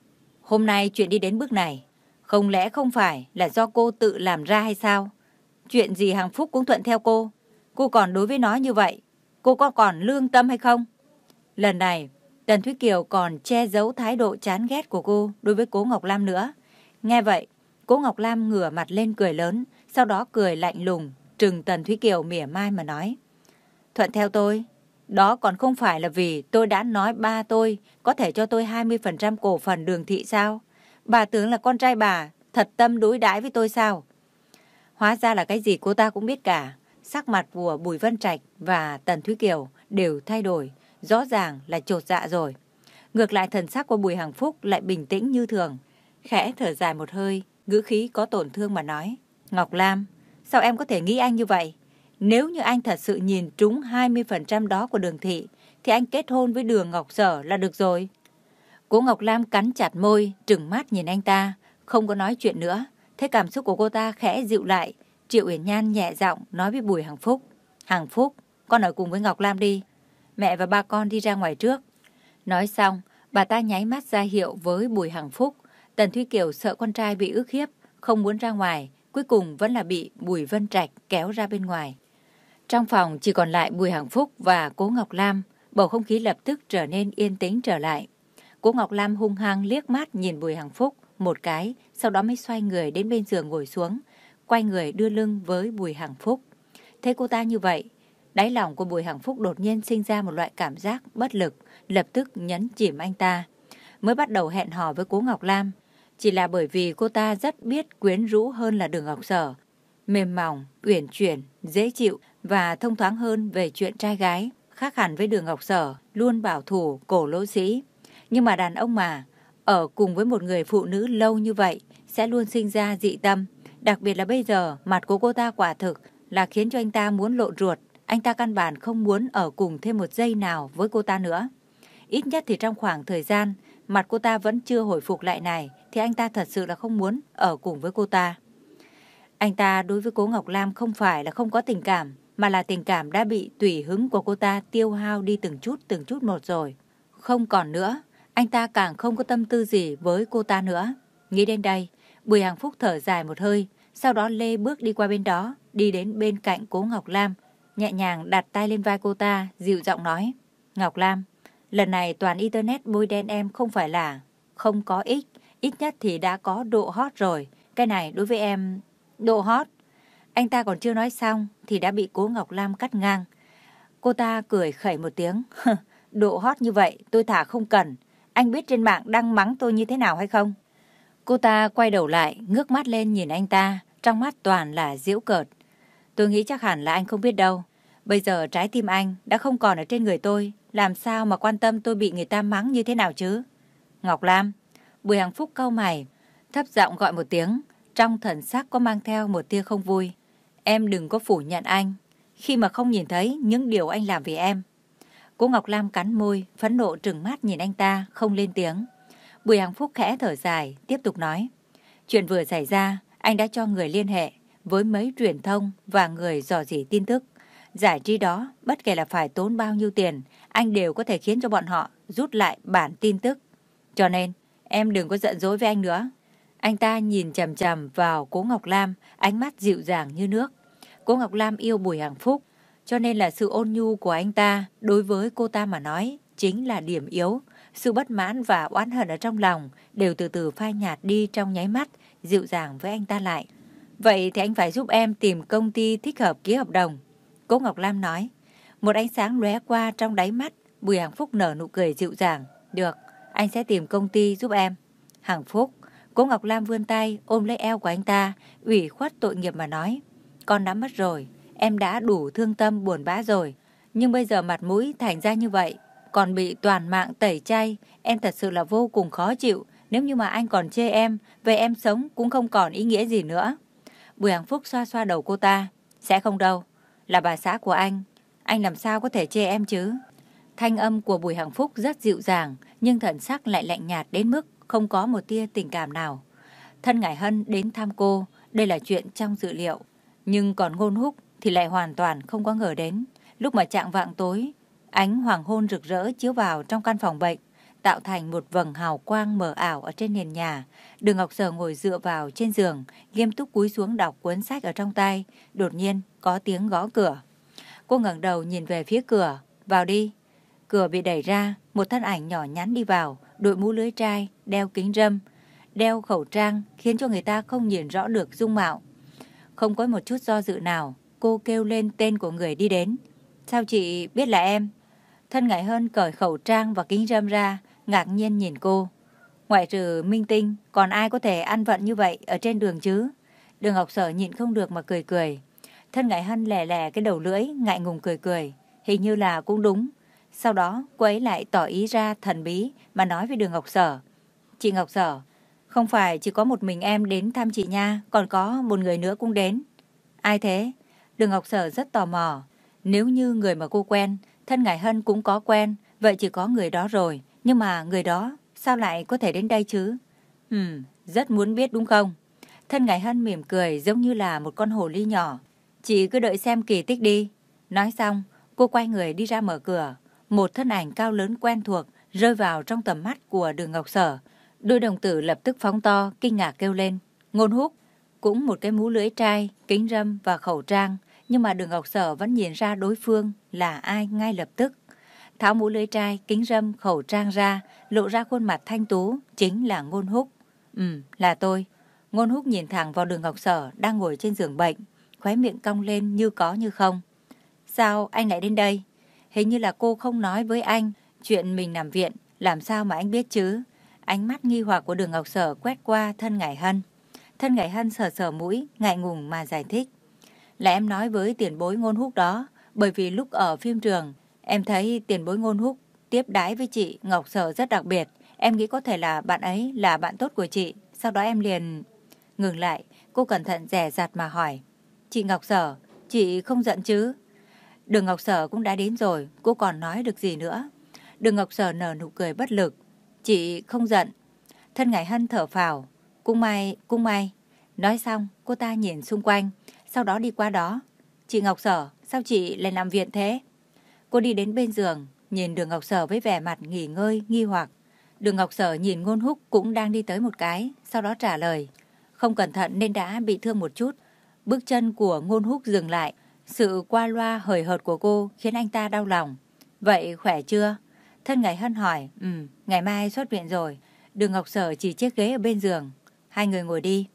Hôm nay chuyện đi đến bước này, không lẽ không phải là do cô tự làm ra hay sao? Chuyện gì hàng Phúc cũng thuận theo cô. Cô còn đối với nó như vậy, cô có còn lương tâm hay không? Lần này, Tần Thúy Kiều còn che giấu thái độ chán ghét của cô đối với cố Ngọc Lam nữa. Nghe vậy, cố Ngọc Lam ngửa mặt lên cười lớn, sau đó cười lạnh lùng, trừng Tần Thúy Kiều mỉa mai mà nói. Thuận theo tôi, đó còn không phải là vì tôi đã nói ba tôi có thể cho tôi 20% cổ phần đường thị sao? Bà tưởng là con trai bà, thật tâm đối đãi với tôi sao? Hóa ra là cái gì cô ta cũng biết cả. Sắc mặt của Bùi Vân Trạch và Tần Thúy Kiều đều thay đổi, rõ ràng là trột dạ rồi. Ngược lại thần sắc của Bùi Hằng Phúc lại bình tĩnh như thường. Khẽ thở dài một hơi, ngữ khí có tổn thương mà nói. Ngọc Lam, sao em có thể nghĩ anh như vậy? Nếu như anh thật sự nhìn trúng 20% đó của đường thị, thì anh kết hôn với đường Ngọc Sở là được rồi. cô Ngọc Lam cắn chặt môi, trừng mắt nhìn anh ta, không có nói chuyện nữa. Thế cảm xúc của cô ta khẽ dịu lại. Triệu Uyển Nhan nhẹ giọng nói với Bùi Hằng Phúc. Hằng Phúc, con ở cùng với Ngọc Lam đi. Mẹ và ba con đi ra ngoài trước. Nói xong, bà ta nháy mắt ra hiệu với Bùi Hằng Phúc. Tần Thuy Kiều sợ con trai bị ức hiếp, không muốn ra ngoài. Cuối cùng vẫn là bị Bùi Vân Trạch kéo ra bên ngoài. Trong phòng chỉ còn lại Bùi Hằng Phúc và Cố Ngọc Lam. Bầu không khí lập tức trở nên yên tĩnh trở lại. Cố Ngọc Lam hung hăng liếc mắt nhìn Bùi Hằng Phúc một cái, sau đó mới xoay người đến bên giường ngồi xuống, quay người đưa lưng với Bùi Hằng Phúc. Thấy cô ta như vậy, đáy lòng của Bùi Hằng Phúc đột nhiên sinh ra một loại cảm giác bất lực, lập tức nhấn chìm anh ta. Mới bắt đầu hẹn hò với Cố Ngọc Lam, chỉ là bởi vì cô ta rất biết quyến rũ hơn là Đường Ngọc Sở, mềm mỏng, uyển chuyển, dễ chịu và thông thoáng hơn về chuyện trai gái, khác hẳn với Đường Ngọc Sở, luôn bảo thủ, cổ lỗ sĩ. Nhưng mà đàn ông mà, ở cùng với một người phụ nữ lâu như vậy sẽ luôn sinh ra dị tâm. Đặc biệt là bây giờ, mặt của cô ta quả thực là khiến cho anh ta muốn lộ ruột, anh ta căn bản không muốn ở cùng thêm một giây nào với cô ta nữa. Ít nhất thì trong khoảng thời gian mặt cô ta vẫn chưa hồi phục lại này thì anh ta thật sự là không muốn ở cùng với cô ta. Anh ta đối với cố Ngọc Lam không phải là không có tình cảm mà là tình cảm đã bị tùy hứng của cô ta tiêu hao đi từng chút từng chút một rồi. Không còn nữa, anh ta càng không có tâm tư gì với cô ta nữa. Nghĩ đến đây, Bùi Hằng Phúc thở dài một hơi, sau đó lê bước đi qua bên đó, đi đến bên cạnh cố Ngọc Lam, nhẹ nhàng đặt tay lên vai cô ta, dịu giọng nói. Ngọc Lam, lần này toàn Internet bôi đen em không phải là không có ích, ít nhất thì đã có độ hot rồi. Cái này đối với em, độ hot. Anh ta còn chưa nói xong thì đã bị cố Ngọc Lam cắt ngang. Cô ta cười khẩy một tiếng. độ hot như vậy tôi thả không cần. Anh biết trên mạng đang mắng tôi như thế nào hay không? Cô ta quay đầu lại, ngước mắt lên nhìn anh ta, trong mắt toàn là giễu cợt. Tôi nghĩ chắc hẳn là anh không biết đâu. Bây giờ trái tim anh đã không còn ở trên người tôi, làm sao mà quan tâm tôi bị người ta mắng như thế nào chứ? Ngọc Lam, Bùi Hằng Phúc cau mày, thấp giọng gọi một tiếng, trong thần sắc có mang theo một tia không vui. Em đừng có phủ nhận anh, khi mà không nhìn thấy những điều anh làm vì em. Cô Ngọc Lam cắn môi, phẫn nộ trừng mắt nhìn anh ta, không lên tiếng. Bùi Hằng Phúc khẽ thở dài, tiếp tục nói. Chuyện vừa xảy ra, anh đã cho người liên hệ với mấy truyền thông và người dò dỉ tin tức. Giải trí đó, bất kể là phải tốn bao nhiêu tiền, anh đều có thể khiến cho bọn họ rút lại bản tin tức. Cho nên, em đừng có giận dỗi với anh nữa. Anh ta nhìn chầm chầm vào cố Ngọc Lam, ánh mắt dịu dàng như nước. Cô Ngọc Lam yêu Bùi Hằng Phúc, cho nên là sự ôn nhu của anh ta đối với cô ta mà nói chính là điểm yếu. Sự bất mãn và oán hận ở trong lòng đều từ từ phai nhạt đi trong nháy mắt, dịu dàng với anh ta lại. Vậy thì anh phải giúp em tìm công ty thích hợp ký hợp đồng. Cô Ngọc Lam nói. Một ánh sáng lóe qua trong đáy mắt, Bùi Hằng Phúc nở nụ cười dịu dàng. Được, anh sẽ tìm công ty giúp em. Hằng Phúc, Cô Ngọc Lam vươn tay ôm lấy eo của anh ta, ủy khuất tội nghiệp mà nói. Con đã mất rồi, em đã đủ thương tâm buồn bã rồi. Nhưng bây giờ mặt mũi thành ra như vậy, còn bị toàn mạng tẩy chay, em thật sự là vô cùng khó chịu. Nếu như mà anh còn chê em, về em sống cũng không còn ý nghĩa gì nữa. Bùi Hằng Phúc xoa xoa đầu cô ta. Sẽ không đâu, là bà xã của anh. Anh làm sao có thể chê em chứ? Thanh âm của Bùi Hằng Phúc rất dịu dàng, nhưng thần sắc lại lạnh nhạt đến mức không có một tia tình cảm nào. Thân Ngải Hân đến thăm cô, đây là chuyện trong dự liệu. Nhưng còn ngôn húc thì lại hoàn toàn không có ngờ đến. Lúc mà trạng vạng tối, ánh hoàng hôn rực rỡ chiếu vào trong căn phòng bệnh, tạo thành một vầng hào quang mờ ảo ở trên nền nhà. Đường Ngọc Sở ngồi dựa vào trên giường, nghiêm túc cúi xuống đọc cuốn sách ở trong tay. Đột nhiên có tiếng gõ cửa. Cô ngẩng đầu nhìn về phía cửa, vào đi. Cửa bị đẩy ra, một thân ảnh nhỏ nhắn đi vào, đội mũ lưới trai, đeo kính râm, đeo khẩu trang khiến cho người ta không nhìn rõ được dung mạo. Không có một chút do dự nào, cô kêu lên tên của người đi đến. Sao chị biết là em? Thân ngại hơn cởi khẩu trang và kính râm ra, ngạc nhiên nhìn cô. Ngoại trừ minh tinh, còn ai có thể ăn vận như vậy ở trên đường chứ? Đường Ngọc Sở nhịn không được mà cười cười. Thân ngại hân lẻ lẻ cái đầu lưỡi, ngại ngùng cười cười. Hình như là cũng đúng. Sau đó, cô ấy lại tỏ ý ra thần bí mà nói với đường Ngọc Sở. Chị Ngọc Sở, không phải chỉ có một mình em đến thăm chị nha, còn có một người nữa cũng đến. Ai thế? Đường Ngọc Sở rất tò mò. Nếu như người mà cô quen, thân Ngải Hân cũng có quen, vậy chỉ có người đó rồi. Nhưng mà người đó sao lại có thể đến đây chứ? Ừm, rất muốn biết đúng không? Thân Ngải Hân mỉm cười giống như là một con hồ ly nhỏ. Chị cứ đợi xem kỳ tích đi. Nói xong, cô quay người đi ra mở cửa. Một thân ảnh cao lớn quen thuộc rơi vào trong tầm mắt của đường Ngọc Sở. Đôi đồng tử lập tức phóng to, kinh ngạc kêu lên. Ngôn húc, cũng một cái mũ lưỡi trai, kính râm và khẩu trang. Nhưng mà đường Ngọc Sở vẫn nhìn ra đối phương là ai ngay lập tức. Tháo mũ lưỡi trai, kính râm, khẩu trang ra, lộ ra khuôn mặt thanh tú, chính là Ngôn Húc. Ừ, là tôi. Ngôn Húc nhìn thẳng vào đường Ngọc Sở đang ngồi trên giường bệnh, khóe miệng cong lên như có như không. Sao anh lại đến đây? Hình như là cô không nói với anh chuyện mình nằm viện, làm sao mà anh biết chứ? Ánh mắt nghi hoặc của đường Ngọc Sở quét qua thân Ngải Hân. Thân Ngải Hân sờ sờ mũi, ngại ngùng mà giải thích. Là em nói với tiền bối ngôn húc đó, bởi vì lúc ở phim trường, em thấy tiền bối ngôn húc tiếp đái với chị Ngọc Sở rất đặc biệt. Em nghĩ có thể là bạn ấy là bạn tốt của chị. Sau đó em liền... Ngừng lại, cô cẩn thận rẻ rặt mà hỏi. Chị Ngọc Sở, chị không giận chứ? Đường Ngọc Sở cũng đã đến rồi, cô còn nói được gì nữa. Đường Ngọc Sở nở nụ cười bất lực. Chị không giận. Thân Ngải Hân thở phào. Cung mai, cung mai. Nói xong, cô ta nhìn xung quanh, sau đó đi qua đó. Chị Ngọc Sở, sao chị lại nằm viện thế? Cô đi đến bên giường, nhìn đường Ngọc Sở với vẻ mặt nghỉ ngơi, nghi hoặc. Đường Ngọc Sở nhìn Ngôn Húc cũng đang đi tới một cái, sau đó trả lời. Không cẩn thận nên đã bị thương một chút. Bước chân của Ngôn Húc dừng lại. Sự qua loa hời hợt của cô khiến anh ta đau lòng. Vậy khỏe chưa? Thân ngày Hân hỏi. Ừ, ngày mai xuất viện rồi. Đường Ngọc Sở chỉ chiếc ghế ở bên giường. Hai người ngồi đi.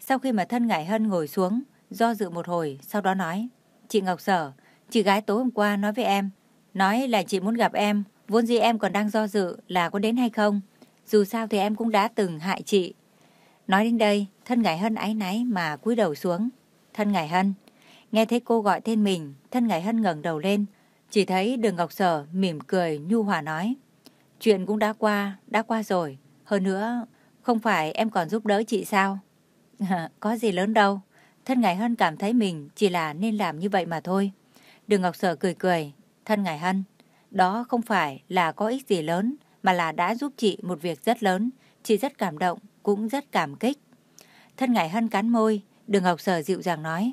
Sau khi mà thân ngày Hân ngồi xuống, do dự một hồi, sau đó nói. Chị Ngọc Sở, chị gái tối hôm qua nói với em. Nói là chị muốn gặp em, vốn gì em còn đang do dự là có đến hay không. Dù sao thì em cũng đã từng hại chị. Nói đến đây, thân ngày Hân áy náy mà cúi đầu xuống. Thân ngày Hân, nghe thấy cô gọi tên mình, thân ngày Hân ngẩng đầu lên. Chỉ thấy đường Ngọc Sở mỉm cười nhu hòa nói. Chuyện cũng đã qua, đã qua rồi. Hơn nữa, không phải em còn giúp đỡ chị sao? có gì lớn đâu. Thân Ngải Hân cảm thấy mình chỉ là nên làm như vậy mà thôi. Đường Ngọc Sở cười cười. Thân Ngải Hân, đó không phải là có ích gì lớn, mà là đã giúp chị một việc rất lớn. Chị rất cảm động, cũng rất cảm kích. Thân Ngải Hân cắn môi, Đường Ngọc Sở dịu dàng nói.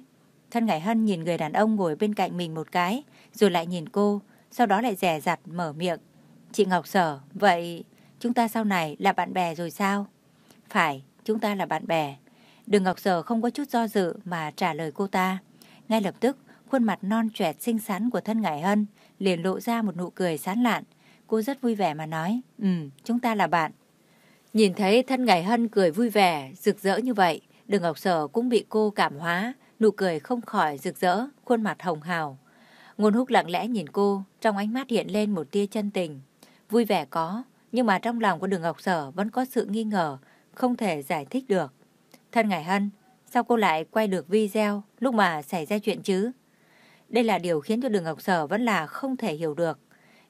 Thân Ngải Hân nhìn người đàn ông ngồi bên cạnh mình một cái, rồi lại nhìn cô, sau đó lại rẻ rặt mở miệng. Chị Ngọc Sở, vậy chúng ta sau này là bạn bè rồi sao? Phải, chúng ta là bạn bè. Đường Ngọc Sở không có chút do dự mà trả lời cô ta. Ngay lập tức, khuôn mặt non trẻ xinh xắn của thân Ngải Hân liền lộ ra một nụ cười sán lạn. Cô rất vui vẻ mà nói, ừ, chúng ta là bạn. Nhìn thấy thân Ngải Hân cười vui vẻ, rực rỡ như vậy, Đường Ngọc Sở cũng bị cô cảm hóa, nụ cười không khỏi rực rỡ, khuôn mặt hồng hào. Ngôn húc lặng lẽ nhìn cô, trong ánh mắt hiện lên một tia chân tình. Vui vẻ có, nhưng mà trong lòng của đường Ngọc Sở vẫn có sự nghi ngờ, không thể giải thích được. Thân Ngải Hân, sao cô lại quay được video lúc mà xảy ra chuyện chứ? Đây là điều khiến cho đường Ngọc Sở vẫn là không thể hiểu được.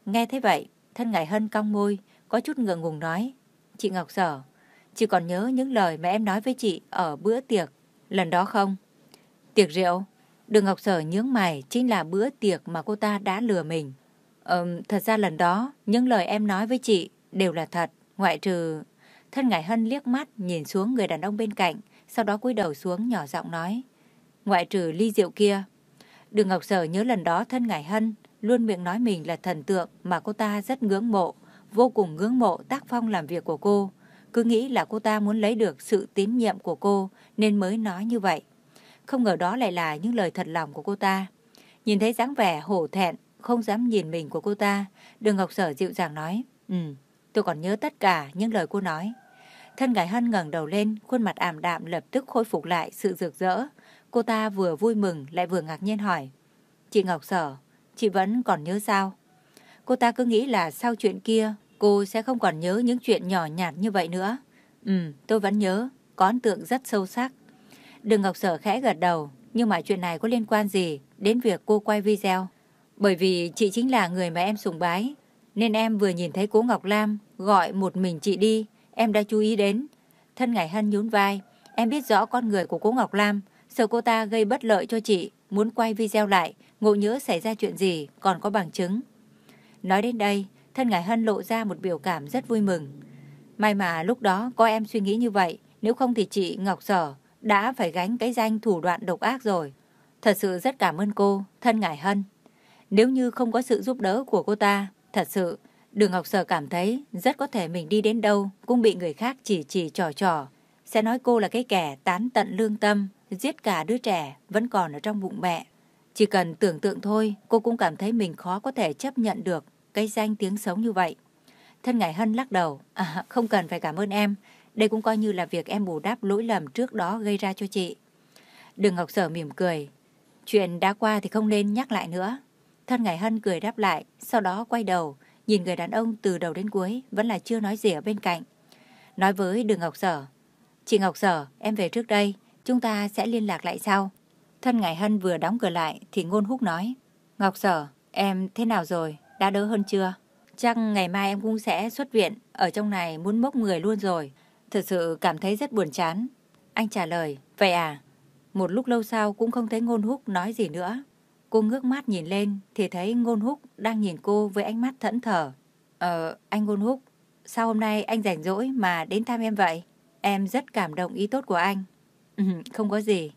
Nghe thế vậy, thân Ngải Hân cong môi, có chút ngượng ngùng nói. Chị Ngọc Sở, chị còn nhớ những lời mà em nói với chị ở bữa tiệc lần đó không? Tiệc rượu? Đường Ngọc Sở nhướng mày chính là bữa tiệc mà cô ta đã lừa mình. Ừm, thật ra lần đó, những lời em nói với chị đều là thật, ngoại trừ... Thân Ngải Hân liếc mắt nhìn xuống người đàn ông bên cạnh, sau đó cúi đầu xuống nhỏ giọng nói. Ngoại trừ ly rượu kia. Đường Ngọc Sở nhớ lần đó thân Ngải Hân luôn miệng nói mình là thần tượng mà cô ta rất ngưỡng mộ, vô cùng ngưỡng mộ tác phong làm việc của cô. Cứ nghĩ là cô ta muốn lấy được sự tín nhiệm của cô nên mới nói như vậy. Không ngờ đó lại là những lời thật lòng của cô ta. Nhìn thấy dáng vẻ hổ thẹn, không dám nhìn mình của cô ta, Đường Ngọc Sở dịu dàng nói, Ừ, tôi còn nhớ tất cả những lời cô nói. Thân gái Hân ngẩng đầu lên, khuôn mặt ảm đạm lập tức khôi phục lại sự rực rỡ. Cô ta vừa vui mừng lại vừa ngạc nhiên hỏi, Chị Ngọc Sở, chị vẫn còn nhớ sao? Cô ta cứ nghĩ là sau chuyện kia, cô sẽ không còn nhớ những chuyện nhỏ nhặt như vậy nữa. Ừ, tôi vẫn nhớ, có ấn tượng rất sâu sắc. Đường Ngọc Sở khẽ gật đầu, nhưng mà chuyện này có liên quan gì đến việc cô quay video? Bởi vì chị chính là người mà em sùng bái, nên em vừa nhìn thấy cố Ngọc Lam gọi một mình chị đi, em đã chú ý đến. Thân Ngải Hân nhún vai, em biết rõ con người của cố Ngọc Lam, sợ cô ta gây bất lợi cho chị, muốn quay video lại, ngộ nhớ xảy ra chuyện gì, còn có bằng chứng. Nói đến đây, thân Ngải Hân lộ ra một biểu cảm rất vui mừng. May mà lúc đó có em suy nghĩ như vậy, nếu không thì chị Ngọc Sở đã phải gánh cái danh thủ đoạn độc ác rồi. Thật sự rất cảm ơn cô, thân Ngải Hân. Nếu như không có sự giúp đỡ của cô ta, thật sự, Đường Ngọc Sở cảm thấy rất có thể mình đi đến đâu cũng bị người khác chỉ chỉ trò trò. Sẽ nói cô là cái kẻ tán tận lương tâm, giết cả đứa trẻ vẫn còn ở trong bụng mẹ. Chỉ cần tưởng tượng thôi, cô cũng cảm thấy mình khó có thể chấp nhận được cái danh tiếng sống như vậy. Thân Ngải Hân lắc đầu, à, không cần phải cảm ơn em, đây cũng coi như là việc em bù đắp lỗi lầm trước đó gây ra cho chị. Đường Ngọc Sở mỉm cười, chuyện đã qua thì không nên nhắc lại nữa. Thân Ngải Hân cười đáp lại, sau đó quay đầu, nhìn người đàn ông từ đầu đến cuối, vẫn là chưa nói gì ở bên cạnh. Nói với Đường Ngọc Sở, Chị Ngọc Sở, em về trước đây, chúng ta sẽ liên lạc lại sau. Thân Ngải Hân vừa đóng cửa lại thì Ngôn Húc nói, Ngọc Sở, em thế nào rồi, đã đỡ hơn chưa? Chắc ngày mai em cũng sẽ xuất viện, ở trong này muốn mốc người luôn rồi. Thật sự cảm thấy rất buồn chán. Anh trả lời, vậy à? Một lúc lâu sau cũng không thấy Ngôn Húc nói gì nữa. Cô ngước mắt nhìn lên thì thấy Ngôn Húc đang nhìn cô với ánh mắt thẫn thờ. Ờ, anh Ngôn Húc, sao hôm nay anh rảnh rỗi mà đến thăm em vậy? Em rất cảm động ý tốt của anh. Ừ, không có gì.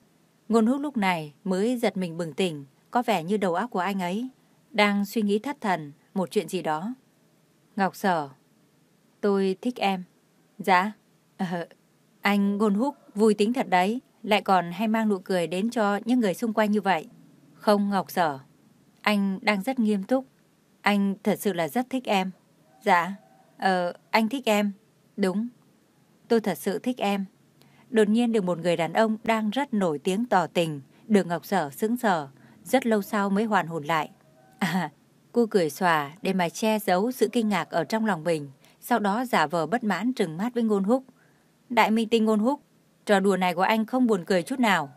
Ngôn Húc lúc này mới giật mình bừng tỉnh, có vẻ như đầu óc của anh ấy đang suy nghĩ thất thần một chuyện gì đó. Ngọc Sở, tôi thích em. Dạ, ờ, anh Ngôn Húc vui tính thật đấy, lại còn hay mang nụ cười đến cho những người xung quanh như vậy. Không Ngọc Sở, anh đang rất nghiêm túc. Anh thật sự là rất thích em. Dạ, ờ, anh thích em. Đúng, tôi thật sự thích em. Đột nhiên được một người đàn ông đang rất nổi tiếng tỏ tình, được Ngọc Sở sững sờ, rất lâu sau mới hoàn hồn lại. À, cô cười xòa để mà che giấu sự kinh ngạc ở trong lòng mình, sau đó giả vờ bất mãn trừng mắt với Ngôn Húc. Đại minh tinh Ngôn Húc, trò đùa này của anh không buồn cười chút nào.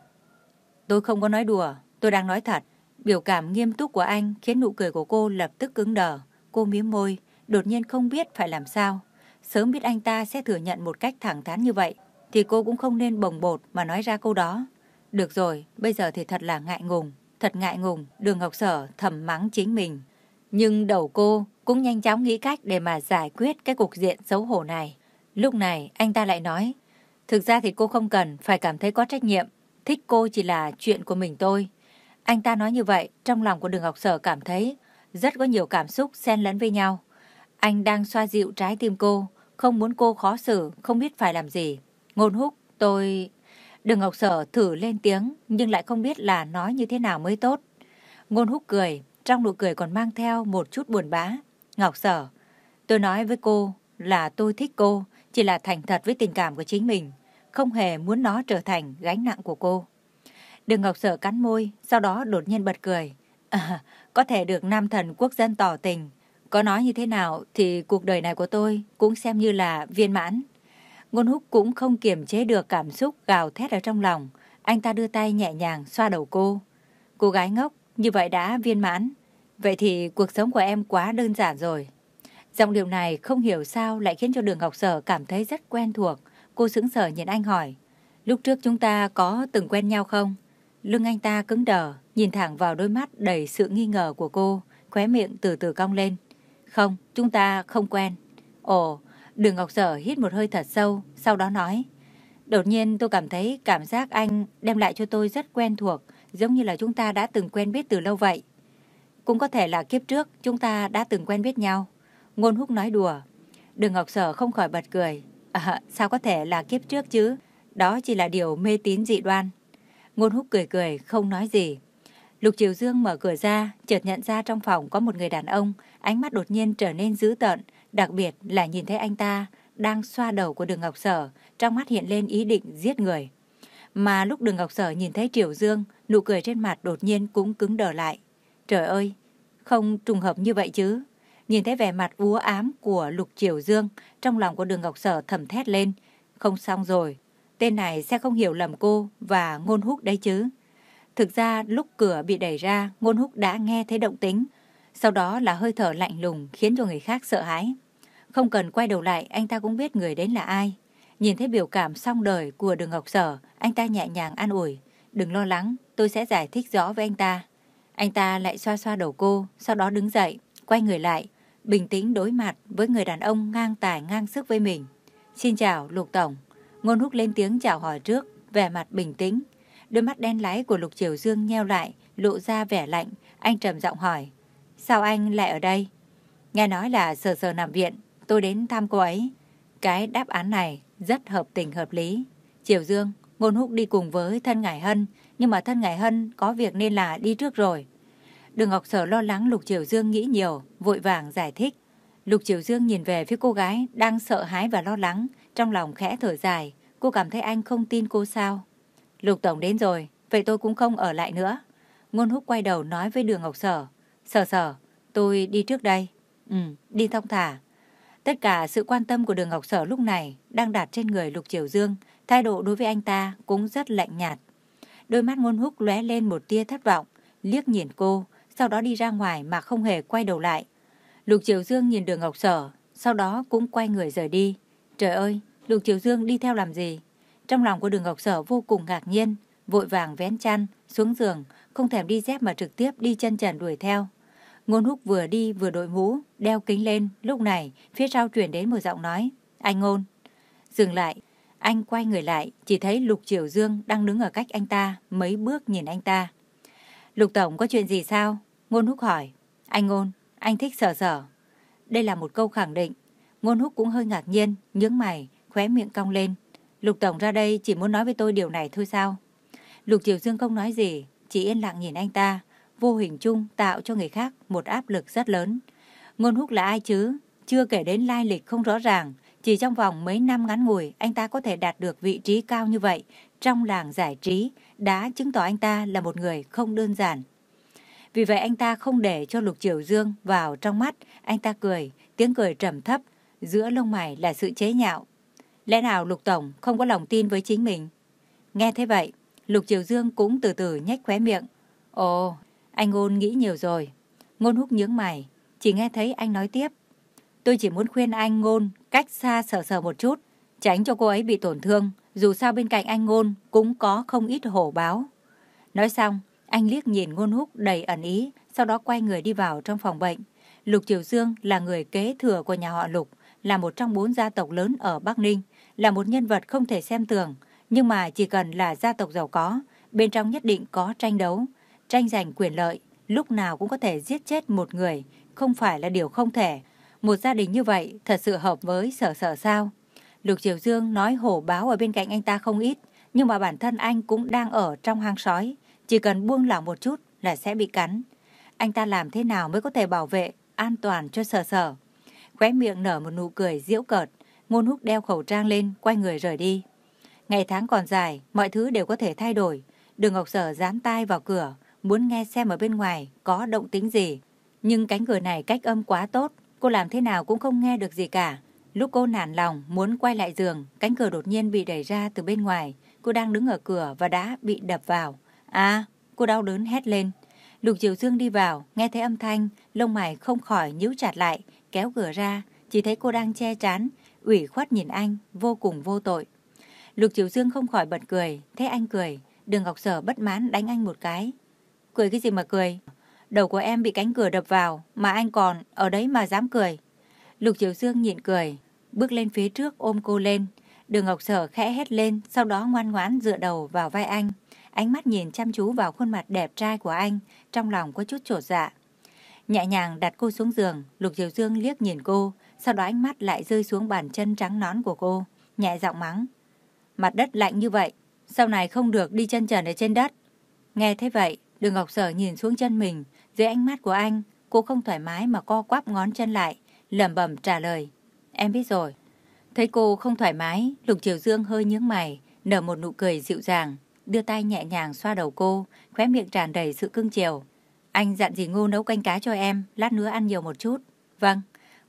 Tôi không có nói đùa, tôi đang nói thật. Biểu cảm nghiêm túc của anh khiến nụ cười của cô lập tức cứng đờ. Cô miếm môi, đột nhiên không biết phải làm sao. Sớm biết anh ta sẽ thừa nhận một cách thẳng thắn như vậy, thì cô cũng không nên bồng bột mà nói ra câu đó. Được rồi, bây giờ thì thật là ngại ngùng. Thật ngại ngùng, đường Ngọc Sở thầm mắng chính mình. Nhưng đầu cô cũng nhanh chóng nghĩ cách để mà giải quyết cái cục diện xấu hổ này. Lúc này anh ta lại nói, thực ra thì cô không cần phải cảm thấy có trách nhiệm. Thích cô chỉ là chuyện của mình tôi. Anh ta nói như vậy, trong lòng của đường Ngọc Sở cảm thấy rất có nhiều cảm xúc xen lẫn với nhau. Anh đang xoa dịu trái tim cô, không muốn cô khó xử, không biết phải làm gì. Ngôn húc, tôi... Đường Ngọc Sở thử lên tiếng, nhưng lại không biết là nói như thế nào mới tốt. Ngôn húc cười, trong nụ cười còn mang theo một chút buồn bã. Ngọc Sở, tôi nói với cô là tôi thích cô, chỉ là thành thật với tình cảm của chính mình, không hề muốn nó trở thành gánh nặng của cô. Đường Ngọc Sở cắn môi, sau đó đột nhiên bật cười. À, có thể được nam thần quốc dân tỏ tình. Có nói như thế nào thì cuộc đời này của tôi cũng xem như là viên mãn. Ngôn húc cũng không kiềm chế được cảm xúc gào thét ở trong lòng. Anh ta đưa tay nhẹ nhàng xoa đầu cô. Cô gái ngốc, như vậy đã viên mãn. Vậy thì cuộc sống của em quá đơn giản rồi. Giọng điệu này không hiểu sao lại khiến cho đường Ngọc Sở cảm thấy rất quen thuộc. Cô sững sờ nhìn anh hỏi. Lúc trước chúng ta có từng quen nhau không? Lưng anh ta cứng đờ, nhìn thẳng vào đôi mắt đầy sự nghi ngờ của cô, khóe miệng từ từ cong lên. Không, chúng ta không quen. Ồ, đường Ngọc Sở hít một hơi thật sâu, sau đó nói. Đột nhiên tôi cảm thấy cảm giác anh đem lại cho tôi rất quen thuộc, giống như là chúng ta đã từng quen biết từ lâu vậy. Cũng có thể là kiếp trước chúng ta đã từng quen biết nhau. Ngôn húc nói đùa. Đường Ngọc Sở không khỏi bật cười. À, sao có thể là kiếp trước chứ? Đó chỉ là điều mê tín dị đoan. Ngôn húc cười cười, không nói gì. Lục Triều Dương mở cửa ra, chợt nhận ra trong phòng có một người đàn ông, ánh mắt đột nhiên trở nên dữ tợn, đặc biệt là nhìn thấy anh ta đang xoa đầu của đường Ngọc Sở, trong mắt hiện lên ý định giết người. Mà lúc đường Ngọc Sở nhìn thấy Triều Dương, nụ cười trên mặt đột nhiên cũng cứng đờ lại. Trời ơi, không trùng hợp như vậy chứ. Nhìn thấy vẻ mặt úa ám của Lục Triều Dương, trong lòng của đường Ngọc Sở thầm thét lên. Không xong rồi, tên này sẽ không hiểu lầm cô và ngôn húc đấy chứ. Thực ra lúc cửa bị đẩy ra, ngôn húc đã nghe thấy động tính. Sau đó là hơi thở lạnh lùng khiến cho người khác sợ hãi. Không cần quay đầu lại, anh ta cũng biết người đến là ai. Nhìn thấy biểu cảm song đời của đường Ngọc Sở, anh ta nhẹ nhàng an ủi. Đừng lo lắng, tôi sẽ giải thích rõ với anh ta. Anh ta lại xoa xoa đầu cô, sau đó đứng dậy, quay người lại, bình tĩnh đối mặt với người đàn ông ngang tài ngang sức với mình. Xin chào, Lục Tổng. Ngôn húc lên tiếng chào hỏi trước, vẻ mặt bình tĩnh. Đôi mắt đen láy của Lục Triều Dương nheo lại, lộ ra vẻ lạnh. Anh trầm giọng hỏi, sao anh lại ở đây? Nghe nói là sờ sờ nằm viện, tôi đến thăm cô ấy. Cái đáp án này rất hợp tình hợp lý. Triều Dương, Ngôn Húc đi cùng với thân Ngải Hân, nhưng mà thân Ngải Hân có việc nên là đi trước rồi. Đường Ngọc Sở lo lắng Lục Triều Dương nghĩ nhiều, vội vàng giải thích. Lục Triều Dương nhìn về phía cô gái đang sợ hãi và lo lắng, trong lòng khẽ thở dài. Cô cảm thấy anh không tin cô sao? Lục Tổng đến rồi, vậy tôi cũng không ở lại nữa. Ngôn Húc quay đầu nói với Đường Ngọc Sở. Sở sở, tôi đi trước đây. Ừ, đi thông thả. Tất cả sự quan tâm của Đường Ngọc Sở lúc này đang đặt trên người Lục Triều Dương, thái độ đối với anh ta cũng rất lạnh nhạt. Đôi mắt Ngôn Húc lóe lên một tia thất vọng, liếc nhìn cô, sau đó đi ra ngoài mà không hề quay đầu lại. Lục Triều Dương nhìn Đường Ngọc Sở, sau đó cũng quay người rời đi. Trời ơi, Lục Triều Dương đi theo làm gì? Trong lòng của đường Ngọc Sở vô cùng ngạc nhiên, vội vàng vén chăn, xuống giường, không thèm đi dép mà trực tiếp đi chân trần đuổi theo. Ngôn húc vừa đi vừa đội mũ, đeo kính lên, lúc này phía sau truyền đến một giọng nói, anh ngôn. Dừng lại, anh quay người lại, chỉ thấy Lục Triều Dương đang đứng ở cách anh ta, mấy bước nhìn anh ta. Lục Tổng có chuyện gì sao? Ngôn húc hỏi. Anh ngôn, anh thích sở sở. Đây là một câu khẳng định. Ngôn húc cũng hơi ngạc nhiên, nhướng mày, khóe miệng cong lên. Lục Tổng ra đây chỉ muốn nói với tôi điều này thôi sao? Lục Triều Dương không nói gì, chỉ yên lặng nhìn anh ta, vô hình chung tạo cho người khác một áp lực rất lớn. Ngôn húc là ai chứ? Chưa kể đến lai lịch không rõ ràng, chỉ trong vòng mấy năm ngắn ngủi anh ta có thể đạt được vị trí cao như vậy trong làng giải trí đã chứng tỏ anh ta là một người không đơn giản. Vì vậy anh ta không để cho Lục Triều Dương vào trong mắt, anh ta cười, tiếng cười trầm thấp, giữa lông mày là sự chế nhạo. Lẽ nào Lục Tổng không có lòng tin với chính mình? Nghe thế vậy, Lục Triều Dương cũng từ từ nhếch khóe miệng. Ồ, anh Ngôn nghĩ nhiều rồi. Ngôn húc nhướng mày, chỉ nghe thấy anh nói tiếp. Tôi chỉ muốn khuyên anh Ngôn cách xa sờ sờ một chút, tránh cho cô ấy bị tổn thương. Dù sao bên cạnh anh Ngôn cũng có không ít hổ báo. Nói xong, anh liếc nhìn Ngôn húc đầy ẩn ý, sau đó quay người đi vào trong phòng bệnh. Lục Triều Dương là người kế thừa của nhà họ Lục, là một trong bốn gia tộc lớn ở Bắc Ninh, là một nhân vật không thể xem thường. Nhưng mà chỉ cần là gia tộc giàu có, bên trong nhất định có tranh đấu, tranh giành quyền lợi, lúc nào cũng có thể giết chết một người, không phải là điều không thể. Một gia đình như vậy thật sự hợp với sở sở sao. Lục Triều Dương nói hổ báo ở bên cạnh anh ta không ít, nhưng mà bản thân anh cũng đang ở trong hang sói. Chỉ cần buông lỏng một chút là sẽ bị cắn. Anh ta làm thế nào mới có thể bảo vệ an toàn cho sở sở? Khóe miệng nở một nụ cười diễu cợt, ngôn húc đeo khẩu trang lên, quay người rời đi. Ngày tháng còn dài, mọi thứ đều có thể thay đổi. Đường Ngọc Sở dán tai vào cửa, muốn nghe xem ở bên ngoài có động tính gì. Nhưng cánh cửa này cách âm quá tốt, cô làm thế nào cũng không nghe được gì cả. Lúc cô nản lòng muốn quay lại giường, cánh cửa đột nhiên bị đẩy ra từ bên ngoài. Cô đang đứng ở cửa và đã bị đập vào. À, cô đau đớn hét lên. Lục Triều Dương đi vào, nghe thấy âm thanh, lông mày không khỏi nhíu chặt lại, kéo cửa ra, chỉ thấy cô đang che chán, ủy khuất nhìn anh, vô cùng vô tội. Lục Triều Dương không khỏi bật cười, thấy anh cười, Đường Ngọc Sở bất mãn đánh anh một cái. Cười cái gì mà cười? Đầu của em bị cánh cửa đập vào, mà anh còn ở đấy mà dám cười. Lục Triều Dương nhịn cười, bước lên phía trước ôm cô lên. Đường Ngọc Sở khẽ hét lên, sau đó ngoan ngoãn dựa đầu vào vai anh. Ánh mắt nhìn chăm chú vào khuôn mặt đẹp trai của anh, trong lòng có chút trột dạ. Nhẹ nhàng đặt cô xuống giường, Lục diều Dương liếc nhìn cô, sau đó ánh mắt lại rơi xuống bàn chân trắng nón của cô, nhẹ giọng mắng. Mặt đất lạnh như vậy, sau này không được đi chân trần ở trên đất. Nghe thế vậy, đường Ngọc Sở nhìn xuống chân mình, dưới ánh mắt của anh, cô không thoải mái mà co quắp ngón chân lại, lẩm bẩm trả lời. Em biết rồi. Thấy cô không thoải mái, Lục Triều Dương hơi nhướng mày, nở một nụ cười dịu dàng, đưa tay nhẹ nhàng xoa đầu cô, khóe miệng tràn đầy sự cưng chiều. Anh dặn dì Ngô nấu canh cá cho em, lát nữa ăn nhiều một chút. Vâng,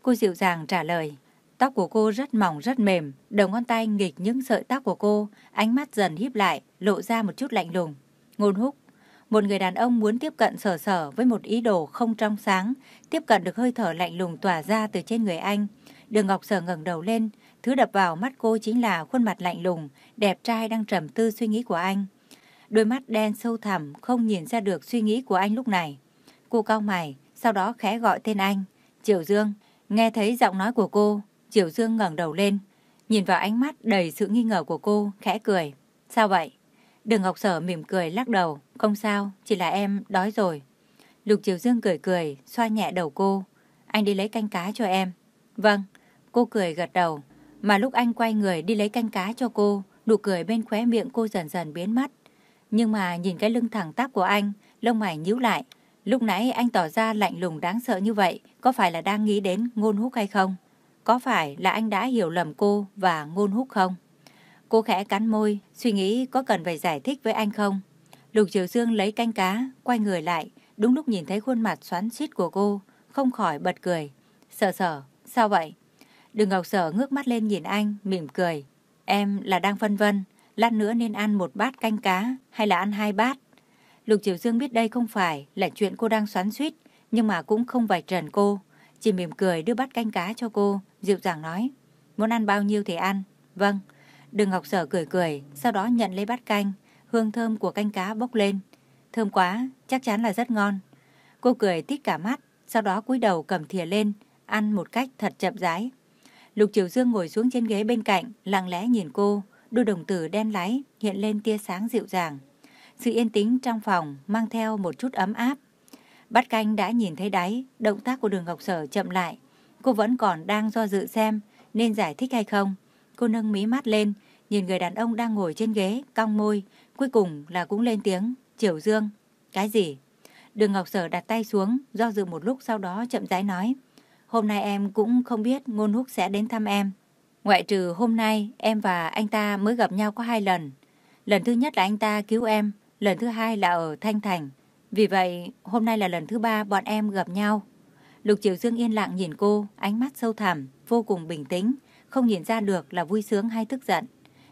cô dịu dàng trả lời. Tóc của cô rất mỏng rất mềm, đầu ngón tay nghịch những sợi tóc của cô, ánh mắt dần híp lại, lộ ra một chút lạnh lùng. Ngôn húc, một người đàn ông muốn tiếp cận sở sở với một ý đồ không trong sáng, tiếp cận được hơi thở lạnh lùng tỏa ra từ trên người anh. Đường Ngọc Sở ngẩng đầu lên, thứ đập vào mắt cô chính là khuôn mặt lạnh lùng, đẹp trai đang trầm tư suy nghĩ của anh. Đôi mắt đen sâu thẳm không nhìn ra được suy nghĩ của anh lúc này. Cô cau mày, sau đó khẽ gọi tên anh. Triều Dương, nghe thấy giọng nói của cô, Triều Dương ngẩng đầu lên, nhìn vào ánh mắt đầy sự nghi ngờ của cô, khẽ cười. Sao vậy? Đường Ngọc Sở mỉm cười lắc đầu. Không sao, chỉ là em đói rồi. Lục Triều Dương cười cười, xoa nhẹ đầu cô. Anh đi lấy canh cá cho em. Vâng, cô cười gật đầu. Mà lúc anh quay người đi lấy canh cá cho cô, nụ cười bên khóe miệng cô dần dần biến mất. Nhưng mà nhìn cái lưng thẳng tắp của anh, lông mày nhíu lại. Lúc nãy anh tỏ ra lạnh lùng đáng sợ như vậy, có phải là đang nghĩ đến ngôn húc hay không? Có phải là anh đã hiểu lầm cô và ngôn húc không? Cô khẽ cắn môi, suy nghĩ có cần phải giải thích với anh không? Lục Triều Dương lấy canh cá, quay người lại, đúng lúc nhìn thấy khuôn mặt xoắn xít của cô, không khỏi bật cười. Sợ sợ, sao vậy? Đường Ngọc Sở ngước mắt lên nhìn anh, mỉm cười. Em là đang phân vân, lát nữa nên ăn một bát canh cá hay là ăn hai bát? Lục Triều Dương biết đây không phải là chuyện cô đang xoắn suýt, nhưng mà cũng không vạch trần cô. Chỉ mỉm cười đưa bát canh cá cho cô, dịu dàng nói. Muốn ăn bao nhiêu thì ăn. Vâng. Đường Ngọc Sở cười cười, sau đó nhận lấy bát canh, hương thơm của canh cá bốc lên. Thơm quá, chắc chắn là rất ngon. Cô cười tít cả mắt, sau đó cúi đầu cầm thìa lên, ăn một cách thật chậm rãi. Lục Triều Dương ngồi xuống trên ghế bên cạnh, lặng lẽ nhìn cô, đôi đồng tử đen láy hiện lên tia sáng dịu dàng. Sự yên tĩnh trong phòng mang theo một chút ấm áp. Bát canh đã nhìn thấy đáy, động tác của đường Ngọc Sở chậm lại. Cô vẫn còn đang do dự xem nên giải thích hay không. Cô nâng mí mắt lên, nhìn người đàn ông đang ngồi trên ghế, cong môi, cuối cùng là cũng lên tiếng, Triều Dương. Cái gì? Đường Ngọc Sở đặt tay xuống, do dự một lúc sau đó chậm rãi nói. Hôm nay em cũng không biết Ngôn Húc sẽ đến thăm em. Ngoại trừ hôm nay, em và anh ta mới gặp nhau có hai lần. Lần thứ nhất là anh ta cứu em, lần thứ hai là ở Thanh Thành. Vì vậy, hôm nay là lần thứ ba bọn em gặp nhau. Lục Triều Dương yên lặng nhìn cô, ánh mắt sâu thẳm, vô cùng bình tĩnh, không nhìn ra được là vui sướng hay tức giận.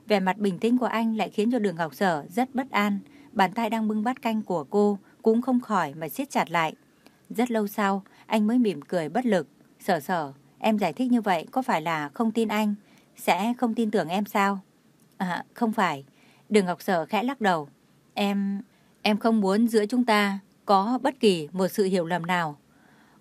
Vẻ mặt bình tĩnh của anh lại khiến cho đường Ngọc Sở rất bất an, bàn tay đang bưng bát canh của cô cũng không khỏi mà siết chặt lại. Rất lâu sau, anh mới mỉm cười bất lực. Sở sở, em giải thích như vậy có phải là không tin anh, sẽ không tin tưởng em sao? À, không phải. Đường Ngọc Sở khẽ lắc đầu. Em, em không muốn giữa chúng ta có bất kỳ một sự hiểu lầm nào.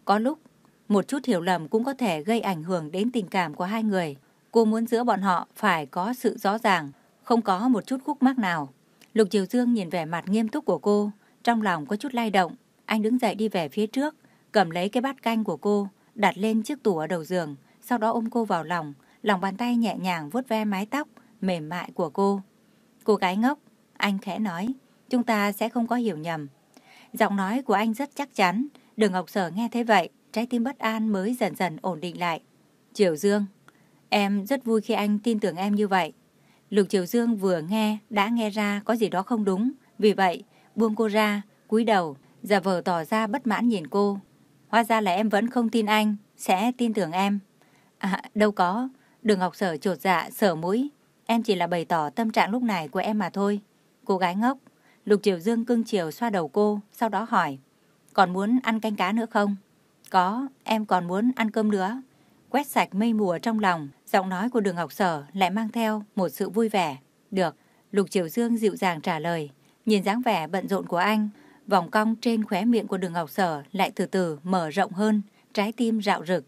Có lúc, một chút hiểu lầm cũng có thể gây ảnh hưởng đến tình cảm của hai người. Cô muốn giữa bọn họ phải có sự rõ ràng, không có một chút khúc mắc nào. Lục Triều Dương nhìn vẻ mặt nghiêm túc của cô, trong lòng có chút lay động. Anh đứng dậy đi về phía trước, cầm lấy cái bát canh của cô, đặt lên chiếc tủ ở đầu giường, sau đó ôm cô vào lòng, lòng bàn tay nhẹ nhàng vuốt ve mái tóc mềm mại của cô. Cô gái ngốc, anh khẽ nói, chúng ta sẽ không có hiểu nhầm. Giọng nói của anh rất chắc chắn, đường Ngọc Sở nghe thế vậy, trái tim bất an mới dần dần ổn định lại. Triều Dương, em rất vui khi anh tin tưởng em như vậy. Lục Triều Dương vừa nghe đã nghe ra có gì đó không đúng, vì vậy buông cô ra, cúi đầu, giả vờ tỏ ra bất mãn nhìn cô. Hóa ra là em vẫn không tin anh, sẽ tin tưởng em. À, đâu có, đường Ngọc Sở trột dạ, sở mũi. Em chỉ là bày tỏ tâm trạng lúc này của em mà thôi. Cô gái ngốc, Lục Triều Dương cưng chiều xoa đầu cô, sau đó hỏi. Còn muốn ăn canh cá nữa không? Có, em còn muốn ăn cơm nữa. Quét sạch mây mùa trong lòng, giọng nói của đường Ngọc Sở lại mang theo một sự vui vẻ. Được, Lục Triều Dương dịu dàng trả lời. Nhìn dáng vẻ bận rộn của anh, vòng cong trên khóe miệng của đường Ngọc Sở lại từ từ mở rộng hơn, trái tim rạo rực.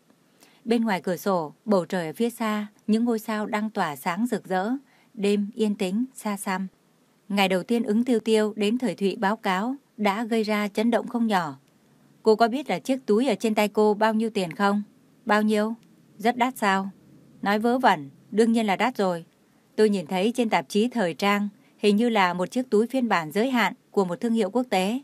Bên ngoài cửa sổ, bầu trời ở phía xa, những ngôi sao đang tỏa sáng rực rỡ, đêm yên tĩnh, xa xăm. Ngày đầu tiên ứng tiêu tiêu đến thời thụy báo cáo đã gây ra chấn động không nhỏ. Cô có biết là chiếc túi ở trên tay cô bao nhiêu tiền không? Bao nhiêu? Rất đắt sao? Nói vớ vẩn, đương nhiên là đắt rồi. Tôi nhìn thấy trên tạp chí thời trang, hình như là một chiếc túi phiên bản giới hạn của một thương hiệu quốc tế.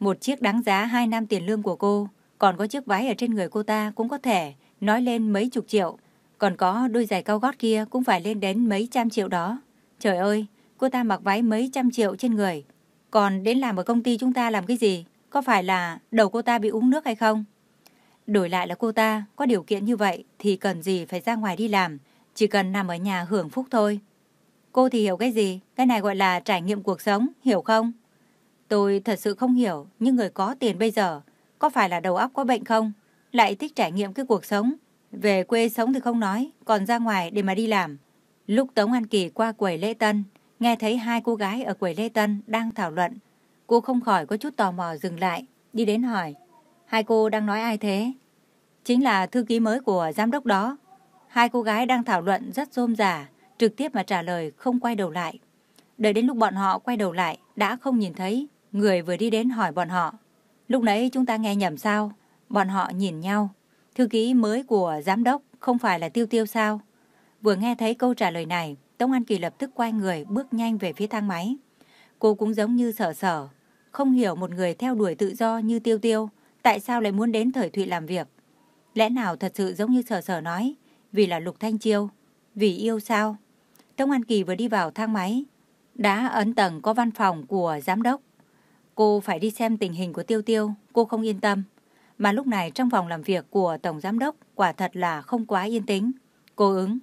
Một chiếc đáng giá 2 năm tiền lương của cô, còn có chiếc váy ở trên người cô ta cũng có thể nói lên mấy chục triệu. Còn có đôi giày cao gót kia cũng phải lên đến mấy trăm triệu đó. Trời ơi, cô ta mặc váy mấy trăm triệu trên người. Còn đến làm ở công ty chúng ta làm cái gì? Có phải là đầu cô ta bị uống nước hay không? Đổi lại là cô ta có điều kiện như vậy thì cần gì phải ra ngoài đi làm, chỉ cần nằm ở nhà hưởng phúc thôi. Cô thì hiểu cái gì? Cái này gọi là trải nghiệm cuộc sống, hiểu không? Tôi thật sự không hiểu, nhưng người có tiền bây giờ, có phải là đầu óc có bệnh không? Lại thích trải nghiệm cái cuộc sống. Về quê sống thì không nói, còn ra ngoài để mà đi làm. Lúc Tống An Kỳ qua quầy lễ tân, nghe thấy hai cô gái ở quầy lễ tân đang thảo luận. Cô không khỏi có chút tò mò dừng lại, đi đến hỏi. Hai cô đang nói ai thế? Chính là thư ký mới của giám đốc đó. Hai cô gái đang thảo luận rất rôm rả, trực tiếp mà trả lời không quay đầu lại. Đợi đến lúc bọn họ quay đầu lại, đã không nhìn thấy người vừa đi đến hỏi bọn họ. Lúc nãy chúng ta nghe nhầm sao? Bọn họ nhìn nhau. Thư ký mới của giám đốc không phải là Tiêu Tiêu sao? Vừa nghe thấy câu trả lời này, Tống An Kỳ lập tức quay người bước nhanh về phía thang máy. Cô cũng giống như sở sở, không hiểu một người theo đuổi tự do như Tiêu Tiêu, tại sao lại muốn đến thời Thụy làm việc. Lẽ nào thật sự giống như sở sở nói, vì là Lục Thanh Chiêu, vì yêu sao? Tống An Kỳ vừa đi vào thang máy, đã ấn tầng có văn phòng của giám đốc. Cô phải đi xem tình hình của Tiêu Tiêu, cô không yên tâm. Mà lúc này trong phòng làm việc của Tổng Giám đốc quả thật là không quá yên tĩnh. Cô ứng,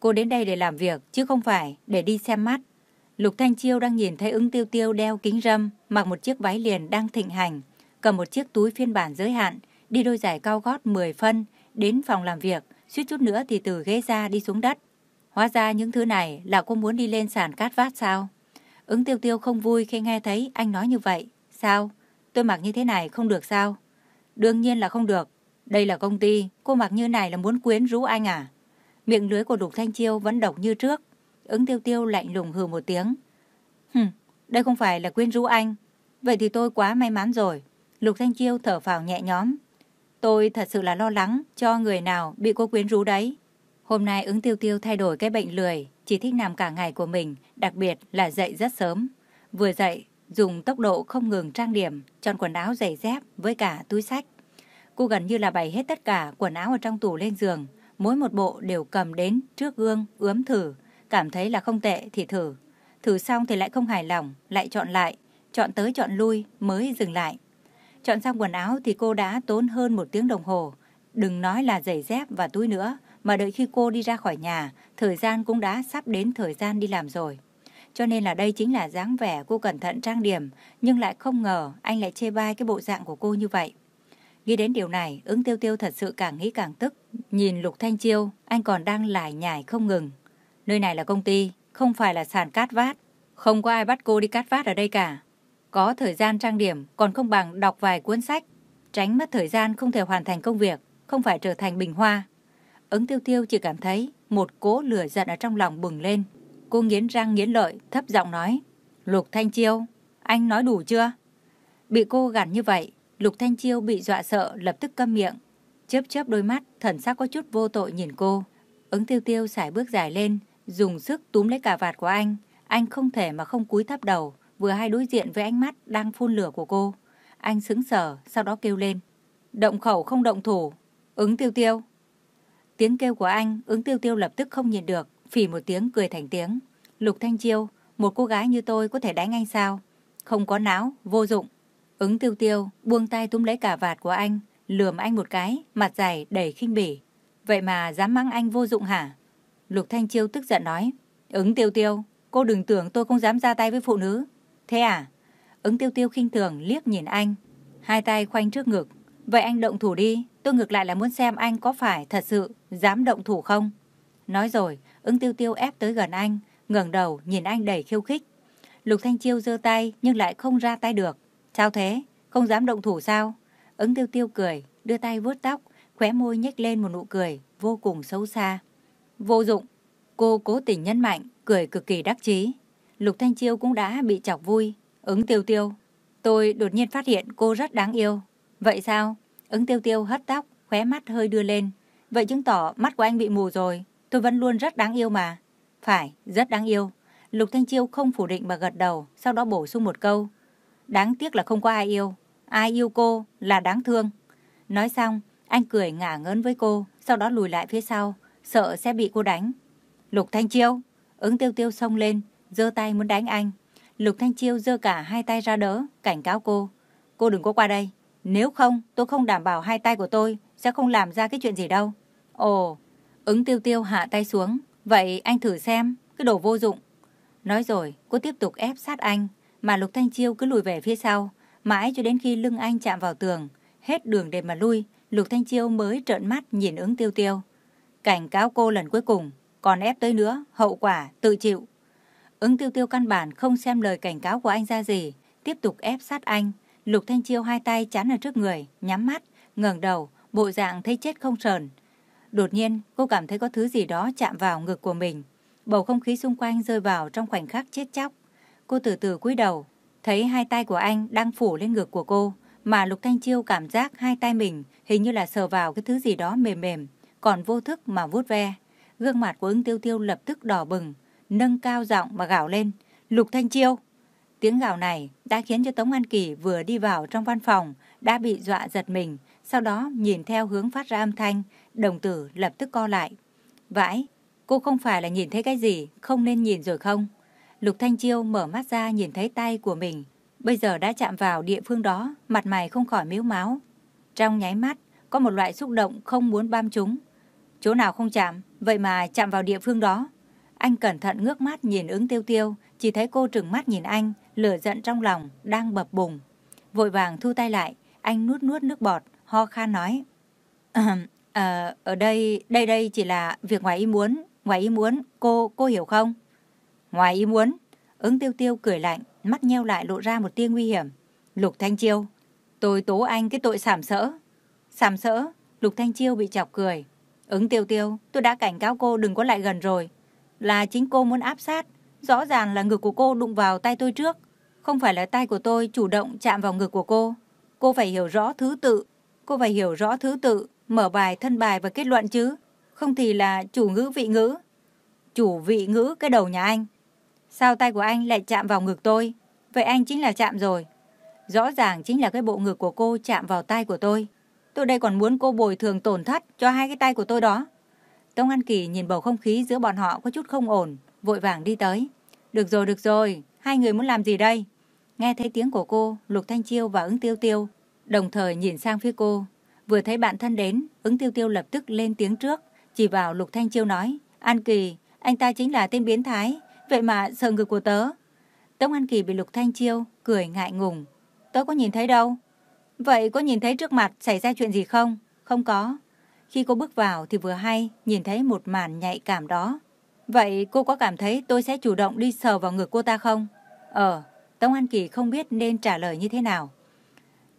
cô đến đây để làm việc chứ không phải để đi xem mắt. Lục Thanh Chiêu đang nhìn thấy ứng tiêu tiêu đeo kính râm, mặc một chiếc váy liền đang thịnh hành, cầm một chiếc túi phiên bản giới hạn, đi đôi giày cao gót 10 phân, đến phòng làm việc, suýt chút nữa thì từ ghế ra đi xuống đất. Hóa ra những thứ này là cô muốn đi lên sàn cát vát sao? Ứng tiêu tiêu không vui khi nghe thấy anh nói như vậy. Sao? Tôi mặc như thế này không được sao? Đương nhiên là không được. Đây là công ty, cô mặc như này là muốn quyến rũ anh à? Miệng lưới của Lục Thanh Chiêu vẫn độc như trước. Ứng tiêu tiêu lạnh lùng hừ một tiếng. Hừm, đây không phải là quyến rũ anh. Vậy thì tôi quá may mắn rồi. Lục Thanh Chiêu thở phào nhẹ nhõm. Tôi thật sự là lo lắng cho người nào bị cô quyến rũ đấy. Hôm nay ứng tiêu tiêu thay đổi cái bệnh lười, chỉ thích nằm cả ngày của mình, đặc biệt là dậy rất sớm. Vừa dậy, dùng tốc độ không ngừng trang điểm, chọn quần áo giày dép với cả túi sách. Cô gần như là bày hết tất cả quần áo ở trong tủ lên giường, mỗi một bộ đều cầm đến trước gương ướm thử, cảm thấy là không tệ thì thử. Thử xong thì lại không hài lòng, lại chọn lại, chọn tới chọn lui mới dừng lại. Chọn xong quần áo thì cô đã tốn hơn một tiếng đồng hồ, đừng nói là giày dép và túi nữa, mà đợi khi cô đi ra khỏi nhà, thời gian cũng đã sắp đến thời gian đi làm rồi. Cho nên là đây chính là dáng vẻ cô cẩn thận trang điểm, nhưng lại không ngờ anh lại chê bai cái bộ dạng của cô như vậy. Nghĩ đến điều này, ứng tiêu tiêu thật sự càng nghĩ càng tức. Nhìn Lục Thanh Chiêu, anh còn đang lải nhải không ngừng. Nơi này là công ty, không phải là sàn cát vát. Không có ai bắt cô đi cát vát ở đây cả. Có thời gian trang điểm còn không bằng đọc vài cuốn sách. Tránh mất thời gian không thể hoàn thành công việc, không phải trở thành bình hoa. Ứng tiêu tiêu chỉ cảm thấy một cố lửa giận ở trong lòng bừng lên. Cô nghiến răng nghiến lợi, thấp giọng nói. Lục Thanh Chiêu, anh nói đủ chưa? Bị cô gằn như vậy, Lục Thanh Chiêu bị dọa sợ lập tức câm miệng. Chớp chớp đôi mắt, thần sắc có chút vô tội nhìn cô. Ứng tiêu tiêu xài bước dài lên, dùng sức túm lấy cà vạt của anh. Anh không thể mà không cúi thấp đầu, vừa hai đối diện với ánh mắt đang phun lửa của cô. Anh sững sờ, sau đó kêu lên. Động khẩu không động thủ. Ứng tiêu tiêu. Tiếng kêu của anh, ứng tiêu tiêu lập tức không nhìn được, phỉ một tiếng cười thành tiếng. Lục Thanh Chiêu, một cô gái như tôi có thể đánh anh sao? Không có não, vô dụng. Ứng tiêu tiêu, buông tay túm lấy cả vạt của anh, lườm anh một cái, mặt dày đầy khinh bỉ. Vậy mà dám mắng anh vô dụng hả? Lục Thanh Chiêu tức giận nói. Ứng tiêu tiêu, cô đừng tưởng tôi không dám ra tay với phụ nữ. Thế à? Ứng tiêu tiêu khinh thường liếc nhìn anh. Hai tay khoanh trước ngực. Vậy anh động thủ đi, tôi ngược lại là muốn xem anh có phải thật sự dám động thủ không? Nói rồi, ứng tiêu tiêu ép tới gần anh, ngẩng đầu nhìn anh đầy khiêu khích. Lục Thanh Chiêu giơ tay nhưng lại không ra tay được. Sao thế? Không dám động thủ sao? Ứng tiêu tiêu cười, đưa tay vuốt tóc, khóe môi nhếch lên một nụ cười, vô cùng xấu xa. Vô dụng. Cô cố tình nhấn mạnh, cười cực kỳ đắc chí. Lục Thanh Chiêu cũng đã bị chọc vui. Ứng tiêu tiêu. Tôi đột nhiên phát hiện cô rất đáng yêu. Vậy sao? Ứng tiêu tiêu hất tóc, khóe mắt hơi đưa lên. Vậy chứng tỏ mắt của anh bị mù rồi. Tôi vẫn luôn rất đáng yêu mà. Phải, rất đáng yêu. Lục Thanh Chiêu không phủ định mà gật đầu, sau đó bổ sung một câu. Đáng tiếc là không có ai yêu. Ai yêu cô là đáng thương. Nói xong, anh cười ngả ngớn với cô, sau đó lùi lại phía sau, sợ sẽ bị cô đánh. Lục Thanh Chiêu, ứng tiêu tiêu xông lên, giơ tay muốn đánh anh. Lục Thanh Chiêu giơ cả hai tay ra đỡ, cảnh cáo cô. Cô đừng có qua đây. Nếu không, tôi không đảm bảo hai tay của tôi sẽ không làm ra cái chuyện gì đâu. Ồ, ứng tiêu tiêu hạ tay xuống. Vậy anh thử xem, cái đồ vô dụng. Nói rồi, cô tiếp tục ép sát anh, mà Lục Thanh Chiêu cứ lùi về phía sau, mãi cho đến khi lưng anh chạm vào tường. Hết đường để mà lui, Lục Thanh Chiêu mới trợn mắt nhìn ứng tiêu tiêu. Cảnh cáo cô lần cuối cùng, còn ép tới nữa, hậu quả tự chịu. Ứng tiêu tiêu căn bản không xem lời cảnh cáo của anh ra gì, tiếp tục ép sát anh. Lục Thanh Chiêu hai tay chắn ở trước người, nhắm mắt, ngẩng đầu, bộ dạng thấy chết không sờn. Đột nhiên, cô cảm thấy có thứ gì đó chạm vào ngực của mình. Bầu không khí xung quanh rơi vào trong khoảnh khắc chết chóc. Cô từ từ cúi đầu, thấy hai tay của anh đang phủ lên ngực của cô, mà Lục Thanh Chiêu cảm giác hai tay mình hình như là sờ vào cái thứ gì đó mềm mềm, còn vô thức mà vuốt ve. Gương mặt của ứng tiêu tiêu lập tức đỏ bừng, nâng cao giọng mà gào lên. Lục Thanh Chiêu! Tiếng gào này đã khiến cho Tống An Kỳ vừa đi vào trong văn phòng đã bị dọa giật mình, sau đó nhìn theo hướng phát ra âm thanh, đồng tử lập tức co lại. Vãi, cô không phải là nhìn thấy cái gì không nên nhìn rồi không? Lục Thanh Chiêu mở mắt ra nhìn thấy tay của mình, bây giờ đã chạm vào địa phương đó, mặt mày không khỏi miếu máu. Trong nháy mắt, có một loại xúc động không muốn băm chúng. Chỗ nào không chạm, vậy mà chạm vào địa phương đó. Anh cẩn thận ngước mắt nhìn ứng tiêu tiêu, chỉ thấy cô trừng mắt nhìn anh, lửa giận trong lòng, đang bập bùng. Vội vàng thu tay lại, anh nuốt nuốt nước bọt, ho khan nói. À, ở đây, đây đây chỉ là việc ngoài ý muốn, ngoài ý muốn, cô, cô hiểu không? Ngoài ý muốn, Ứng tiêu tiêu cười lạnh, mắt nheo lại lộ ra một tia nguy hiểm. Lục Thanh Chiêu, tôi tố anh cái tội sảm sỡ. Sảm sỡ, Lục Thanh Chiêu bị chọc cười. Ứng tiêu tiêu, tôi đã cảnh cáo cô đừng có lại gần rồi. Là chính cô muốn áp sát. Rõ ràng là ngực của cô đụng vào tay tôi trước. Không phải là tay của tôi chủ động chạm vào ngực của cô. Cô phải hiểu rõ thứ tự. Cô phải hiểu rõ thứ tự, mở bài, thân bài và kết luận chứ. Không thì là chủ ngữ vị ngữ. Chủ vị ngữ cái đầu nhà anh. Sao tay của anh lại chạm vào ngực tôi? Vậy anh chính là chạm rồi. Rõ ràng chính là cái bộ ngực của cô chạm vào tay của tôi. Tôi đây còn muốn cô bồi thường tổn thất cho hai cái tay của tôi đó. Tông An Kỳ nhìn bầu không khí giữa bọn họ có chút không ổn, vội vàng đi tới. Được rồi, được rồi, hai người muốn làm gì đây? Nghe thấy tiếng của cô, Lục Thanh Chiêu và ứng tiêu tiêu, đồng thời nhìn sang phía cô. Vừa thấy bạn thân đến, ứng tiêu tiêu lập tức lên tiếng trước, chỉ vào Lục Thanh Chiêu nói, An Kỳ, anh ta chính là tên biến thái, vậy mà sợ ngực của tớ. Tống An Kỳ bị Lục Thanh Chiêu cười ngại ngùng. Tớ có nhìn thấy đâu? Vậy có nhìn thấy trước mặt xảy ra chuyện gì không? Không có. Khi cô bước vào thì vừa hay nhìn thấy một màn nhạy cảm đó. Vậy cô có cảm thấy tôi sẽ chủ động đi sờ vào ngực cô ta không? Ờ, Tống An Kỳ không biết nên trả lời như thế nào.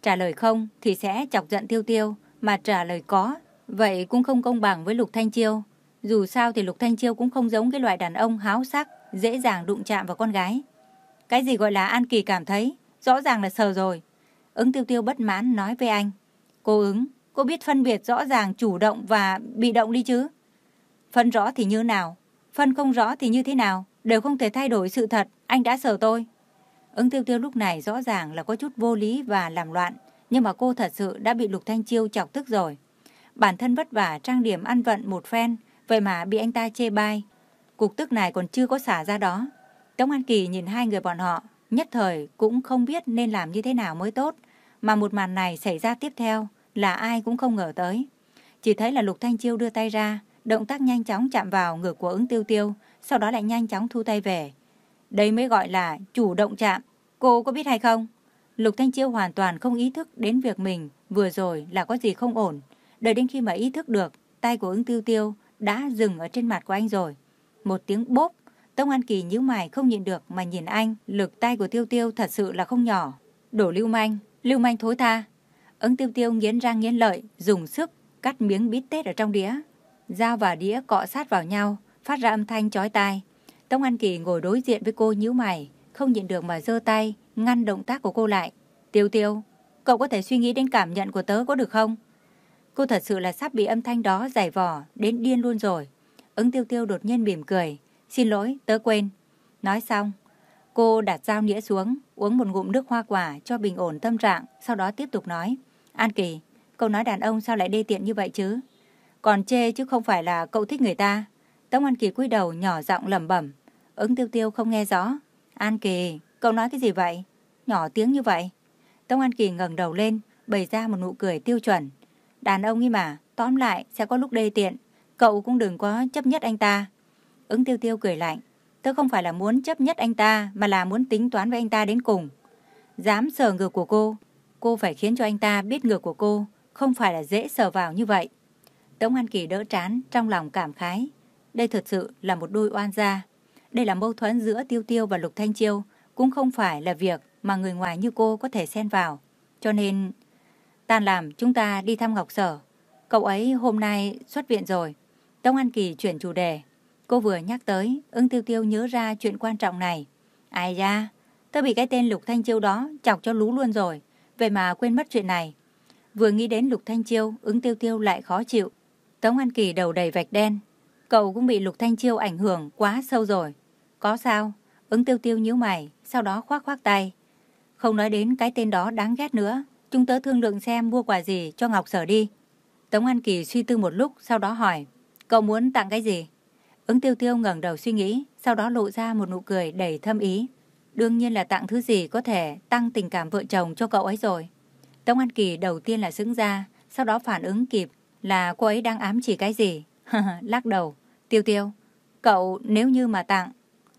Trả lời không thì sẽ chọc giận tiêu tiêu, mà trả lời có, vậy cũng không công bằng với Lục Thanh Chiêu. Dù sao thì Lục Thanh Chiêu cũng không giống cái loại đàn ông háo sắc, dễ dàng đụng chạm vào con gái. Cái gì gọi là An Kỳ cảm thấy, rõ ràng là sờ rồi. Ứng tiêu tiêu bất mãn nói với anh. Cô ứng, cô biết phân biệt rõ ràng chủ động và bị động đi chứ. Phân rõ thì như nào, phân không rõ thì như thế nào, đều không thể thay đổi sự thật, anh đã sờ tôi. Ứng tiêu tiêu lúc này rõ ràng là có chút vô lý và làm loạn, nhưng mà cô thật sự đã bị Lục Thanh Chiêu chọc tức rồi. Bản thân vất vả trang điểm ăn vận một phen, vậy mà bị anh ta chê bai. Cục tức này còn chưa có xả ra đó. Tống An Kỳ nhìn hai người bọn họ, nhất thời cũng không biết nên làm như thế nào mới tốt, mà một màn này xảy ra tiếp theo là ai cũng không ngờ tới. Chỉ thấy là Lục Thanh Chiêu đưa tay ra, động tác nhanh chóng chạm vào ngực của ứng tiêu tiêu, sau đó lại nhanh chóng thu tay về. Đây mới gọi là chủ động chạm. Cô có biết hay không? Lục Thanh Chiêu hoàn toàn không ý thức đến việc mình vừa rồi là có gì không ổn. Đợi đến khi mà ý thức được, tay của ứng tiêu tiêu đã dừng ở trên mặt của anh rồi. Một tiếng bốp, Tông An Kỳ nhíu mày không nhịn được mà nhìn anh. Lực tay của tiêu tiêu thật sự là không nhỏ. Đổ lưu manh, lưu manh thối tha. Ứng tiêu tiêu nghiến răng nghiến lợi, dùng sức cắt miếng bít tết ở trong đĩa. Dao và đĩa cọ sát vào nhau, phát ra âm thanh chói tai. Tông An Kỳ ngồi đối diện với cô nhíu mày, không nhịn được mà giơ tay, ngăn động tác của cô lại. Tiêu tiêu, cậu có thể suy nghĩ đến cảm nhận của tớ có được không? Cô thật sự là sắp bị âm thanh đó giải vỏ, đến điên luôn rồi. Ứng tiêu tiêu đột nhiên mỉm cười. Xin lỗi, tớ quên. Nói xong, cô đặt dao nĩa xuống, uống một ngụm nước hoa quả cho bình ổn tâm trạng, sau đó tiếp tục nói. An Kỳ, cậu nói đàn ông sao lại đê tiện như vậy chứ? Còn chê chứ không phải là cậu thích người ta. Tống An Kỳ cúi đầu nhỏ giọng lẩm bẩm. Ứng tiêu tiêu không nghe rõ. An Kỳ, cậu nói cái gì vậy? Nhỏ tiếng như vậy. Tống An Kỳ ngẩng đầu lên, bày ra một nụ cười tiêu chuẩn. Đàn ông ấy mà, tóm lại sẽ có lúc đê tiện. Cậu cũng đừng có chấp nhất anh ta. Ứng tiêu tiêu cười lạnh. Tớ không phải là muốn chấp nhất anh ta, mà là muốn tính toán với anh ta đến cùng. Dám sờ ngược của cô, cô phải khiến cho anh ta biết ngược của cô, không phải là dễ sờ vào như vậy. Tống An Kỳ đỡ trán, trong lòng cảm khái. Đây thật sự là một đôi oan gia. Đây là mâu thuẫn giữa Tiêu Tiêu và Lục Thanh Chiêu, cũng không phải là việc mà người ngoài như cô có thể xen vào. Cho nên, tan làm chúng ta đi thăm Ngọc Sở. Cậu ấy hôm nay xuất viện rồi. Tống An Kỳ chuyển chủ đề. Cô vừa nhắc tới, ứng tiêu tiêu nhớ ra chuyện quan trọng này. Ai da, tớ bị cái tên Lục Thanh Chiêu đó chọc cho lú luôn rồi. Vậy mà quên mất chuyện này. Vừa nghĩ đến Lục Thanh Chiêu, ứng tiêu tiêu lại khó chịu. Tống An Kỳ đầu đầy vạch đen. Cậu cũng bị Lục Thanh Chiêu ảnh hưởng quá sâu rồi. Có sao? Ứng tiêu tiêu nhíu mày, sau đó khoác khoác tay. Không nói đến cái tên đó đáng ghét nữa. Chúng tớ thương lượng xem mua quà gì cho Ngọc Sở đi. Tống An Kỳ suy tư một lúc, sau đó hỏi. Cậu muốn tặng cái gì? Ứng tiêu tiêu ngẩng đầu suy nghĩ, sau đó lộ ra một nụ cười đầy thâm ý. Đương nhiên là tặng thứ gì có thể tăng tình cảm vợ chồng cho cậu ấy rồi. Tống An Kỳ đầu tiên là xứng ra, sau đó phản ứng kịp là cô ấy đang ám chỉ cái gì. Lắc đầu. Tiêu tiêu, cậu nếu như mà tặng,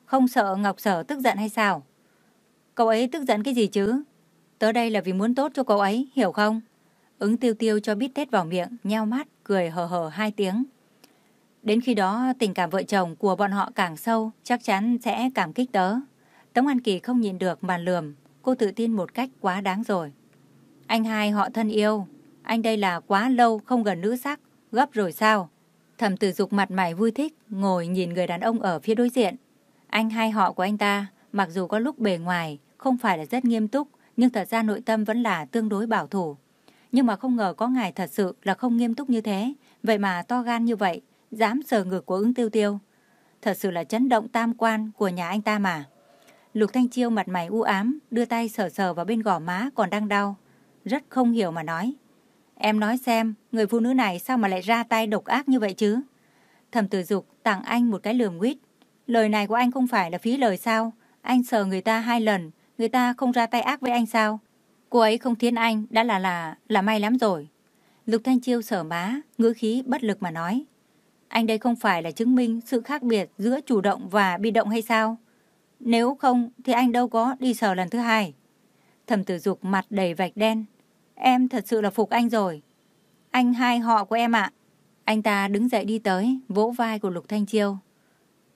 không sợ Ngọc Sở tức giận hay sao? Cậu ấy tức giận cái gì chứ? Tớ đây là vì muốn tốt cho cậu ấy, hiểu không? Ứng tiêu tiêu cho bít tết vào miệng, nheo mắt, cười hờ hờ hai tiếng. Đến khi đó tình cảm vợ chồng của bọn họ càng sâu, chắc chắn sẽ cảm kích tớ. Tống An Kỳ không nhìn được màn lườm, cô tự tin một cách quá đáng rồi. Anh hai họ thân yêu, anh đây là quá lâu không gần nữ sắc, gấp rồi sao? Thẩm tử dục mặt mày vui thích, ngồi nhìn người đàn ông ở phía đối diện. Anh hai họ của anh ta, mặc dù có lúc bề ngoài không phải là rất nghiêm túc, nhưng thật ra nội tâm vẫn là tương đối bảo thủ. Nhưng mà không ngờ có ngài thật sự là không nghiêm túc như thế, vậy mà to gan như vậy, dám sờ ngực của ứng tiêu tiêu. Thật sự là chấn động tam quan của nhà anh ta mà. Lục Thanh Chiêu mặt mày u ám, đưa tay sờ sờ vào bên gò má còn đang đau. Rất không hiểu mà nói. Em nói xem, người phụ nữ này sao mà lại ra tay độc ác như vậy chứ? Thẩm tử dục tặng anh một cái lườm quýt. Lời này của anh không phải là phí lời sao? Anh sờ người ta hai lần, người ta không ra tay ác với anh sao? Cô ấy không thiến anh đã là là là may lắm rồi. Lục Thanh Chiêu sở má, ngữ khí bất lực mà nói. Anh đây không phải là chứng minh sự khác biệt giữa chủ động và bị động hay sao? Nếu không thì anh đâu có đi sờ lần thứ hai. Thẩm tử dục mặt đầy vạch đen. Em thật sự là phục anh rồi. Anh hai họ của em ạ. Anh ta đứng dậy đi tới, vỗ vai của Lục Thanh Chiêu.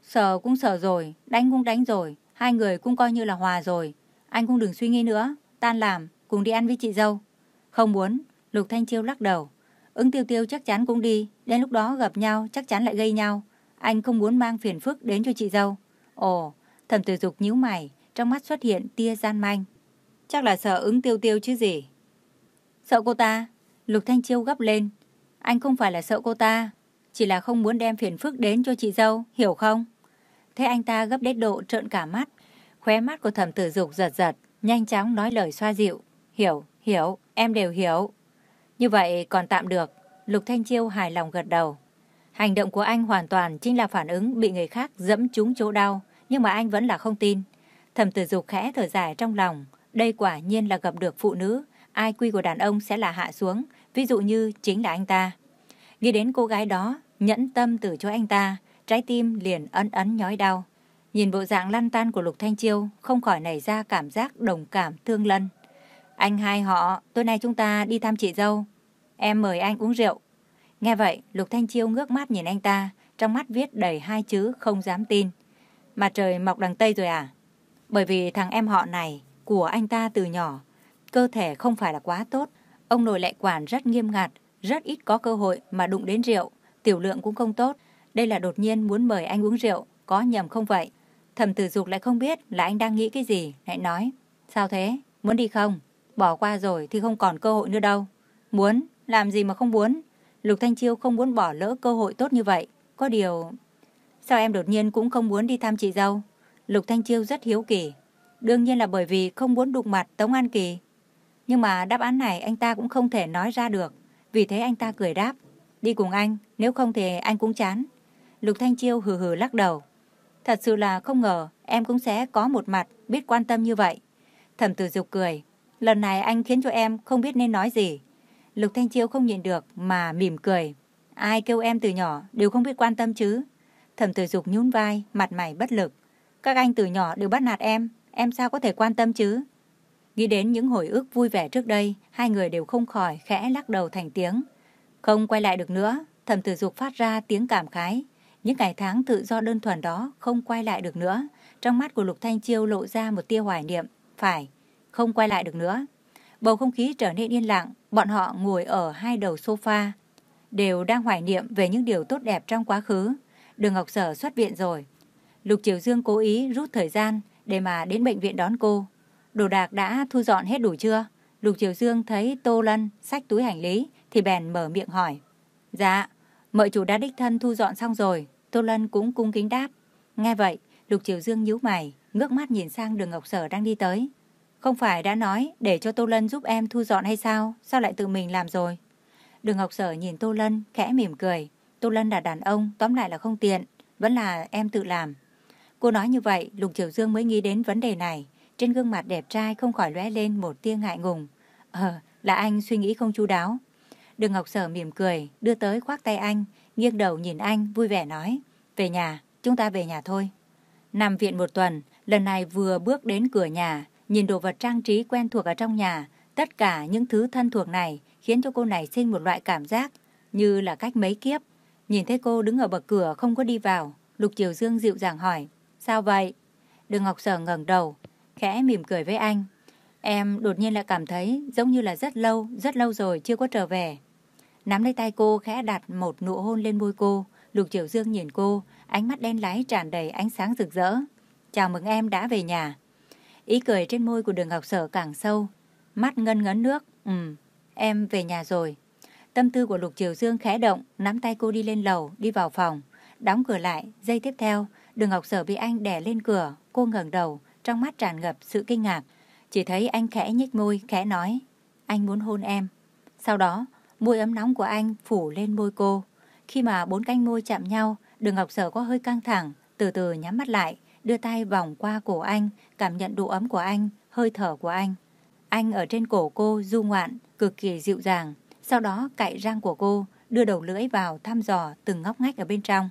sợ cũng sợ rồi, đánh cũng đánh rồi. Hai người cũng coi như là hòa rồi. Anh cũng đừng suy nghĩ nữa. Tan làm, cùng đi ăn với chị dâu. Không muốn, Lục Thanh Chiêu lắc đầu. Ứng tiêu tiêu chắc chắn cũng đi. Đến lúc đó gặp nhau chắc chắn lại gây nhau. Anh không muốn mang phiền phức đến cho chị dâu. Ồ, thầm tử dục nhíu mày, trong mắt xuất hiện tia gian manh. Chắc là sợ ứng tiêu tiêu chứ gì. Sợ cô ta? Lục Thanh Chiêu gấp lên. Anh không phải là sợ cô ta, chỉ là không muốn đem phiền phức đến cho chị dâu, hiểu không? Thế anh ta gấp đến độ trợn cả mắt. Khóe mắt của thẩm tử dục giật giật, nhanh chóng nói lời xoa dịu. Hiểu, hiểu, em đều hiểu. Như vậy còn tạm được. Lục Thanh Chiêu hài lòng gật đầu. Hành động của anh hoàn toàn chính là phản ứng bị người khác dẫm trúng chỗ đau, nhưng mà anh vẫn là không tin. Thẩm tử dục khẽ thở dài trong lòng. Đây quả nhiên là gặp được phụ nữ. Ai quy của đàn ông sẽ là hạ xuống, ví dụ như chính là anh ta. Nghĩ đến cô gái đó, nhẫn tâm từ chối anh ta, trái tim liền ấn ấn nhói đau. Nhìn bộ dạng lăn tan của Lục Thanh Chiêu, không khỏi nảy ra cảm giác đồng cảm thương lân. Anh hai họ, tối nay chúng ta đi thăm chị dâu. Em mời anh uống rượu. Nghe vậy, Lục Thanh Chiêu ngước mắt nhìn anh ta, trong mắt viết đầy hai chữ không dám tin. Mà trời mọc đằng Tây rồi à? Bởi vì thằng em họ này, của anh ta từ nhỏ, cơ thể không phải là quá tốt. Ông nội lại quản rất nghiêm ngặt, rất ít có cơ hội mà đụng đến rượu, tiểu lượng cũng không tốt. Đây là đột nhiên muốn mời anh uống rượu, có nhầm không vậy? Thẩm tử dục lại không biết là anh đang nghĩ cái gì, lại nói. Sao thế? Muốn đi không? Bỏ qua rồi thì không còn cơ hội nữa đâu. Muốn? Làm gì mà không muốn? Lục Thanh Chiêu không muốn bỏ lỡ cơ hội tốt như vậy. Có điều... Sao em đột nhiên cũng không muốn đi thăm chị dâu? Lục Thanh Chiêu rất hiếu kỳ. Đương nhiên là bởi vì không muốn đụng mặt Tống An Kỳ. Nhưng mà đáp án này anh ta cũng không thể nói ra được. Vì thế anh ta cười đáp. Đi cùng anh, nếu không thì anh cũng chán. Lục Thanh Chiêu hừ hừ lắc đầu. Thật sự là không ngờ em cũng sẽ có một mặt biết quan tâm như vậy. Thẩm tử dục cười. Lần này anh khiến cho em không biết nên nói gì. Lục Thanh Chiêu không nhịn được mà mỉm cười. Ai kêu em từ nhỏ đều không biết quan tâm chứ. Thẩm tử dục nhún vai, mặt mày bất lực. Các anh từ nhỏ đều bắt nạt em, em sao có thể quan tâm chứ? Nghĩ đến những hồi ức vui vẻ trước đây, hai người đều không khỏi khẽ lắc đầu thành tiếng. Không quay lại được nữa, thầm tử dục phát ra tiếng cảm khái. Những ngày tháng tự do đơn thuần đó không quay lại được nữa. Trong mắt của Lục Thanh Chiêu lộ ra một tia hoài niệm. Phải, không quay lại được nữa. Bầu không khí trở nên yên lặng, bọn họ ngồi ở hai đầu sofa, đều đang hoài niệm về những điều tốt đẹp trong quá khứ. Đường Ngọc Sở xuất viện rồi. Lục Triều Dương cố ý rút thời gian để mà đến bệnh viện đón cô. Đồ đạc đã thu dọn hết đủ chưa? Lục Triều Dương thấy Tô Lân xách túi hành lý thì bèn mở miệng hỏi. Dạ, mợ chủ đã đích thân thu dọn xong rồi. Tô Lân cũng cung kính đáp. Nghe vậy, Lục Triều Dương nhíu mày, ngước mắt nhìn sang đường Ngọc Sở đang đi tới. Không phải đã nói để cho Tô Lân giúp em thu dọn hay sao? Sao lại tự mình làm rồi? Đường Ngọc Sở nhìn Tô Lân, khẽ mỉm cười. Tô Lân là đàn ông, tóm lại là không tiện. Vẫn là em tự làm. Cô nói như vậy, Lục Triều Dương mới nghĩ đến vấn đề này. Trên gương mặt đẹp trai không khỏi lóe lên một tia ngại ngùng. Ờ, là anh suy nghĩ không chu đáo. Đường Ngọc Sở mỉm cười, đưa tới khoác tay anh, nghiêng đầu nhìn anh, vui vẻ nói. Về nhà, chúng ta về nhà thôi. Nằm viện một tuần, lần này vừa bước đến cửa nhà, nhìn đồ vật trang trí quen thuộc ở trong nhà. Tất cả những thứ thân thuộc này khiến cho cô này sinh một loại cảm giác như là cách mấy kiếp. Nhìn thấy cô đứng ở bậc cửa không có đi vào, Lục Triều Dương dịu dàng hỏi. Sao vậy? Đường Ngọc Sở ngẩng đầu, khẽ mỉm cười với anh. Em đột nhiên lại cảm thấy giống như là rất lâu, rất lâu rồi chưa có trở về. Nắm lấy tay cô khẽ đặt một nụ hôn lên môi cô. Lục Triều Dương nhìn cô, ánh mắt đen láy tràn đầy ánh sáng rực rỡ. Chào mừng em đã về nhà. Ý cười trên môi của đường Ngọc Sở càng sâu. Mắt ngân ngấn nước. Ừ, em về nhà rồi. Tâm tư của Lục Triều Dương khẽ động, nắm tay cô đi lên lầu, đi vào phòng. Đóng cửa lại, dây tiếp theo, đường Ngọc Sở bị anh đè lên cửa. Cô ngẩng đầu, trong mắt tràn ngập sự kinh ngạc. Chỉ thấy anh khẽ nhếch môi, khẽ nói. Anh muốn hôn em. Sau đó, môi ấm nóng của anh phủ lên môi cô. Khi mà bốn cánh môi chạm nhau, đường Ngọc Sở có hơi căng thẳng, từ từ nhắm mắt lại, đưa tay vòng qua cổ anh, cảm nhận độ ấm của anh, hơi thở của anh. Anh ở trên cổ cô du ngoạn, cực kỳ dịu dàng, sau đó cạy răng của cô, đưa đầu lưỡi vào thăm dò từng ngóc ngách ở bên trong.